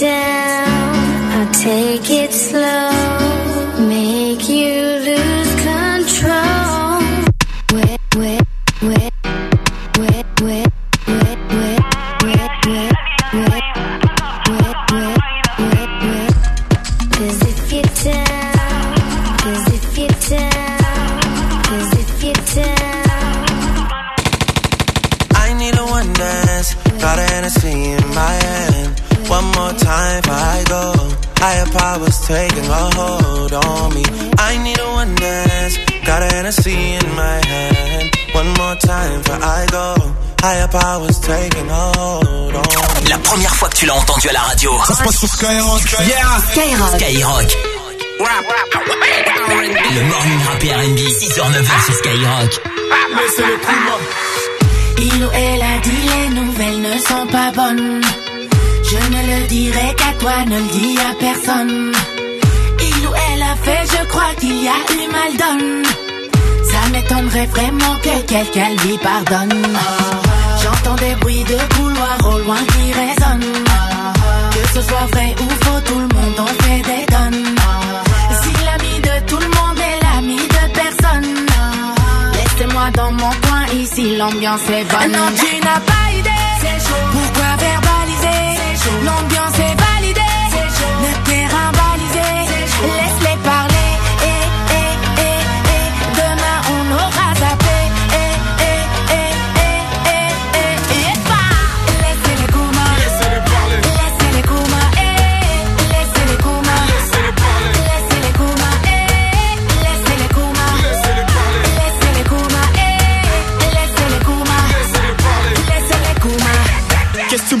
Down, One more time before I go. Higher powers taking a hold on me. I need a one dance, got a Hennessy in my hand. One more time before I go. Higher powers taking a hold on me. La première fois que tu l'as entendu à la radio. Ça se passe sur Skyrock. Yeah. Skyrock. Skyrock. Le morning rap et R&B, 6h-9h sur Skyrock. Il ou elle a dit les nouvelles ne sont pas bonnes. Je ne le dirai qu'à toi, ne le dis à personne. Il ou elle a fait, je crois qu'il y a eu mal donne. Ça m'étonnerait vraiment que quelqu'un lui pardonne. J'entends des bruits de couloir au loin qui résonnent. Que ce soit vrai ou faux, tout le monde en fait des tonnes. Si l'ami de tout le monde est l'ami de personne. Laissez-moi dans mon coin, ici l'ambiance est bonne. Non, tu n'as pas idée. Pourquoi verbaliser L'ambiance est validée. Le terrain balisé.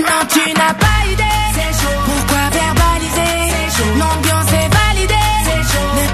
Non, tu n'as pas idée. Pourquoi verbaliser L'ambiance est validée. Le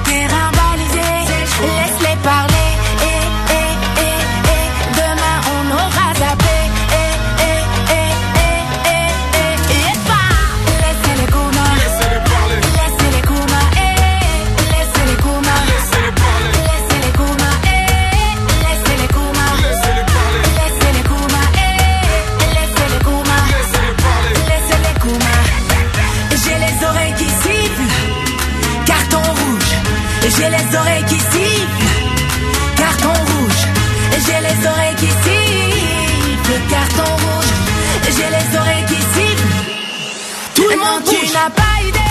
J'ai les oreilles qui sifflent. Tout le monde tu n'as pas idée.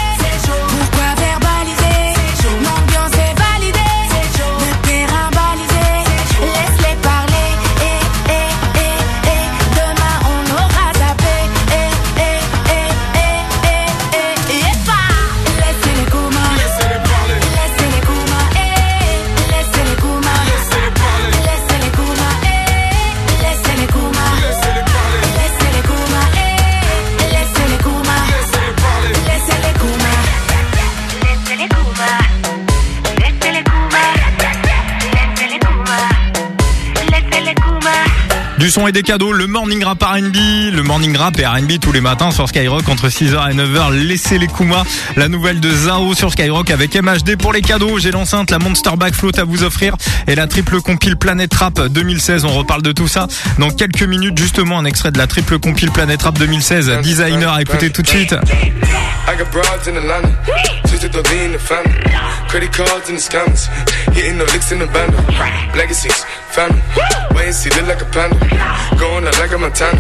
Du son et des cadeaux, le morning rap R&B, le morning rap et R&B tous les matins sur Skyrock entre 6h et 9h. Laissez les Kuma, la nouvelle de Zao sur Skyrock avec MHD pour les cadeaux. J'ai l'enceinte, la Monster Back Float à vous offrir et la triple compile Planet Rap 2016. On reparle de tout ça dans quelques minutes. Justement, un extrait de la triple compile Planet Rap 2016. Designer, à écouter tout de suite. Family, wait and see, look like a panda, going out like a Montana,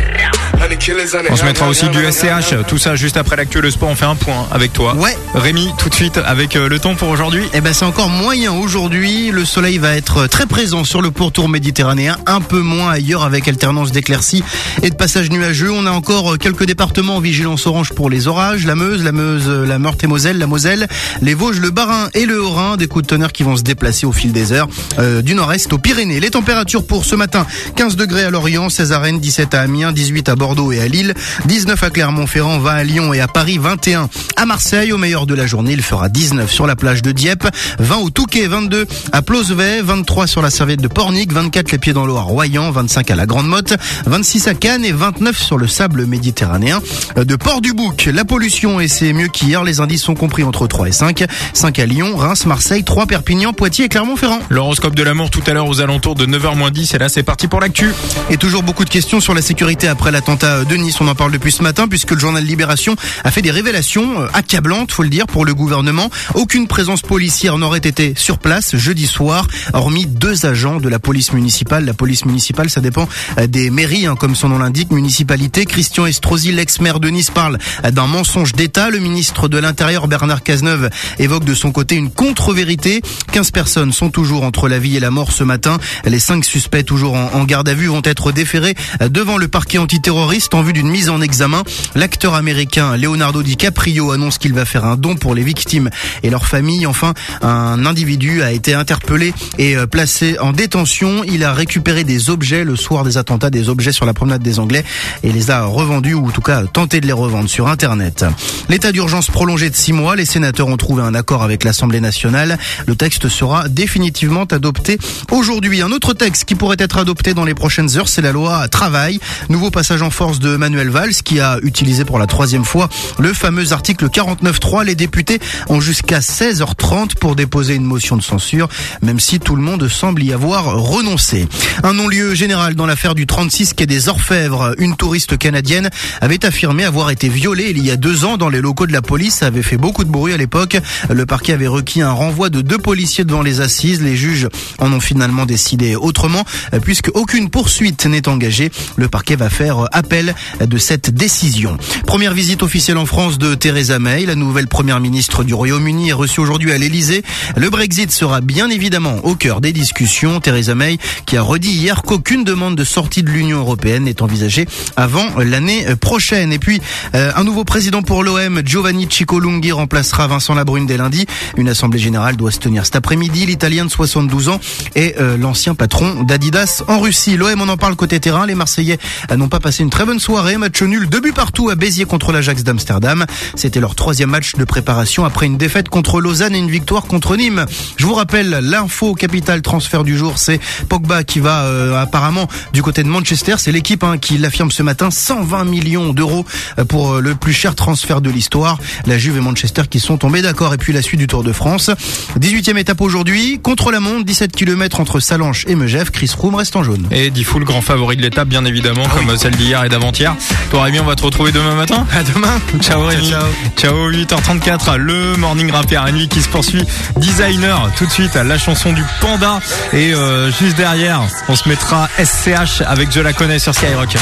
honey killers on se mettra aussi du SCH, tout ça juste après l'actu le sport. On fait un point avec toi. Ouais. Rémi, tout de suite avec euh, le temps pour aujourd'hui. Eh ben c'est encore moyen aujourd'hui. Le soleil va être très présent sur le pourtour méditerranéen, un peu moins ailleurs avec alternance d'éclaircies et de passages nuageux. On a encore quelques départements en vigilance orange pour les orages, la Meuse, la Meuse, la Meurthe-et-Moselle, la Moselle, les Vosges, le Bas-Rhin et le Haut-Rhin. Des coups de tonnerre qui vont se déplacer au fil des heures euh, du nord-est aux Pyrénées. Les températures température pour ce matin, 15 degrés à Lorient, 16 à Rennes, 17 à Amiens, 18 à Bordeaux et à Lille, 19 à Clermont-Ferrand, 20 à Lyon et à Paris, 21 à Marseille. Au meilleur de la journée, il fera 19 sur la plage de Dieppe, 20 au Touquet, 22 à Plosvet, 23 sur la serviette de Pornic, 24 les pieds dans l'eau à Royan, 25 à la Grande Motte, 26 à Cannes et 29 sur le sable méditerranéen de Port-du-Bouc. La pollution et c'est mieux qu'hier, les indices sont compris entre 3 et 5. 5 à Lyon, Reims, Marseille, 3 Perpignan, Poitiers et Clermont-Ferrand. L'horoscope de l'amour tout à l'heure aux alentours de 9h10 et là c'est parti pour l'actu. Et toujours beaucoup de questions sur la sécurité après l'attentat de Nice. On en parle depuis ce matin puisque le journal Libération a fait des révélations euh, accablantes, faut le dire, pour le gouvernement. Aucune présence policière n'aurait été sur place jeudi soir, hormis deux agents de la police municipale. La police municipale, ça dépend euh, des mairies, hein, comme son nom l'indique, municipalité. Christian Estrosi, l'ex-maire de Nice, parle euh, d'un mensonge d'État. Le ministre de l'Intérieur, Bernard Cazeneuve, évoque de son côté une contre-vérité. 15 personnes sont toujours entre la vie et la mort ce matin. Cinq suspects toujours en, garde à vue vont être déférés euh, devant le parquet antiterroriste en vue d'une mise en examen. L'acteur américain Leonardo DiCaprio annonce qu'il va faire un don pour les victimes et leurs familles. Enfin, un individu a été interpellé et euh, placé en détention. Il a récupéré des objets le soir des attentats, des objets sur la promenade des Anglais et les a revendus ou en tout cas tenté de les revendre sur Internet. L'état d'urgence prolongé de six mois, les sénateurs ont trouvé un accord avec l'Assemblée nationale. Le texte sera définitivement adopté aujourd'hui. Texte qui pourrait être adopté dans les prochaines heures, c'est la loi travail. Nouveau passage en force de Manuel Valls qui a utilisé pour la troisième fois le fameux article 49.3. Les députés ont jusqu'à 16h30 pour déposer une motion de censure, même si tout le monde semble y avoir renoncé. Un non-lieu général dans l'affaire du 36 quai des Orfèvres. Une touriste canadienne avait affirmé avoir été violée il y a deux ans dans les locaux de la police. Ça avait fait beaucoup de bruit à l'époque. Le parquet avait requis un renvoi de deux policiers devant les assises. Les juges en ont finalement décidé autrement, puisque aucune poursuite n'est engagée. Le parquet va faire appel de cette décision. Première visite officielle en France de Theresa May. La nouvelle première ministre du Royaume-Uni est reçue aujourd'hui à l'Elysée. Le Brexit sera bien évidemment au cœur des discussions. Theresa May qui a redit hier qu'aucune demande de sortie de l'Union européenne n'est envisagée avant l'année prochaine. Et puis, euh, un nouveau président pour l'OM, Giovanni Ciccolunghi, remplacera Vincent Labrune dès lundi. Une assemblée générale doit se tenir cet après-midi. L'Italien de 72 ans est euh, l'ancien patron d'Adidas en Russie. L'OM, on en parle côté terrain. Les Marseillais n'ont pas passé une très bonne soirée. Match nul, deux buts partout à Béziers contre l'Ajax d'Amsterdam. C'était leur troisième match de préparation après une défaite contre Lausanne et une victoire contre Nîmes. Je vous rappelle, l'info capital transfert du jour, c'est Pogba qui va euh, apparemment du côté de Manchester. C'est l'équipe hein, qui l'affirme ce matin. 120 millions d'euros pour euh, le plus cher transfert de l'histoire. La Juve et Manchester qui sont tombés d'accord. Et puis la suite du Tour de France. 18e étape aujourd'hui. Contre la montre, 17 km entre Salanches et Megève. Chris Froome reste en jaune. Et Diffoul, grand favori de l'étape, bien évidemment, comme celle d'hier et d'avant-hier. Toi, Rémi, on va te retrouver demain matin. À demain. Ciao, Rémi. Ciao, 8h34. Le morning rapper à nuit qui se poursuit. Designer, tout de suite, la chanson du panda. Et euh, juste derrière, on se mettra SCH avec Je la connais sur Skyrock.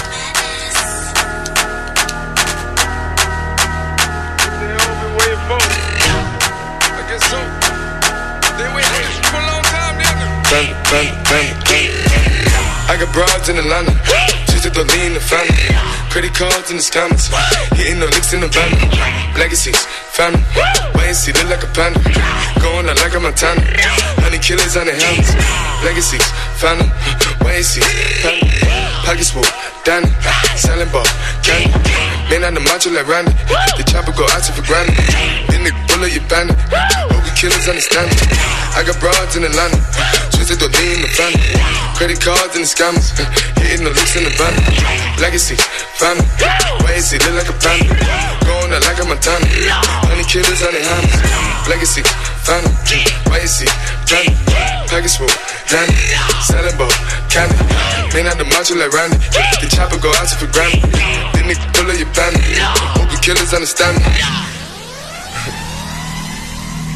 In Atlanta. Just to lean the family. Credit cards in the scammers. Hitting the licks in the van. Legacies, family. Wait and see, look like a panda. Going out like a Montana. Honey killers on their hands. Legacies, family. Wait and see, family. Pockets full, Danny. Selling ball, candy. Man on the macho like Randy. The chopper go out for granted. Then the bullet you bandit. Killers understand me. I got broads in the Atlanta. Twisted the lean in the family. Credit cards and the scammers. <laughs> Hitting the licks in the van. Legacy, family. Wait and see, look like a panda. Going out like a Montana. Honey killers on their hands. Legacy, family. Wait and see, family. Package full, Danny. Selling ball, candy. Man out the macho like Randy. The chopper go out to for granted. Then they pull up your bandit. Hope the killers understand me.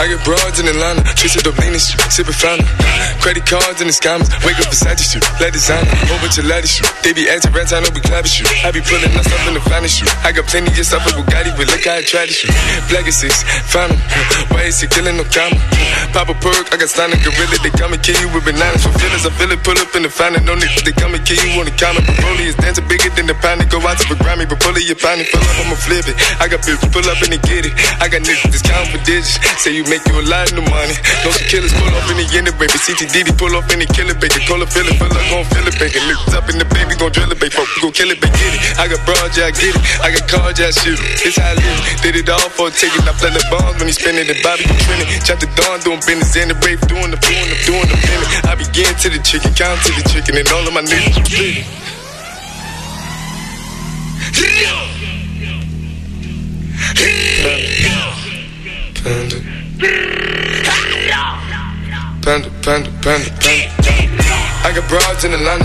I get broads in Atlanta, up lean shit, sipping fountain. Credit cards and the scammers, wake up beside you shoot, let designer, of laddies shoot. They be acting rats, I know we clapping shoot. I be pulling my stuff in the finest shoot. I got plenty of stuff with Bugatti, but look how I try to shoot. Black is six. Why is he killing no comma? Pop a perk, I got stunning gorilla, they come and kill you with bananas for feelings. I feel it, pull up in the fountain, no niggas, they come and kill you on the counter. Broly is dancing bigger than the pound, go out to the Grammy, but pull it, your pound, pull up, I'ma flip it. I got bitches, pull up and they get it. I got niggas, discount for digits. Say you make you a lot of money. No some killers pull off in the end baby. CTDD pull off in the killer baby. Call feeling, feel like gon' feel it, baby. Lift up in the baby, gon' drill it, baby. Fuck, gon' kill it, baby. Get it. I got broad, yeah, I get it. I got cards, yeah, I shoot it. This how I live. Did it all for a ticket. I play the bombs when he spinning the Bobby, you trending. Chop the dawn, doing business in the brave, doing the doing the doing the minute. I begin to the chicken, count to the chicken, and all of my niggas split. Panda. ¡Carro! Panda, panda, panda, panda. I got broads in Atlanta,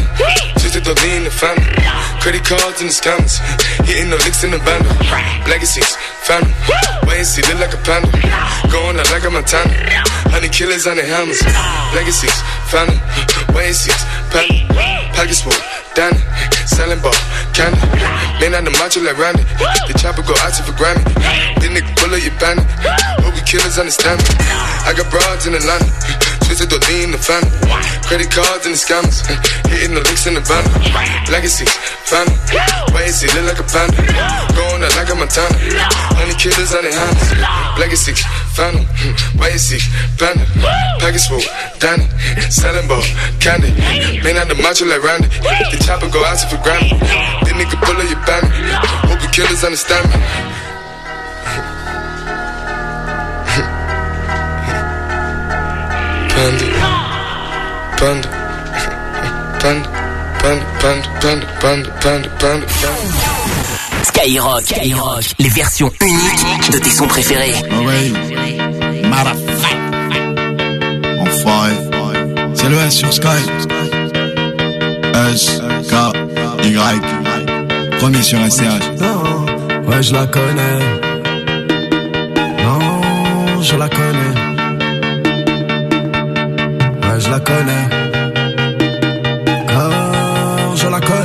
just to lean the family. Credit cards and the scammers, hitting the licks in the band. Legacies, family. Wait and see, look like a panda. Going out like a Montana. Honey killers on the hammers. Legacies, family. Wait and see, panda. Pockets full, Danny. Selling ball, candy. Man on the macho like Randy. The chopper go out for Grammy. This nigga pull up your bandit. Hope we killers understand me. I got broads in Atlanta. Twisted to lean the family. Credit cards and the scammers. <laughs> Hitting the licks in the van. Legacy, family. Why is he look like a panda? Going out like a Montana. Honey killers on their hands. Legacy, family. <laughs> Why is he panda? Package full, Danny. Selling ball, candy. Man out the macho like Randy. The chopper go out for Grammy. This nigga pull up your bandit. Hope the killers understand me. Panda. Panda. Panda. Panda. Panda. Panda. Panda. Panda. Panda. Panda. Skyrock, Skyrock, les versions uniques de tes sons préférés. Oui. Enfoiré. C'est le S sur Sky. S, K, Y. Premier sur SCH. Ouais, je la connais. Non, je la connais. Je la connais. Car je la connais.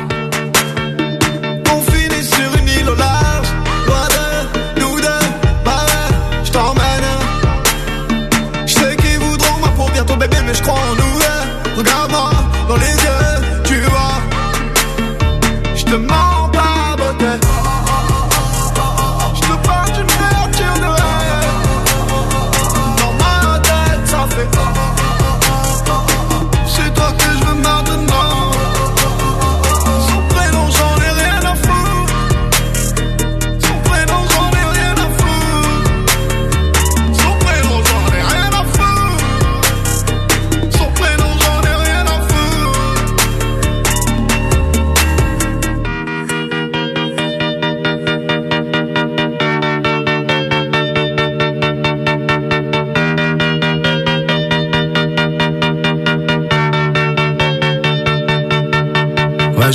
Regarde-moi dans les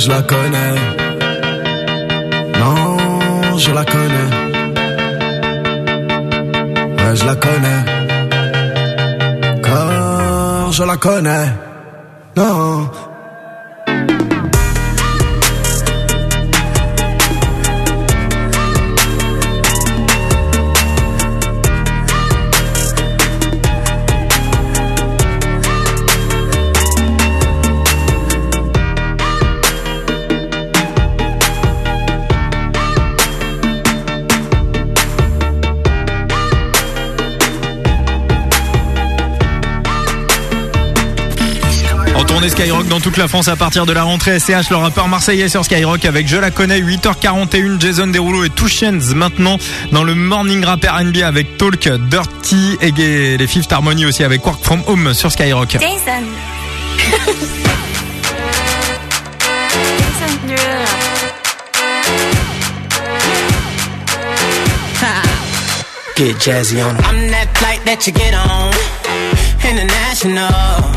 je la connais. Non, je la connais. Ouais, je la connais. Car je la connais. Skyrock dans toute la France à partir de la rentrée SCH, le rappeur marseillais sur Skyrock avec Je la connais, 8h41, Jason Derulo et Touchens maintenant dans le Morning Rap R&B avec Talk, Dirty et les Fifth Harmony aussi avec Work From Home sur Skyrock. Jason. <laughs> Get jazzy on 'em. I'm that flight that you get on. International.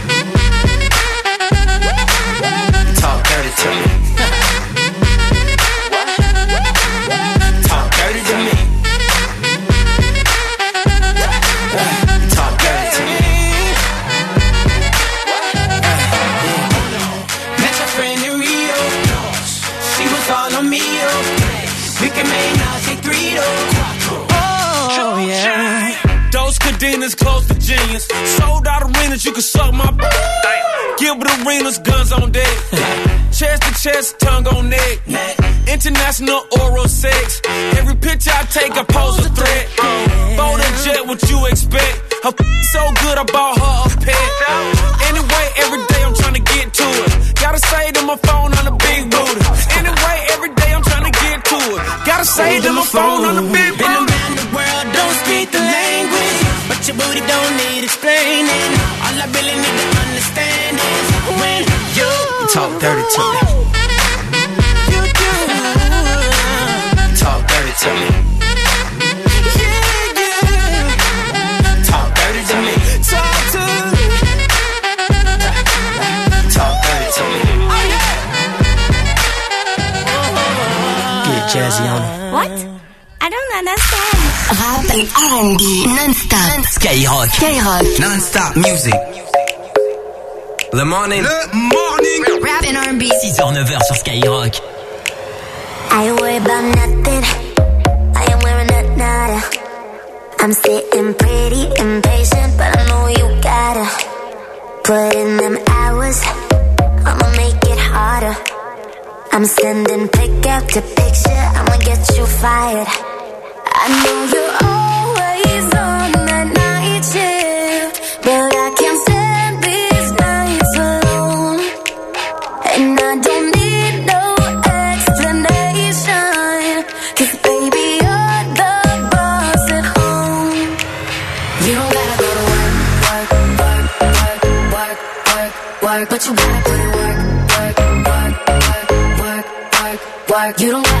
Dirty to me. Talk dirty to me. Talk dirty to me. Met a friend in Rio. She was all on me. Oh. We can make now say three though. Oh yeah. Those cadenas close to genius. Sold arenas, you can suck my. Gilbert Arenas, guns on deck. <laughs> chest to chest, tongue on neck. International oral sex. Every picture I take, I pose a threat. Bold and jet, what you expect? Her so good, I bought her a pet. Anyway, every day I'm trying to get to it. Gotta say to my phone on the big booty. Anyway, every day I'm trying to get to it. Gotta say to my phone on the big Been booty. around the world, don't speak the language. But your booty don't need explaining. All I really need to understand is when you, you talk dirty to me. You do. Talk dirty to me. Talk dirty to me. Talk to Talk dirty to me. Oh, Get jazzy on 'em. What? I don't understand. Rap et R&B non-stop. Skyrock. Skyrock. Non-stop music. Le morning. Le morning. Rap and R&B. 6h, 9h sur Skyrock. I ain't worried about nothing. I am wearing a nada. I'm sitting pretty impatient, but I know you gotta put in them hours. I'ma make it harder. I'm sending pick after picture. I'ma get you fired but you gotta put in work, work, work, work, work, work. You don't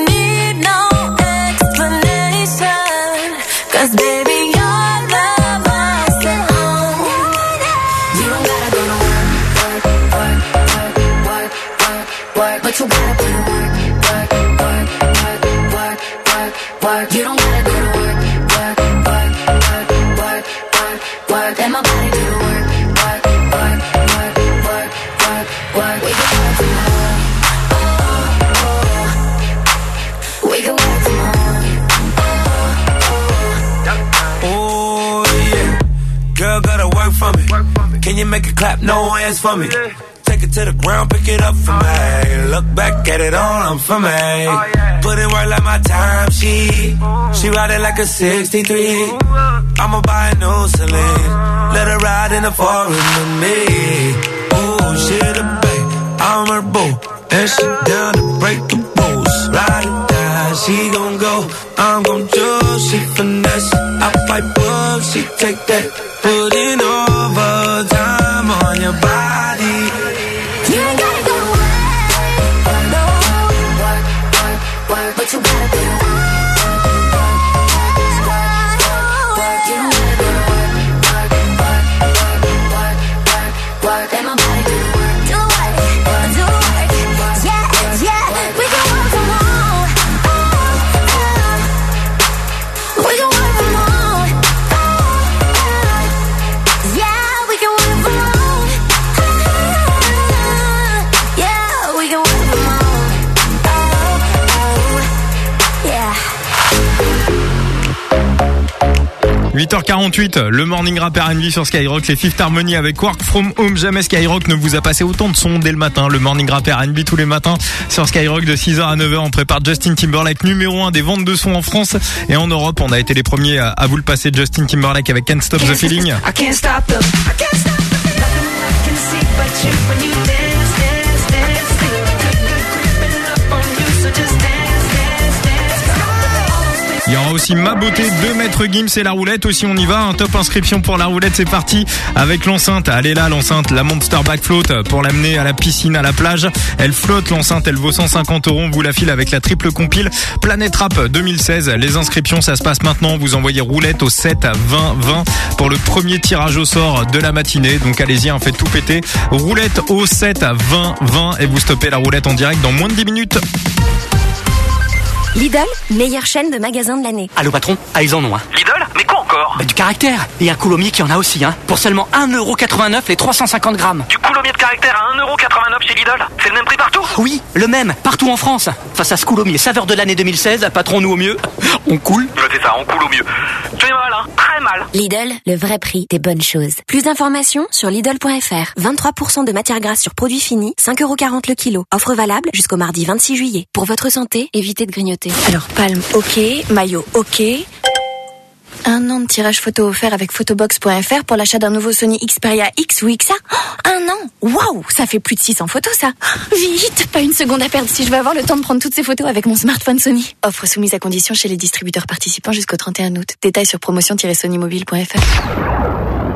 but you gotta put in work, work, work, work, work, work, work. You don't gotta go to work, work, work, work, work, work, work. Let my body do the work, work, work, work, work, work, work. We can work from home. Oh, oh. We can work from home. Oh yeah, girl gotta work for me. Can you make it clap? No hands for me. It to the ground, pick it up for me. Look back at it all, I'm for me. Put in work like my time, she she ride it like a 63. I'ma buy a new Celine. Let her ride in the foreign with me. Oh, she the babe, I'm her boo. And she down to break the rules. Ride it down, she gon' go. I'm gon' choose, she finesse. I fight book, she take that. Put in overtime on your body. 8h48, le morning rap R&B sur Skyrock, les Fifth Harmony avec Work From Home. Jamais Skyrock ne vous a passé autant de sons dès le matin. Le morning rap R&B tous les matins sur Skyrock de 6h à 9h. On prépare Justin Timberlake numéro 1 des ventes de sons en France et en Europe. On a été les premiers à, à vous le passer. Justin Timberlake avec Can't Stop the Feeling. I can't stop the. I can't stop the. Nothing Il y aura aussi Ma Beauté de Maître Gims et la roulette aussi on y va. Un top inscription pour la roulette, c'est parti avec l'enceinte. Est là l'enceinte, la Monster Back Float pour l'amener à la piscine, à la plage. Elle flotte l'enceinte, elle vaut 150 euros. On vous la file avec la triple compile Planète Rap 2016. Les inscriptions, ça se passe maintenant. Vous envoyez roulette au 7 à 20 20 pour le premier tirage au sort de la matinée. Donc allez-y, hein, faites tout péter. Roulette au 7 à 20 20 et vous stoppez la roulette en direct dans moins de 10 minutes. Lidl, meilleure chaîne de magasins de l'année. Allô patron Ah ils en ont hein. Lidl Mais quoi encore Bah du caractère. Et un coulommier qui en a aussi hein. Pour seulement 1,89€ les 350 grammes. Du coulommier de caractère à 1,89€ chez Lidl C'est le même prix partout Oui, le même, partout en France. Face à ce coulommier saveur de l'année 2016, patron nous au mieux. On coule. Ouais, C'est ça, on coule au mieux. Tu es mal, hein mal. Lidl, le vrai prix des bonnes choses. Plus d'informations sur Lidl.fr. 23% de matière grasse sur produits finis, 5,40€ le kilo. Offre valable jusqu'au mardi 26 juillet. Pour votre santé, évitez de grignoter. Alors, palme, ok. Maillot, ok. Un an de tirage photo offert avec photobox.fr pour l'achat d'un nouveau Sony Xperia X ou XA. Oh, un an? Waouh Ça fait plus de 600 photos, ça <gasps> Vite Pas une seconde à perdre si je veux avoir le temps de prendre toutes ces photos avec mon smartphone Sony. Offre soumise à condition chez les distributeurs participants jusqu'au 31 août. Détails sur promotion-sonymobile.fr.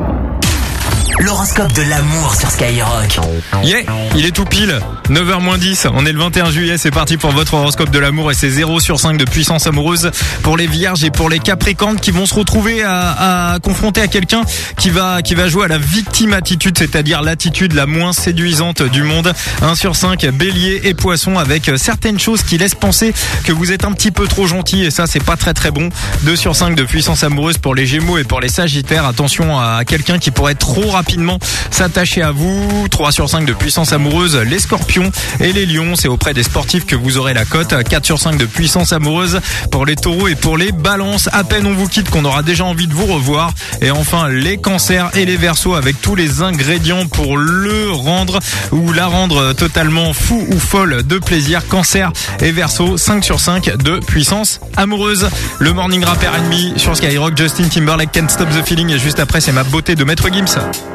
L'horoscope de l'amour sur Skyrock. Yeah, il est tout pile. 9h 10. On est le 21 juillet. C'est parti pour votre horoscope de l'amour et c'est 0 sur 5 de puissance amoureuse pour les vierges et pour les capricornes qui vont se retrouver à, à confronter à quelqu'un qui va, qui va jouer à la victime attitude, c'est-à-dire l'attitude la moins séduisante du monde. 1 sur 5, bélier et poisson avec certaines choses qui laissent penser que vous êtes un petit peu trop gentil et ça c'est pas très très bon. 2 sur 5 de puissance amoureuse pour les gémeaux et pour les sagittaires. Attention à quelqu'un qui pourrait être trop rapide rapidement s'attacher à vous. 3 sur 5 de puissance amoureuse, les scorpions et les lions. C'est auprès des sportifs que vous aurez la cote. 4 sur 5 de puissance amoureuse pour les taureaux et pour les balances. À peine on vous quitte qu'on aura déjà envie de vous revoir. Et enfin, les cancers et les versos avec tous les ingrédients pour le rendre ou la rendre totalement fou ou folle de plaisir. Cancer et verso, 5 sur 5 de puissance amoureuse. Le morning rapper ennemi sur Skyrock, Justin Timberlake, Can't Stop the Feeling. Et juste après, c'est ma beauté de Maître Gims.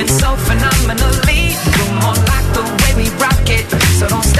Moving so phenomenally. You're more like the way we rock it, so don't stop.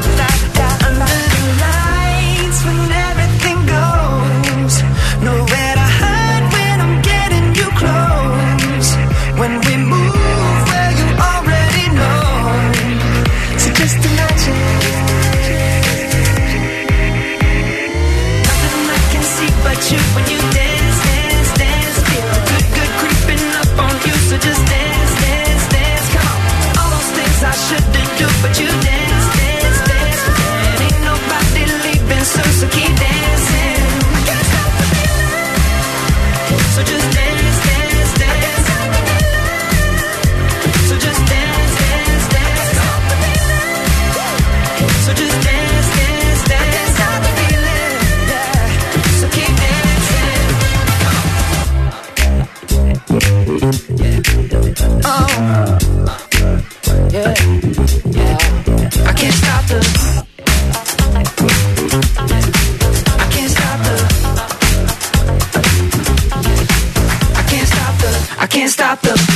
Can't stop the.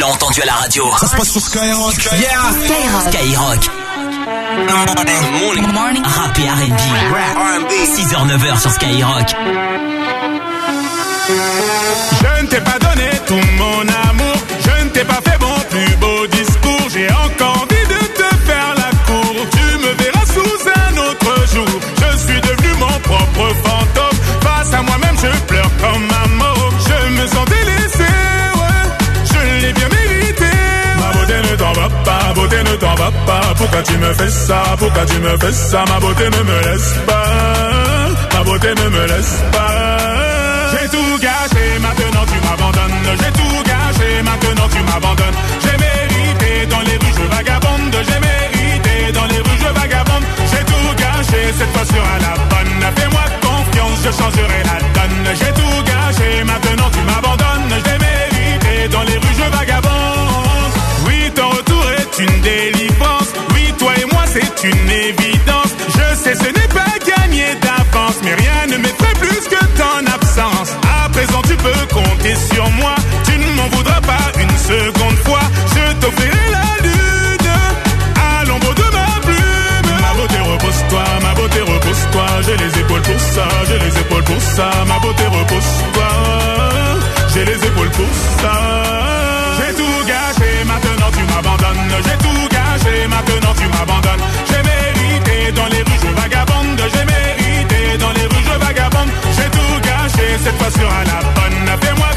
L'as entendu à la radio. Ça se passe sur Skyrock. Yeah. Skyrock. Morning. Morning. Rap et R&B. 6h, 9h sur Skyrock. Je ne t'ai pas donné tout mon amour, je ne t'ai pas fait mon plus beau discours, j'ai encore envie de te faire la cour, tu me verras sous un autre jour, je suis devenu mon propre fantôme, face à moi-même je pleure comme ne t'en va pas, pourquoi tu me fais ça, pourquoi tu me fais ça, ma beauté ne me laisse pas, ma beauté ne me laisse pas. J'ai tout gâché, maintenant tu m'abandonnes. J'ai tout gâché, maintenant tu m'abandonnes. J'ai mérité dans les rues, je vagabonde. j'ai mérité. Sur moi. Tu ne m'en voudras pas une seconde fois. Je t'offrirai la lune à l'ombre de ma plume. Ma beauté repose-toi, ma beauté repose-toi. J'ai les épaules pour ça, j'ai les épaules pour ça. Ma beauté repose-toi, j'ai les épaules pour ça. J'ai tout gâché, maintenant tu m'abandonnes. J'ai tout gâché, maintenant tu m'abandonnes. J'ai mérité dans les rues, je vagabonde. J'ai mérité dans les rues, je vagabonde. J'ai tout gâché, cette fois sera la bonne. Fais-moi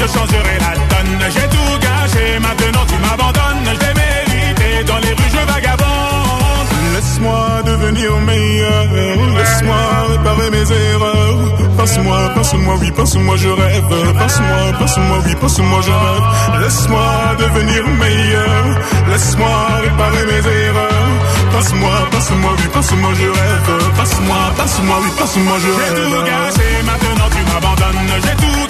je changerai la donne. J'ai tout gâché, maintenant tu m'abandonnes. Je l'ai mérité dans les rues, je vagabonde. Laisse-moi devenir meilleur. Laisse-moi réparer mes erreurs. Passe-moi, passe-moi, oui, passe-moi, je rêve. Passe-moi, passe-moi, oui, passe-moi, je rêve. Laisse-moi devenir meilleur. Laisse-moi réparer mes erreurs. Passe-moi, passe-moi, oui, passe-moi, je rêve. Passe-moi, passe-moi, oui, passe-moi, je rêve. J'ai tout gâché, maintenant tu m'abandonnes. J'ai tout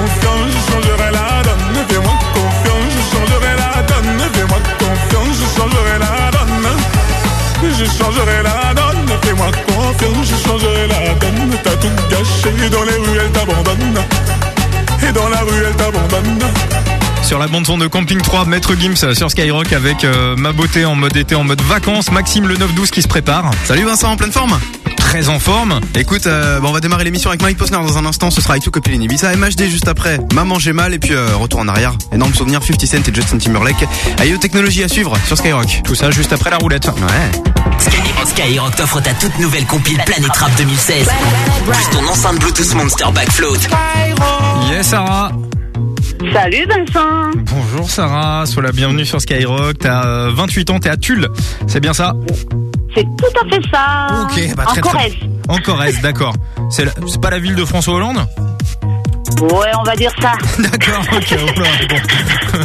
Je changerai la donne, fais-moi confiance, je changerai la donne. T'as tout gâché, dans les rues elle t'abandonne. Et dans la rue elle t'abandonne. Sur la bande son de Camping 3, Maître Gims sur Skyrock avec euh, ma beauté en mode été, en mode vacances. Maxime le 9-12 qui se prépare. Salut Vincent, en pleine forme? Très en forme. Écoute, euh, bon, on va démarrer l'émission avec Mike Posner dans un instant. Ce sera avec tout Copilini Ibiza, MHD juste après. Maman j'ai mal et puis euh, retour en arrière. Énorme souvenir 50 Cent et Justin Timberlake. Aïe technologie à suivre sur Skyrock. Tout ça juste après la roulette. Ouais. Skyrock, Skyrock t'offre ta toute nouvelle compile Planète Rap 2016. Plus ton enceinte Bluetooth Monster Backfloat. Yes Sarah. Salut Vincent Bonjour Sarah, sois la bienvenue sur Skyrock. T'as euh, 28 ans, t'es à Tulle. C'est bien ça? C'est tout à fait ça Ok, bah En très Corrèze. En Corrèze, d'accord. C'est la- c'est pas la ville de François Hollande? Ouais, on va dire ça. <laughs> D'accord, ok, bon. <laughs>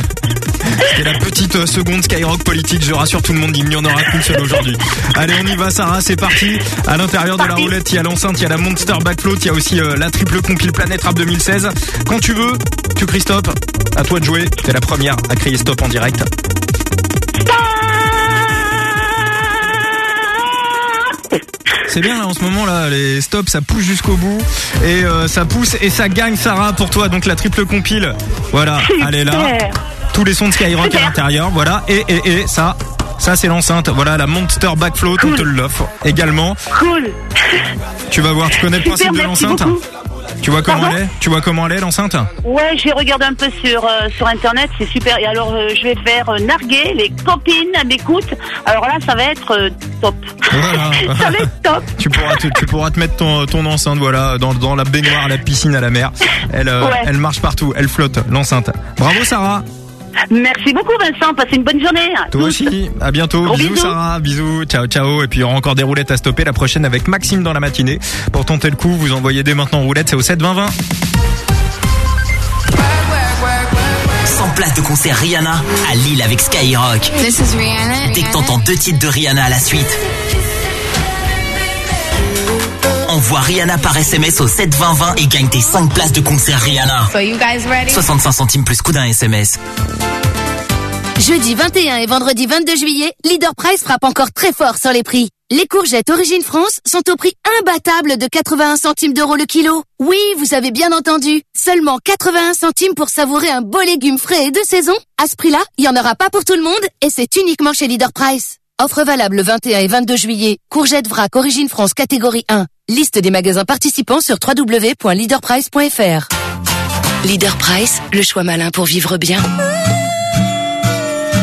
C'était la petite euh, seconde Skyrock politique, je rassure tout le monde, il n'y en aura qu'une seule aujourd'hui. Allez, on y va Sarah, c'est parti. À l'intérieur de la roulette, il y a l'enceinte, il y a la Monster Backfloat, il y a aussi euh, la triple compile Planète Rap 2016. Quand tu veux, tu cries stop. À toi de jouer, t'es la première à crier stop en direct. C'est bien là en ce moment là, les stops ça pousse jusqu'au bout et euh, ça pousse et ça gagne Sarah pour toi donc la triple compile. Voilà, <laughs> elle est là. Tous les sons de Skyrock à l'intérieur, voilà et et et ça ça c'est l'enceinte, voilà la Monster Backfloat, on te l'offre également. Cool. Tu vas voir, tu connais le Super, principe de l'enceinte beaucoup. Tu vois comment Pardon elle est Tu vois comment elle est l'enceinte Ouais, j'ai regardé un peu sur, euh, sur internet, c'est super. Et alors, euh, je vais faire euh, narguer, les copines m'écoutent. Alors là, ça va être top. Voilà. <laughs> ça va être top. tu pourras te, tu pourras te mettre ton, ton enceinte voilà dans, dans la baignoire, à la piscine, à la mer. Elle Ouais. elle marche partout, elle flotte l'enceinte. Bravo Sarah. Merci beaucoup Vincent, passez une bonne journée. à Toi tous. aussi, à bientôt. Gros bisous, bisous. Sarah, bisous, ciao ciao. Et puis il y aura encore des roulettes à stopper. La prochaine avec Maxime dans la matinée. Pour tenter le coup, vous envoyez dès maintenant roulette, c'est au 7 20 20. 100 places de concert Rihanna à Lille avec Skyrock. This is Rihanna. Dès que t'entends deux titres de Rihanna à la suite, envoie Rihanna par SMS au 7 20 20 et gagne tes 5 places de concert Rihanna. So you guys ready? 65 centimes plus coût d'un SMS. Jeudi 21 et vendredi 22 juillet, Leader Price frappe encore très fort sur les prix. Les courgettes Origine France sont au prix imbattable de 81 centimes d'euros le kilo. Oui, vous avez bien entendu. Seulement 81 centimes pour savourer un beau légume frais et de saison. À ce prix-là, il y en aura pas pour tout le monde et c'est uniquement chez Leader Price. Offre valable le 21 et 22 juillet. Courgettes vrac Origine France catégorie 1. Liste des magasins participants sur www.leaderprice.fr. Leader Price, le choix malin pour vivre bien.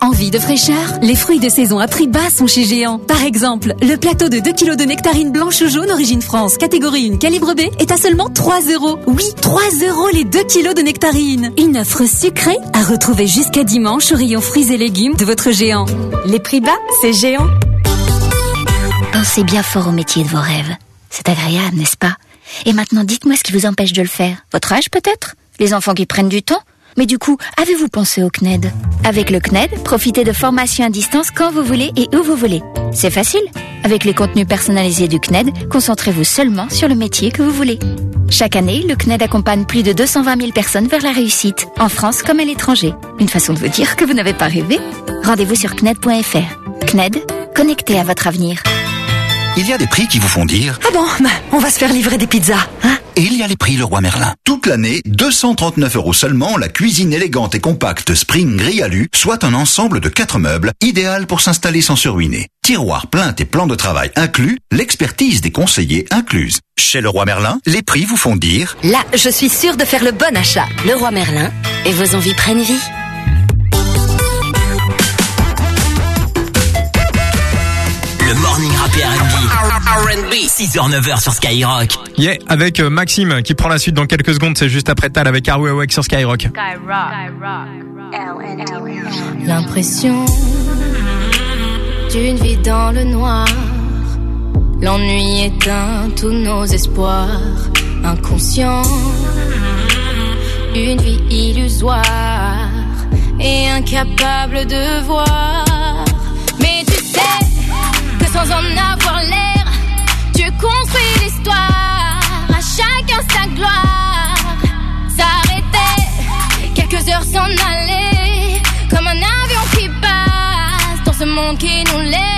Envie de fraîcheur Les fruits de saison à prix bas sont chez Géant. Par exemple, le plateau de 2 kg de nectarines blanches ou jaunes origine France, catégorie 1, calibre B, est à seulement 3 euros. Oui, 3 euros les 2 kg de nectarines. Une offre sucrée à retrouver jusqu'à dimanche au rayon fruits et légumes de votre Géant. Les prix bas, c'est Géant. Pensez bien fort au métier de vos rêves. C'est agréable, n'est-ce pas? Et maintenant, dites-moi ce qui vous empêche de le faire. Votre âge peut-être? Les enfants qui prennent du temps? Mais du coup, avez-vous pensé au CNED Avec le CNED, profitez de formations à distance quand vous voulez et où vous voulez. C'est facile. Avec les contenus personnalisés du CNED, concentrez-vous seulement sur le métier que vous voulez. Chaque année, le CNED accompagne plus de 220 000 personnes vers la réussite, en France comme à l'étranger. Une façon de vous dire que vous n'avez pas rêvé? Rendez-vous sur CNED.fr. CNED, connecté à votre avenir. Il y a des prix qui vous font dire Ah bon, bah, on va se faire livrer des pizzas. Hein? Et il y a les prix Leroy Merlin. Toute l'année, 239 euros seulement la cuisine élégante et compacte Spring Gris Alu, soit un ensemble de quatre meubles, idéal pour s'installer sans se ruiner. Tiroirs, plaintes et plans de travail inclus, l'expertise des conseillers incluse. Chez Leroy Merlin, les prix vous font dire Là, je suis sûre de faire le bon achat. Le roi Merlin, et vos envies prennent vie. Le morning rap R&B. 6h-9h sur Skyrock. Yeah, avec euh, Maxime qui prend la suite dans quelques secondes. C'est juste après Tal avec Arwe Awake sur Skyrock. L'impression d'une vie dans le noir. L'ennui éteint tous nos espoirs. Inconscient, une vie illusoire et incapable de voir. Mais tu sais que sans en avoir tu construis l'histoire. À chacun sa gloire. S'arrêter, quelques heures s'en aller, comme un avion qui passe dans ce monde qui nous laisse.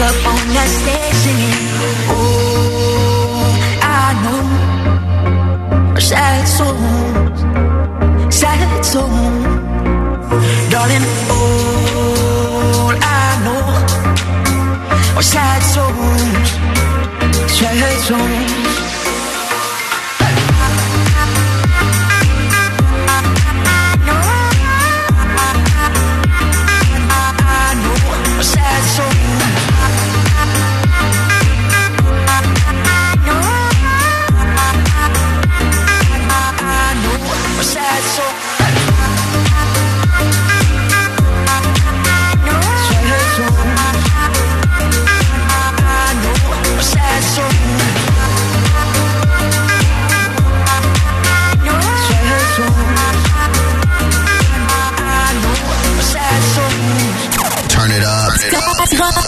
stuck up on that stage singing. Oh, I know are sad souls, sad souls, darling. All I know are sad souls, sad souls.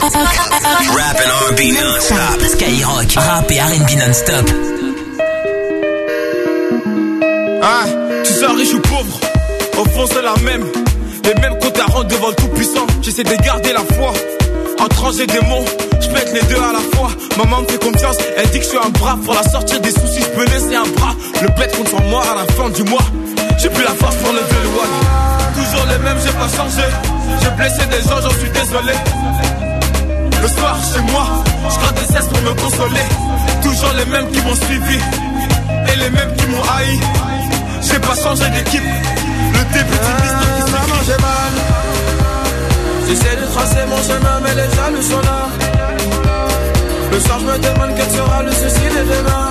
Rap and R&B non-stop. Skyrock, rap et R&B non-stop. Ah, tu sois riche ou pauvre, au fond c'est la même. Les mêmes à rendre devant le tout-puissant. J'essaie de garder la foi. Entre et démons, je pète les deux à la fois. Maman me fait confiance, elle dit que je suis un bras. Pour la sortir des soucis, je peux laisser un bras. Le bête contre moi à la fin du mois. J'ai plus la force pour lever le one. Toujours les mêmes, j'ai pas changé. J'ai blessé des gens, j'en suis désolé. Le soir chez moi, je gratte des cesses pour me consoler. Toujours les mêmes qui m'ont suivi et les mêmes qui m'ont haï. J'ai pas changé d'équipe. Le début d'une histoire qui Maman, j'ai mal. J'essaie de tracer mon chemin, mais les jaloux sont là. Le soir, je me demande quel sera le souci de demain.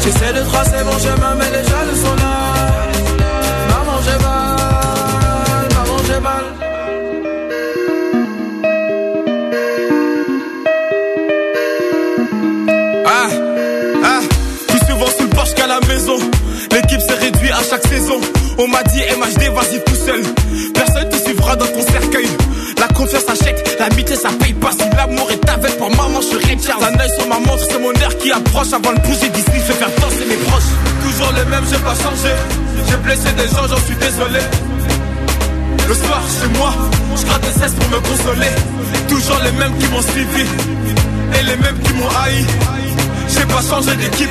J'essaie de tracer mon chemin, mais les jaloux sont là. Maman, j'ai mal. L'équipe s'est réduite à chaque saison. On m'a dit MHD, vas-y tout seul. Personne te suivra dans ton cercueil. La confiance achète, l'amitié ça paye pas. Si l'amour est avec pour maman, je suis Richard. Un œil sur ma montre, c'est mon air qui approche. Avant de bouger d'ici, je vais faire danser mes proches. Toujours les mêmes, j'ai pas changé. J'ai blessé des gens, j'en suis désolé. Le soir, chez moi, je gratte des cesses pour me consoler. Toujours les mêmes qui m'ont suivi et les mêmes qui m'ont haï. J'ai pas changé d'équipe.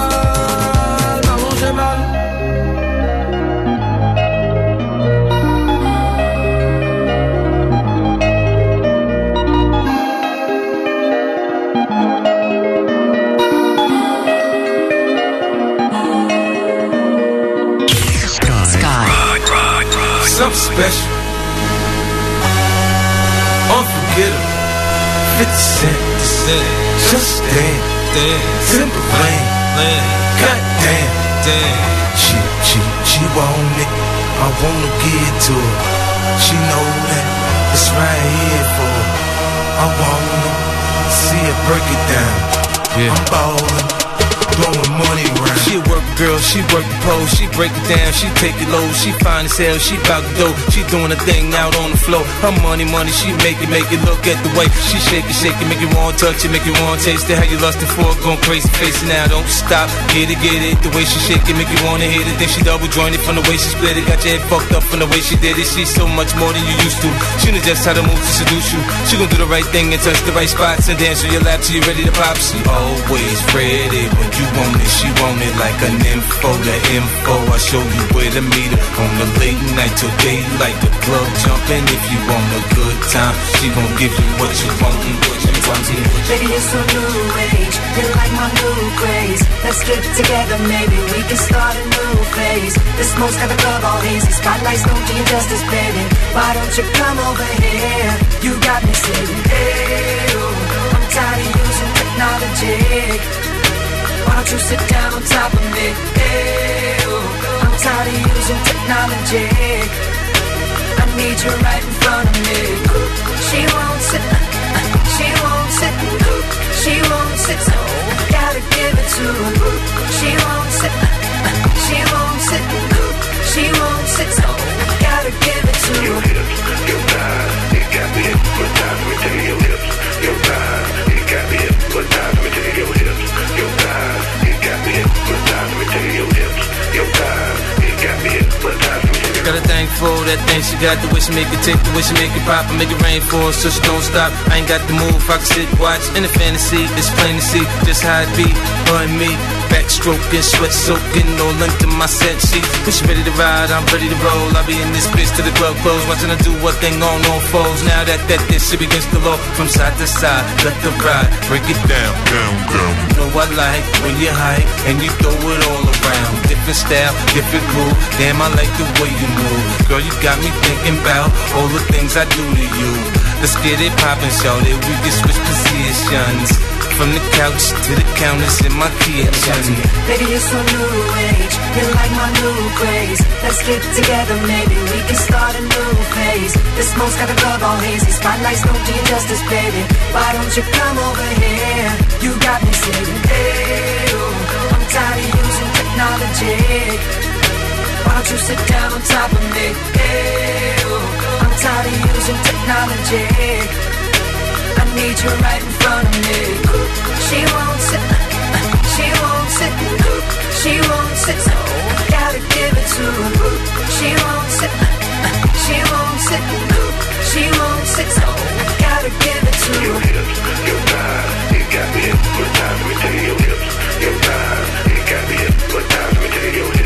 Special. Unforgettable. 50 Cent. Just damn. Simple plan. Goddamn. Damn. damn. She, she, she want it. I wanna get to her. She know that it's right here for her. I wanna see her break it down. Yeah. I'm ballin'. Blowing money around. She work girl, she work the pole, she break it down, she take it low, she fine as hell, she bout to dough, she doing a thing out on the floor. Her money, money, she make it, make it look at the way she shake it, shake it, make you want to touch it, make you want to taste it. How you lustin' for it, going crazy, face now, don't stop, get it, get it. The way she shake it, make you wanna hit it. Then she double jointed from the way she split it, got your head fucked up from the way she did it. She's so much more than you used to. She knows just how to move to seduce you. She gon' do the right thing and touch the right spots and dance on your lap till you ready to pop. She always ready when you want it. She want it like an info, the info. I show you where to meet her on the late night till daylight. The club jumping if you want a good time. She gon' give you what you want and what you want. Baby, it's so new age. You like my new craze. Let's get together, maybe we can start a new phase. The smoke's got the club all hazy. Spotlights don't do you justice, baby. Why don't you come over here? You got me saying, hey, oh, I'm tired of using technology. Why don't you sit down on top of me? Hey, oh, I'm tired of using technology. I need you right in front of me. She won't sit, she won't sit, she won't sit. So gotta give it to her. She won't sit, she won't sit, she won't sit. So gotta give it to. Your hips, your thighs, it got me hypnotized. Me you your hips, your thighs, it got me hypnotized. Me you your hips, your thighs, it got me hypnotized. Tell your hips, your thighs, it got me hypnotized. Let me tell you Got a thing for that thing she got, the way she make it tick, the way she make it pop, and make it rain for her, so she don't stop. I ain't got the move, I can sit, watch, in the fantasy, it's plain to see just how it be, her me. Backstroking, sweat soaking, all in my set sheet. When she ready to ride, I'm ready to roll. I'll be in this bitch till the club close, watching her do what thing on all foes. Now that that this shit begins to low, from side to side, let the ride, break it down, down, down. You know I like when you hype and you throw it all around. Different style, different groove. Damn, I like the way you move. Girl, you got me thinking about all the things I do to you. Let's get it poppin', shorty. We can switch positions. From the couch to the counters in my kitchen. Baby, you're so new age. You like my new craze. Let's get together, maybe we can start a new phase. The smoke's got the club all hazy. Spotlights don't do you justice, baby. Why don't you come over here? You got me saying, hey, oh, I'm tired of using technology. Why don't you sit down on top of me? Hey, oh, I'm tired of using technology. I need you right in front of me. She won't sit, she won't sit, she won't sit. So gotta give it to her. She won't sit, she won't sit, she won't sit. So gotta give it to her. Your thighs, it got me hypnotized. Let me tell you your hips, your thighs, it got me hypnotized. Let me tell you your hips, your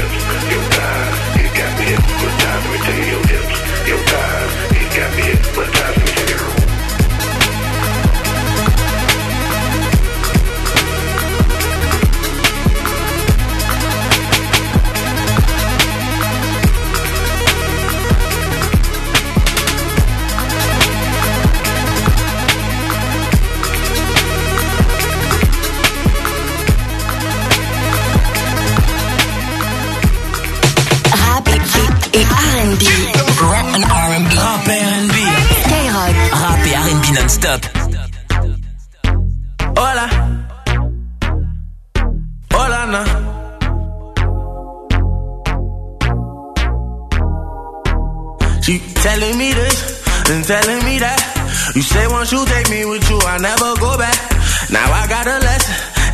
it got me hypnotized. Let me tell you your hips, your thighs, it got me hypnotized. et R&B. Rap and R&B. Rap et R&B. Skyrock. Rap et R&B non-stop. Hola. Hola, na. She telling me this and telling me that. You say once you take me with you, I never go back. Now I got a lesson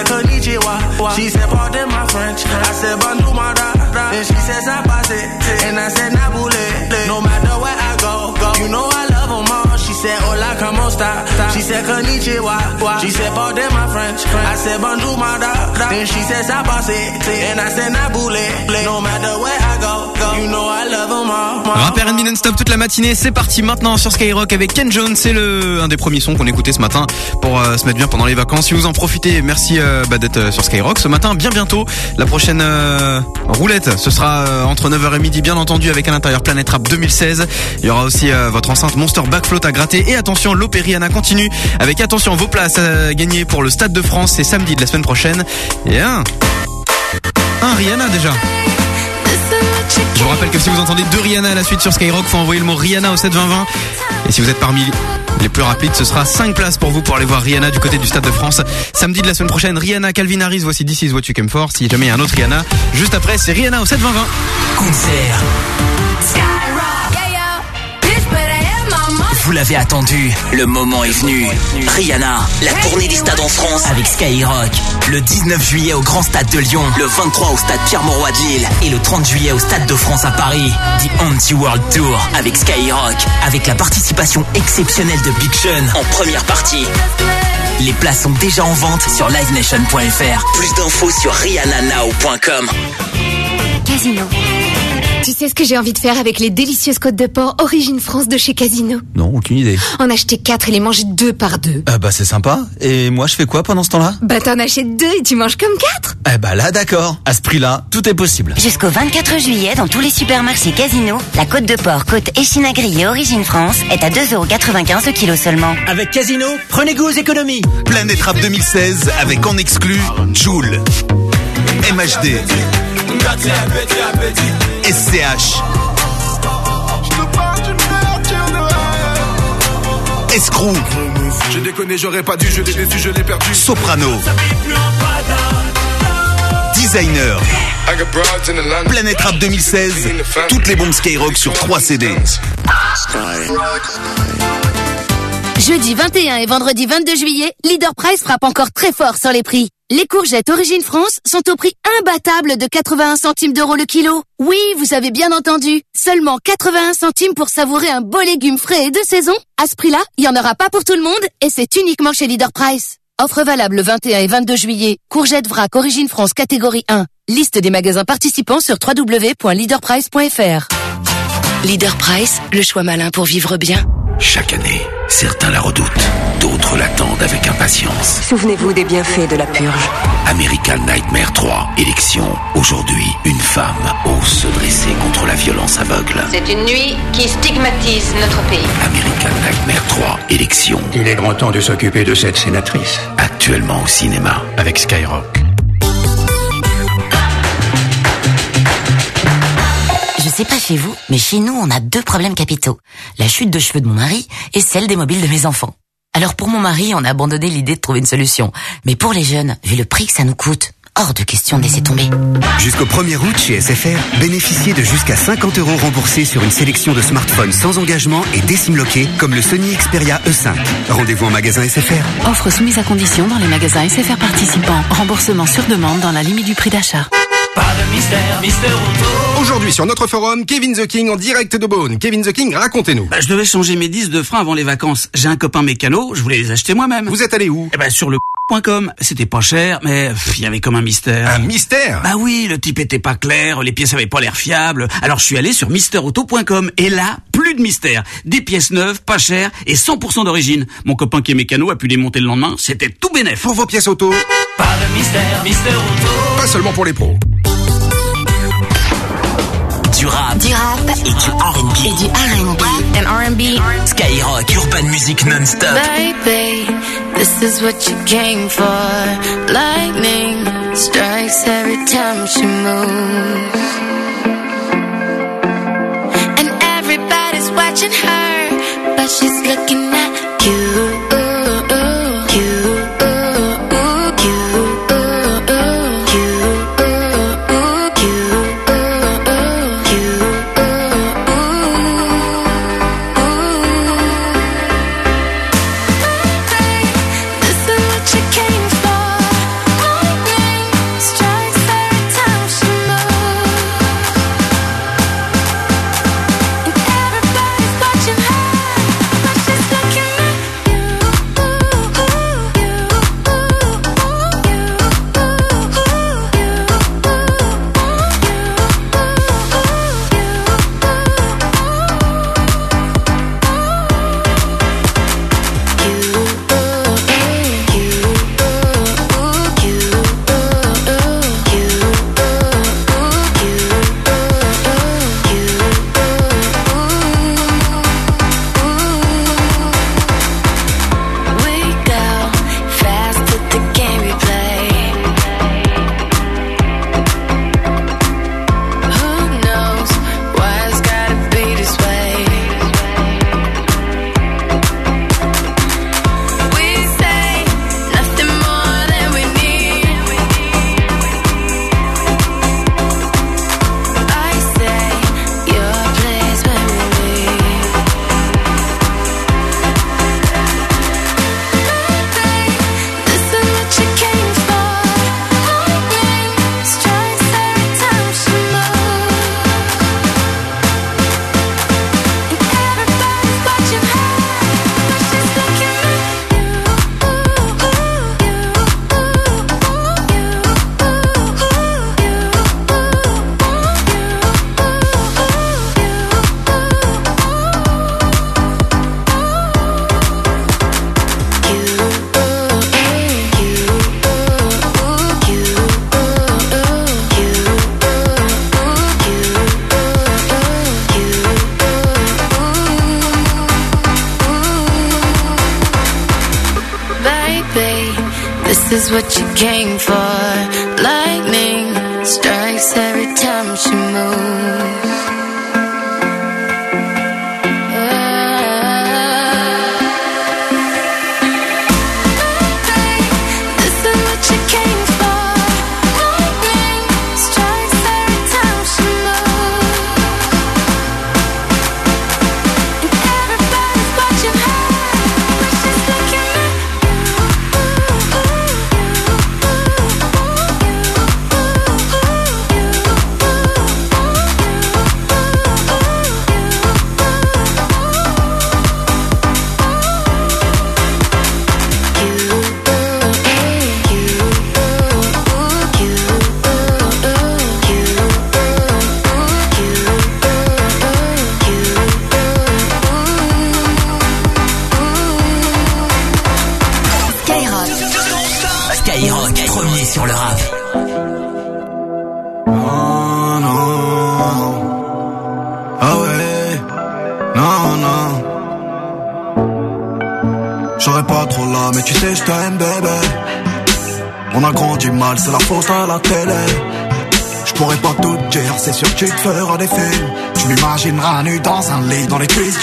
said, Konnichiwa. She said, pardon my French. I said, bonjour, my da. Then she says I said, sabase. And I said, nabule. No matter where I go, go. You know I love them all. She said, hola, como esta? Sabase. And I said, nabule. No matter where I go, go. You know I love them all. Rap R&B non-stop toute la matinée, c'est parti maintenant sur Skyrock avec Ken Jones, c'est le un des premiers sons qu'on écoutait ce matin pour euh, se mettre bien pendant les vacances. Si vous en profitez, merci euh, bah, d'être euh, sur Skyrock ce matin. Bien bientôt, la prochaine roulette, ce sera entre 9h et midi bien entendu avec à l'intérieur Planet Rap 2016. Il y aura aussi votre enceinte Monster Backfloat à gratter et attention, l'Opériana continue avec attention vos places à gagner pour le Stade de France, c'est samedi de la semaine prochaine. Et un un Rihanna déjà. Je vous rappelle que si vous entendez deux Rihanna à la suite sur Skyrock, faut envoyer le mot Rihanna au 72020. Et si vous êtes parmi les plus rapides, ce sera 5 places pour vous pour aller voir Rihanna du côté du Stade de France. Samedi de la semaine prochaine, Rihanna, Calvin Harris, voici This is what you came for. Si jamais il y a un autre Rihanna, juste après, c'est Rihanna au 72020. Concert. Vous l'avez attendu, le moment est venu. Rihanna, la tournée des stades en France avec Skyrock. Le 19 juillet au Grand Stade de Lyon, le 23 au Stade Pierre-Mauroy de Lille et le 30 juillet au Stade de France à Paris. The Anti-World Tour avec Skyrock, avec la participation exceptionnelle de Big Sean en première partie. Les places sont déjà en vente sur livenation.fr. Plus d'infos sur rihannanow.com. Casino. Tu sais ce que j'ai envie de faire avec les délicieuses côtes de porc Origine France de chez Casino? Non, aucune idée. En acheter quatre et les manger deux par deux. Ah bah c'est sympa. Et moi je fais quoi pendant ce temps-là? Bah t'en achètes deux et tu manges comme quatre Eh bah là d'accord. À ce prix-là, tout est possible. Jusqu'au 24 juillet, dans tous les supermarchés Casino, la côte de porc, côte Echina grillée Origine France est à 2,95€ le kilo seulement. Avec Casino, prenez goût aux économies. Planète Rap 2016 avec en exclu Joule, MHD, SCH, Escrew, J'ai déconné, j'aurais pas dû, je l'ai déçu, je l'ai perdu. Soprano. Designer. Planète Rap 2016. Toutes les bombes Skyrock sur 3 CD. Jeudi 21 et vendredi 22 juillet, Leader Price frappe encore très fort sur les prix. Les courgettes Origine France sont au prix imbattable de 81 centimes d'euros le kilo. Oui, vous avez bien entendu. Seulement 81 centimes pour savourer un beau légume frais et de saison. À ce prix-là, il y en aura pas pour tout le monde et c'est uniquement chez Leader Price. Offre valable le 21 et 22 juillet. Courgette vrac Origine France catégorie 1. Liste des magasins participants sur www.leaderprice.fr. Leader Price, le choix malin pour vivre bien. Chaque année, certains la redoutent, d'autres l'attendent avec impatience. Souvenez-vous des bienfaits de la purge. American Nightmare 3, élection. Aujourd'hui, une femme ose se dresser contre la violence aveugle. C'est une nuit qui stigmatise notre pays. American Nightmare 3, élection. Il est grand temps de s'occuper de cette sénatrice. Actuellement au cinéma. Avec Skyrock. Sais pas chez vous, mais chez nous, on a deux problèmes capitaux. La chute de cheveux de mon mari et celle des mobiles de mes enfants. Alors pour mon mari, on a abandonné l'idée de trouver une solution. Mais pour les jeunes, vu le prix que ça nous coûte, hors de question de laisser tomber. Jusqu'au 1er août chez SFR, bénéficiez de jusqu'à 50 euros remboursés sur une sélection de smartphones sans engagement et décimloqués comme le Sony Xperia E5. Rendez-vous en magasin SFR. Offre soumise à condition dans les magasins SFR participants. Remboursement sur demande dans la limite du prix d'achat. Mystère, Mister Auto. Aujourd'hui sur notre forum, Kevin The King en direct de Beaune. Kevin The King, racontez-nous. Bah, je devais changer mes disques de frein avant les vacances. J'ai un copain mécano, je voulais les acheter moi-même. Vous êtes allé où Eh ben sur le .com. C'était pas cher, mais il y avait comme un mystère. Un mystère Bah oui, le type était pas clair, les pièces avaient pas l'air fiables. Alors je suis allé sur misterauto.com et là, plus de mystère. Des pièces neuves, pas chères et 100% d'origine. Mon copain qui est mécano a pu les monter le lendemain, c'était tout bénef. Pour vos pièces auto Pas de mystère, Mister Auto. Pas seulement pour les pros. Du rap, Du rap et du R&B. et du R&B. And R&B. Skyrock, urban music non-stop. Baby, this is what you came for. Lightning strikes every time she moves. And everybody's watching her, but she's looking at you.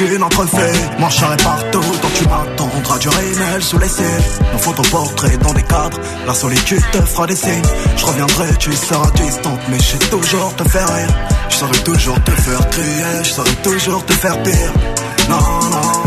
D'une entrefait. Serai partout, donc tu m'attendras du rémel sous les cils. Nos photoportraits dans des cadres, la solitude te fera des signes. Je reviendrai, tu seras distante, mais je sais toujours te faire rire. Je saurais toujours te faire crier, je saurais toujours te faire pire. Non, non,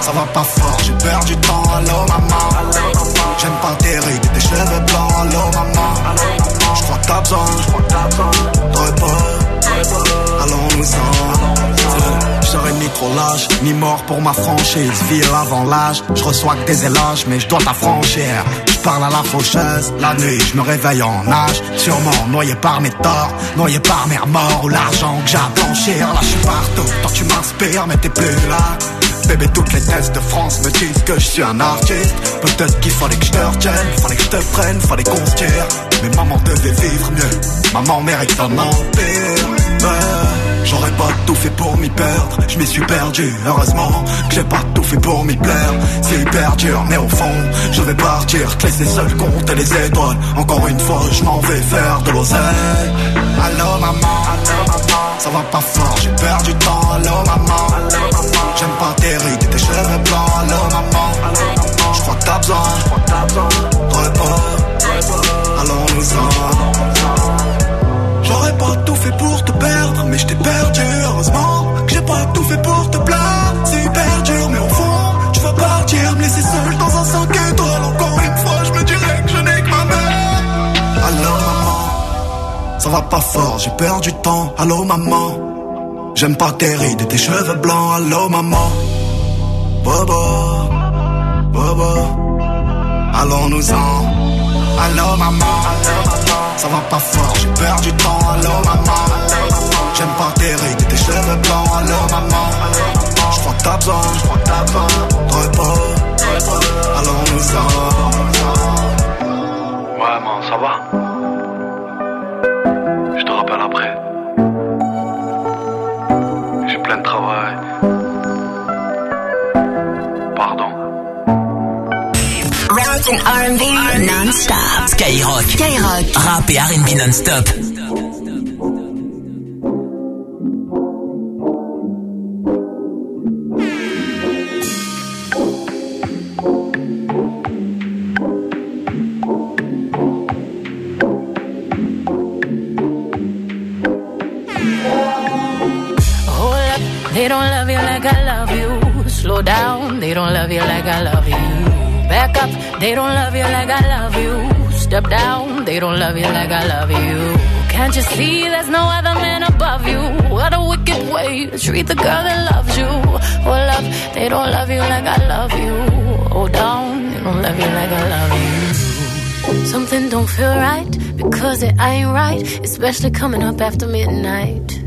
Ça va pas fort, j'ai perdu du temps. Allô, maman. J'aime pas tes rides tes cheveux blancs. Allô, maman. J'crois que t'as besoin de repos. Allons-nous-en. Je serai ni trop lâche, ni mort pour ma franchise. Ville avant l'âge, je reçois que des éloges, mais je dois t'affranchir. Je parle à la faucheuse, la nuit, je me réveille en nage. Sûrement noyé par mes torts, noyé par mes remords ou l'argent que j'ai à. Là, je partout, toi tu m'inspires, mais t'es plus là. Bébé, toutes les tests de France me disent que je suis un artiste. Peut-être qu'il fallait que je te retienne, fallait que je te prenne, fallait qu'on se tire. Mais maman devait vivre mieux, maman mérite un empire. Ouais. J'aurais pas tout fait pour m'y perdre, je m'y suis perdu. Heureusement que j'ai pas tout fait pour m'y plaire. C'est hyper dur, mais au fond, je vais partir, te laisser seul compter les étoiles. Encore une fois, je m'en vais faire de l'oseille. Allô maman, ça va pas fort, j'ai perdu du temps. Allô maman, j'aime pas tes rides tes cheveux blancs. Allô maman, je crois que t'as besoin de repos. Allons-nous-en. J'aurais pas tout fait pour te perdre, mais je t'ai perdu. Heureusement que j'ai pas tout fait pour te plaire. C'est hyper dur, mais au fond, tu vas partir, me laisser seul dans un 5 étoiles. Encore une fois, je me dirais que je n'ai que ma mère. Allô, maman, ça va pas fort, j'ai perdu du temps. Allô, maman, j'aime pas tes rides tes cheveux blancs. Allô, maman, Bobo, Bobo, allons-nous-en. Allô, maman, ça va pas fort, j'ai perdu du temps. Allô, maman, j'aime pas tes rides tes cheveux blancs. Allô, maman, je crois que t'as besoin de repos. Allons-nous-en. Ouais, man, ça va R&B non-stop. Skyrock. Skyrock. Rap et R&B non-stop. Hold up, they don't love you like I love you. Slow down, they don't love you like I love you. Back up, they don't love you like I love you. Step down, they don't love you like I love you. Can't you see there's no other man above you? What a wicked way to treat the girl that loves you. Hold love, they don't love you like I love you. Hold down, they don't love you like I love you. Something don't feel right because it ain't right, especially coming up after midnight.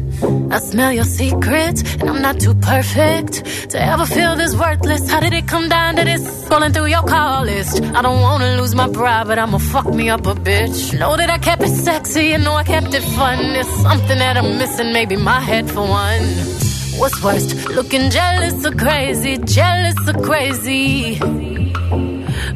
I smell your secrets, and I'm not too perfect to ever feel this worthless. How did it come down to this? Scrolling through your call list. I don't wanna lose my pride, but I'ma fuck me up a bitch. Know that I kept it sexy, and know I kept it fun. There's something that I'm missing, maybe my head for one. What's worst, looking jealous or crazy? Jealous or crazy?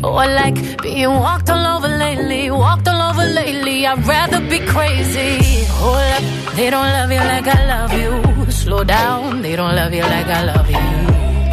Or like being walked all over lately, walked all over lately. I'd rather be crazy. Hold up, they don't love you like I love you. Slow down, they don't love you like I love you.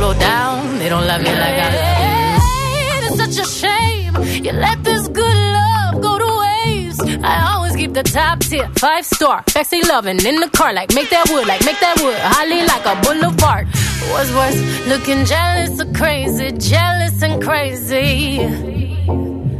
slow down. They don't love you like I love you. It's such a shame you let this good love go to waste. I always keep the top tier, five star, sexy loving in the car, like make that wood, like make that wood, holly like a boulevard. What's worse, looking jealous or crazy, jealous and crazy.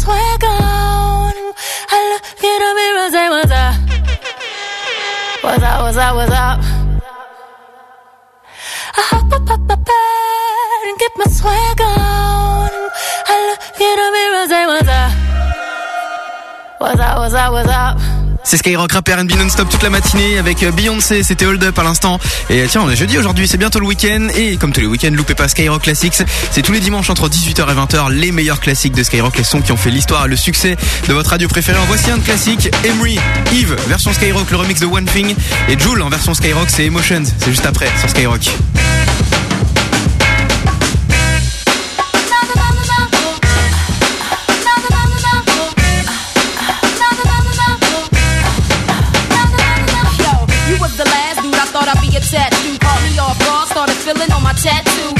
and swag on. I look in the mirror, say what's up. What's up, what's up, what's up? I hop up, up, up, up and get my swag on. I look in the mirror, say what's up. What's up, what's up, what's up? C'est Skyrock Rap R&B non-stop toute la matinée avec euh, Beyoncé, c'était Hold Up à l'instant. Et euh, tiens, on est jeudi aujourd'hui, c'est bientôt le week-end. Et comme tous les week-ends, loupez pas Skyrock Classics. C'est tous les dimanches entre 18h et 20h, les meilleurs classiques de Skyrock, les sons qui ont fait l'histoire et le succès de votre radio préférée. En voici un classique, Emery, Yves, version Skyrock, le remix de One Thing. Et Jules en version Skyrock, c'est Emotions. C'est juste après sur Skyrock. Feeling on my tattoo.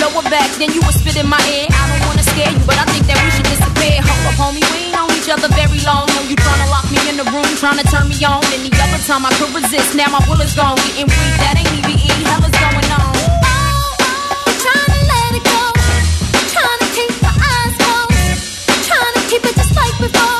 Lower back, then you would spit in my ear. I don't wanna scare you, but I think that we should disappear. Hold up, homie, we ain't known each other very long. Know you tryna lock me in the room, tryna turn me on. The other time I could resist, now my will is gone. Getting weak, that ain't even E. Hell is going on. Keep it just like before.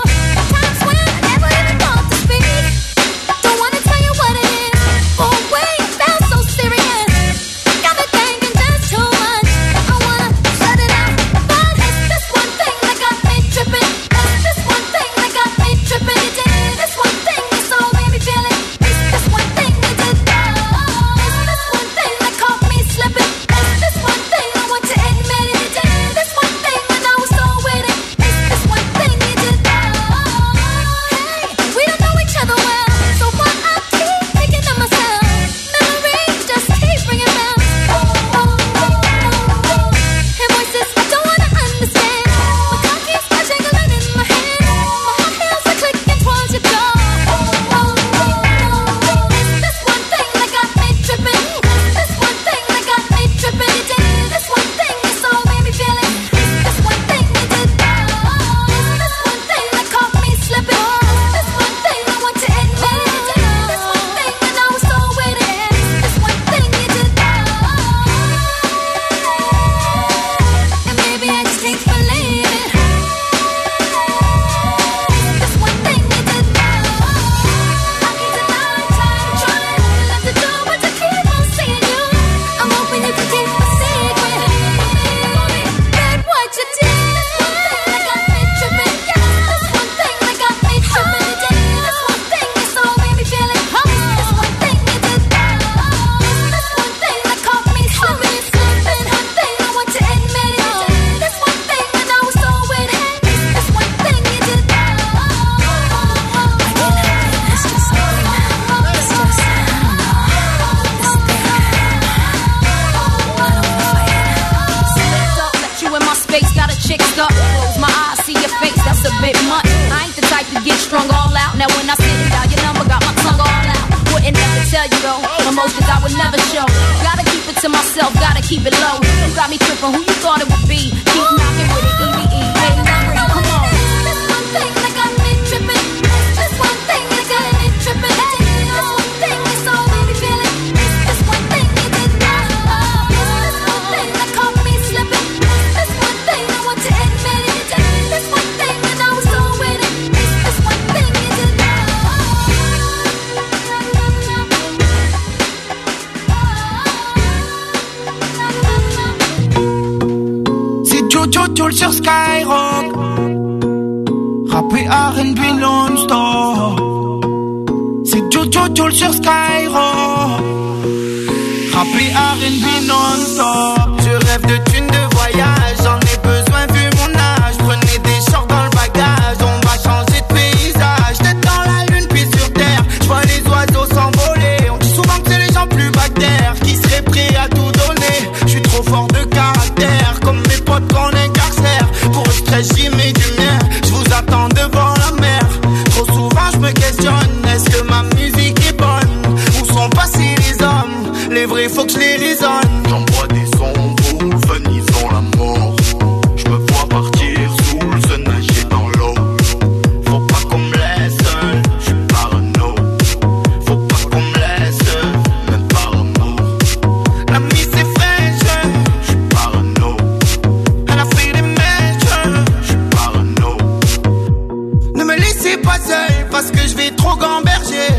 suis pas seul parce que je vais trop gamberger.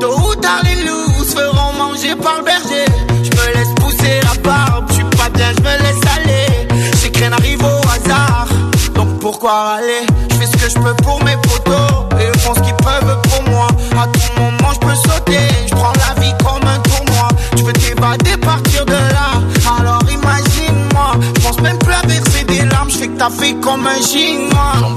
Tôt ou tard, les loups se feront manger par le berger. Je me laisse pousser la barbe, je suis pas bien, je me laisse aller. Ces qu'un arrive au hasard, donc pourquoi aller Je fais ce que je peux pour mes potos et eux font ce qu'ils peuvent pour moi. À tout moment, je peux sauter, je prends la vie comme un tournoi. Tu veux t'évader, partir de là, alors imagine-moi. Je pense même plus à verser des larmes, je fais que t'as fait comme un chinois.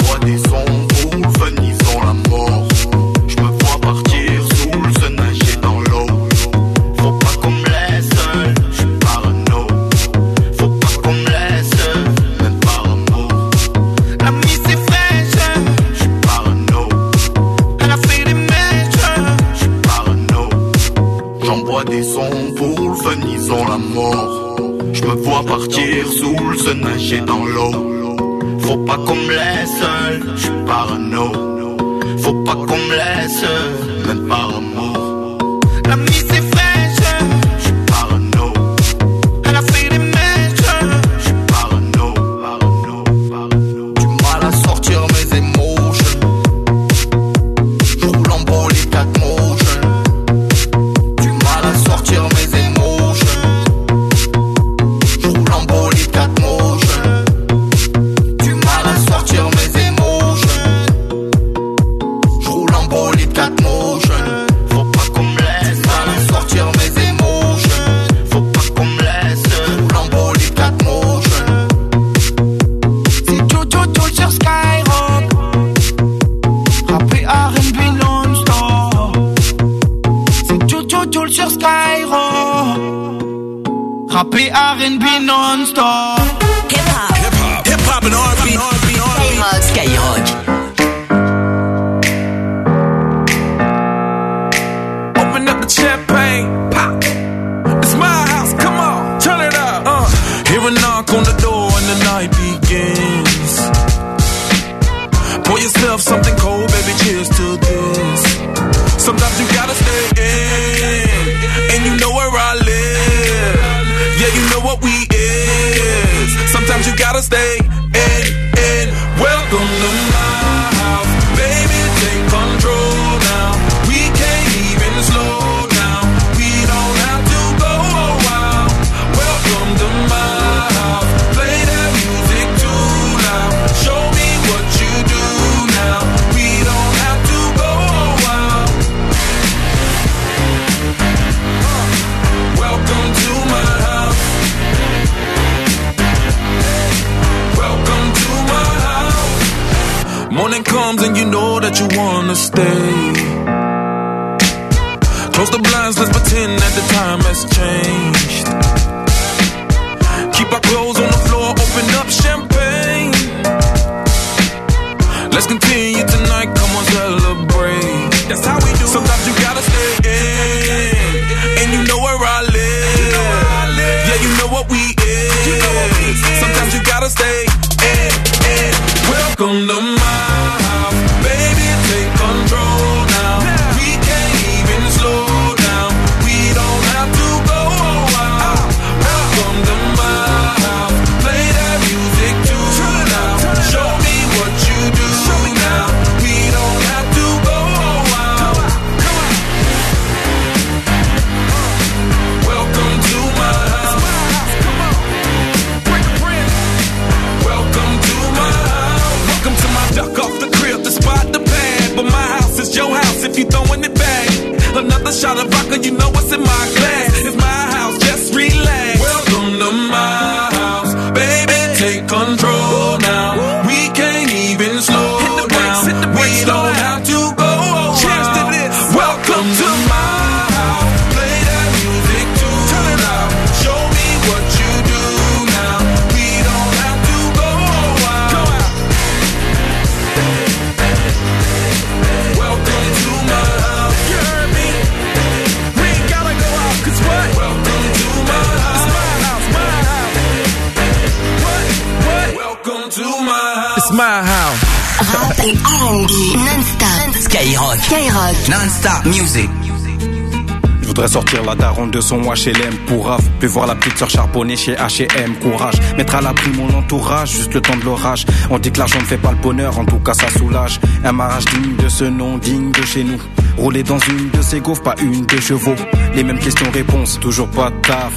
Daronne de son HLM pour Raph Puis voir la petite sœur charbonner chez H&M Courage, mettre à l'abri mon entourage Juste le temps de l'orage On dit que l'argent ne fait pas le bonheur En tout cas ça soulage Un mariage digne de ce nom, digne de chez nous Rouler dans une de ces gaufres, pas une de chevaux Les mêmes questions-réponses, toujours pas de taf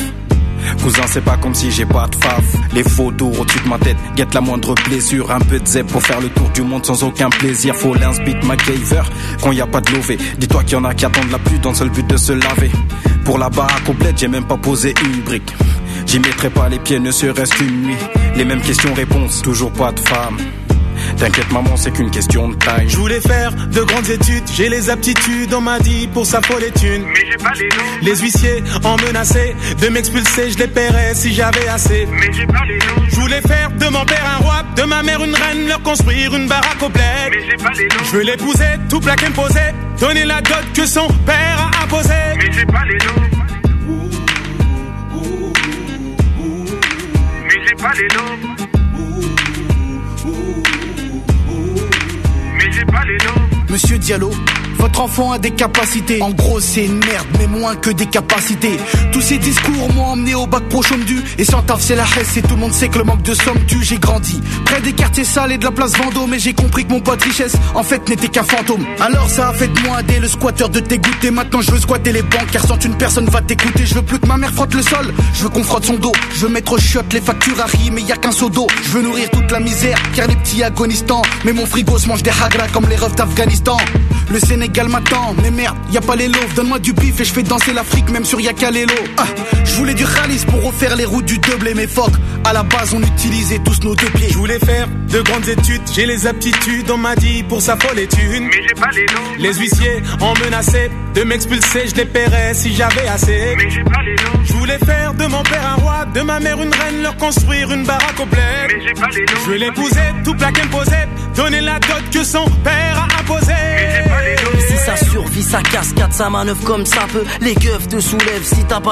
Cousin, c'est pas comme si j'ai pas de faf. Les photos au-dessus de ma tête, guette la moindre blessure. Un peu de zèbre pour faire le tour du monde sans aucun plaisir. Faut l'inspite MacGyver quand y a pas de lové. Dis-toi qu'il y en a qui attendent la pluie dans le seul but de se laver. Pour la baraque complète, j'ai même pas posé une brique. J'y mettrai pas les pieds, ne serait-ce qu'une nuit. Les mêmes questions-réponses, toujours pas de femme. T'inquiète maman, c'est qu'une question de taille. Je voulais faire de grandes études, j'ai les aptitudes, on m'a dit pour sa folle. Mais j'ai pas les noms. Les huissiers en menaçaient de m'expulser, je les paierais si j'avais assez. Mais j'ai pas les noms. Je voulais faire de mon père un roi, de ma mère une reine, leur construire une baraque au bled. Mais j'ai pas les noms. Je veux l'épouser, tout plaquer me poser, donner la dot que son père Mais j'ai pas les noms. Mais j'ai pas les noms. Mais j'ai pas les noms. Monsieur Diallo, votre enfant a des capacités. En gros, c'est une merde, mais moins que des capacités. Tous ces discours m'ont emmené au bac pro du. Et sans taf, c'est la hesse, et tout le monde sait que le manque de somme tue. J'ai grandi près des quartiers sales et de la place Vendôme. Mais j'ai compris que mon pote richesse, en fait, n'était qu'un fantôme. Alors ça a fait de moi dès le squatteur de t'égoûter. Maintenant, je veux squatter les banques, car sans une personne va t'écouter. Je veux plus que ma mère frotte le sol, je veux qu'on frotte son dos. Je veux mettre au chiottes les factures à riz, mais y a qu'un seau d'eau. Je veux nourrir toute la misère, car les petits agonisants. Mais mon frigo se mange des hagra comme les refs d'Afghanistan. Le Sénégal m'attend, mais merde, y a pas les loaves. Donne-moi du bif et je fais danser l'Afrique, même sur Yakalelo. Ah, je voulais du khalis pour refaire les routes du double mes phoques. À la base, on utilisait tous nos deux pieds. Je voulais faire de grandes études, j'ai les aptitudes, on m'a dit pour sa folle étude. Mais j'ai pas les noms. Les huissiers en menaçaient de m'expulser, je les paierais si j'avais assez. Mais j'ai pas les noms. Je voulais faire de mon père un roi, de ma mère une reine, leur construire une baraque au bled. Mais j'ai pas les noms. Je l'épouser, tout plaquer me poser, donner la dot que son père a imposée. Mais j'ai pas les noms. Si ça survit, ça cascade, ça manœuvre comme ça peut. Les keufs te soulèvent si t'as pas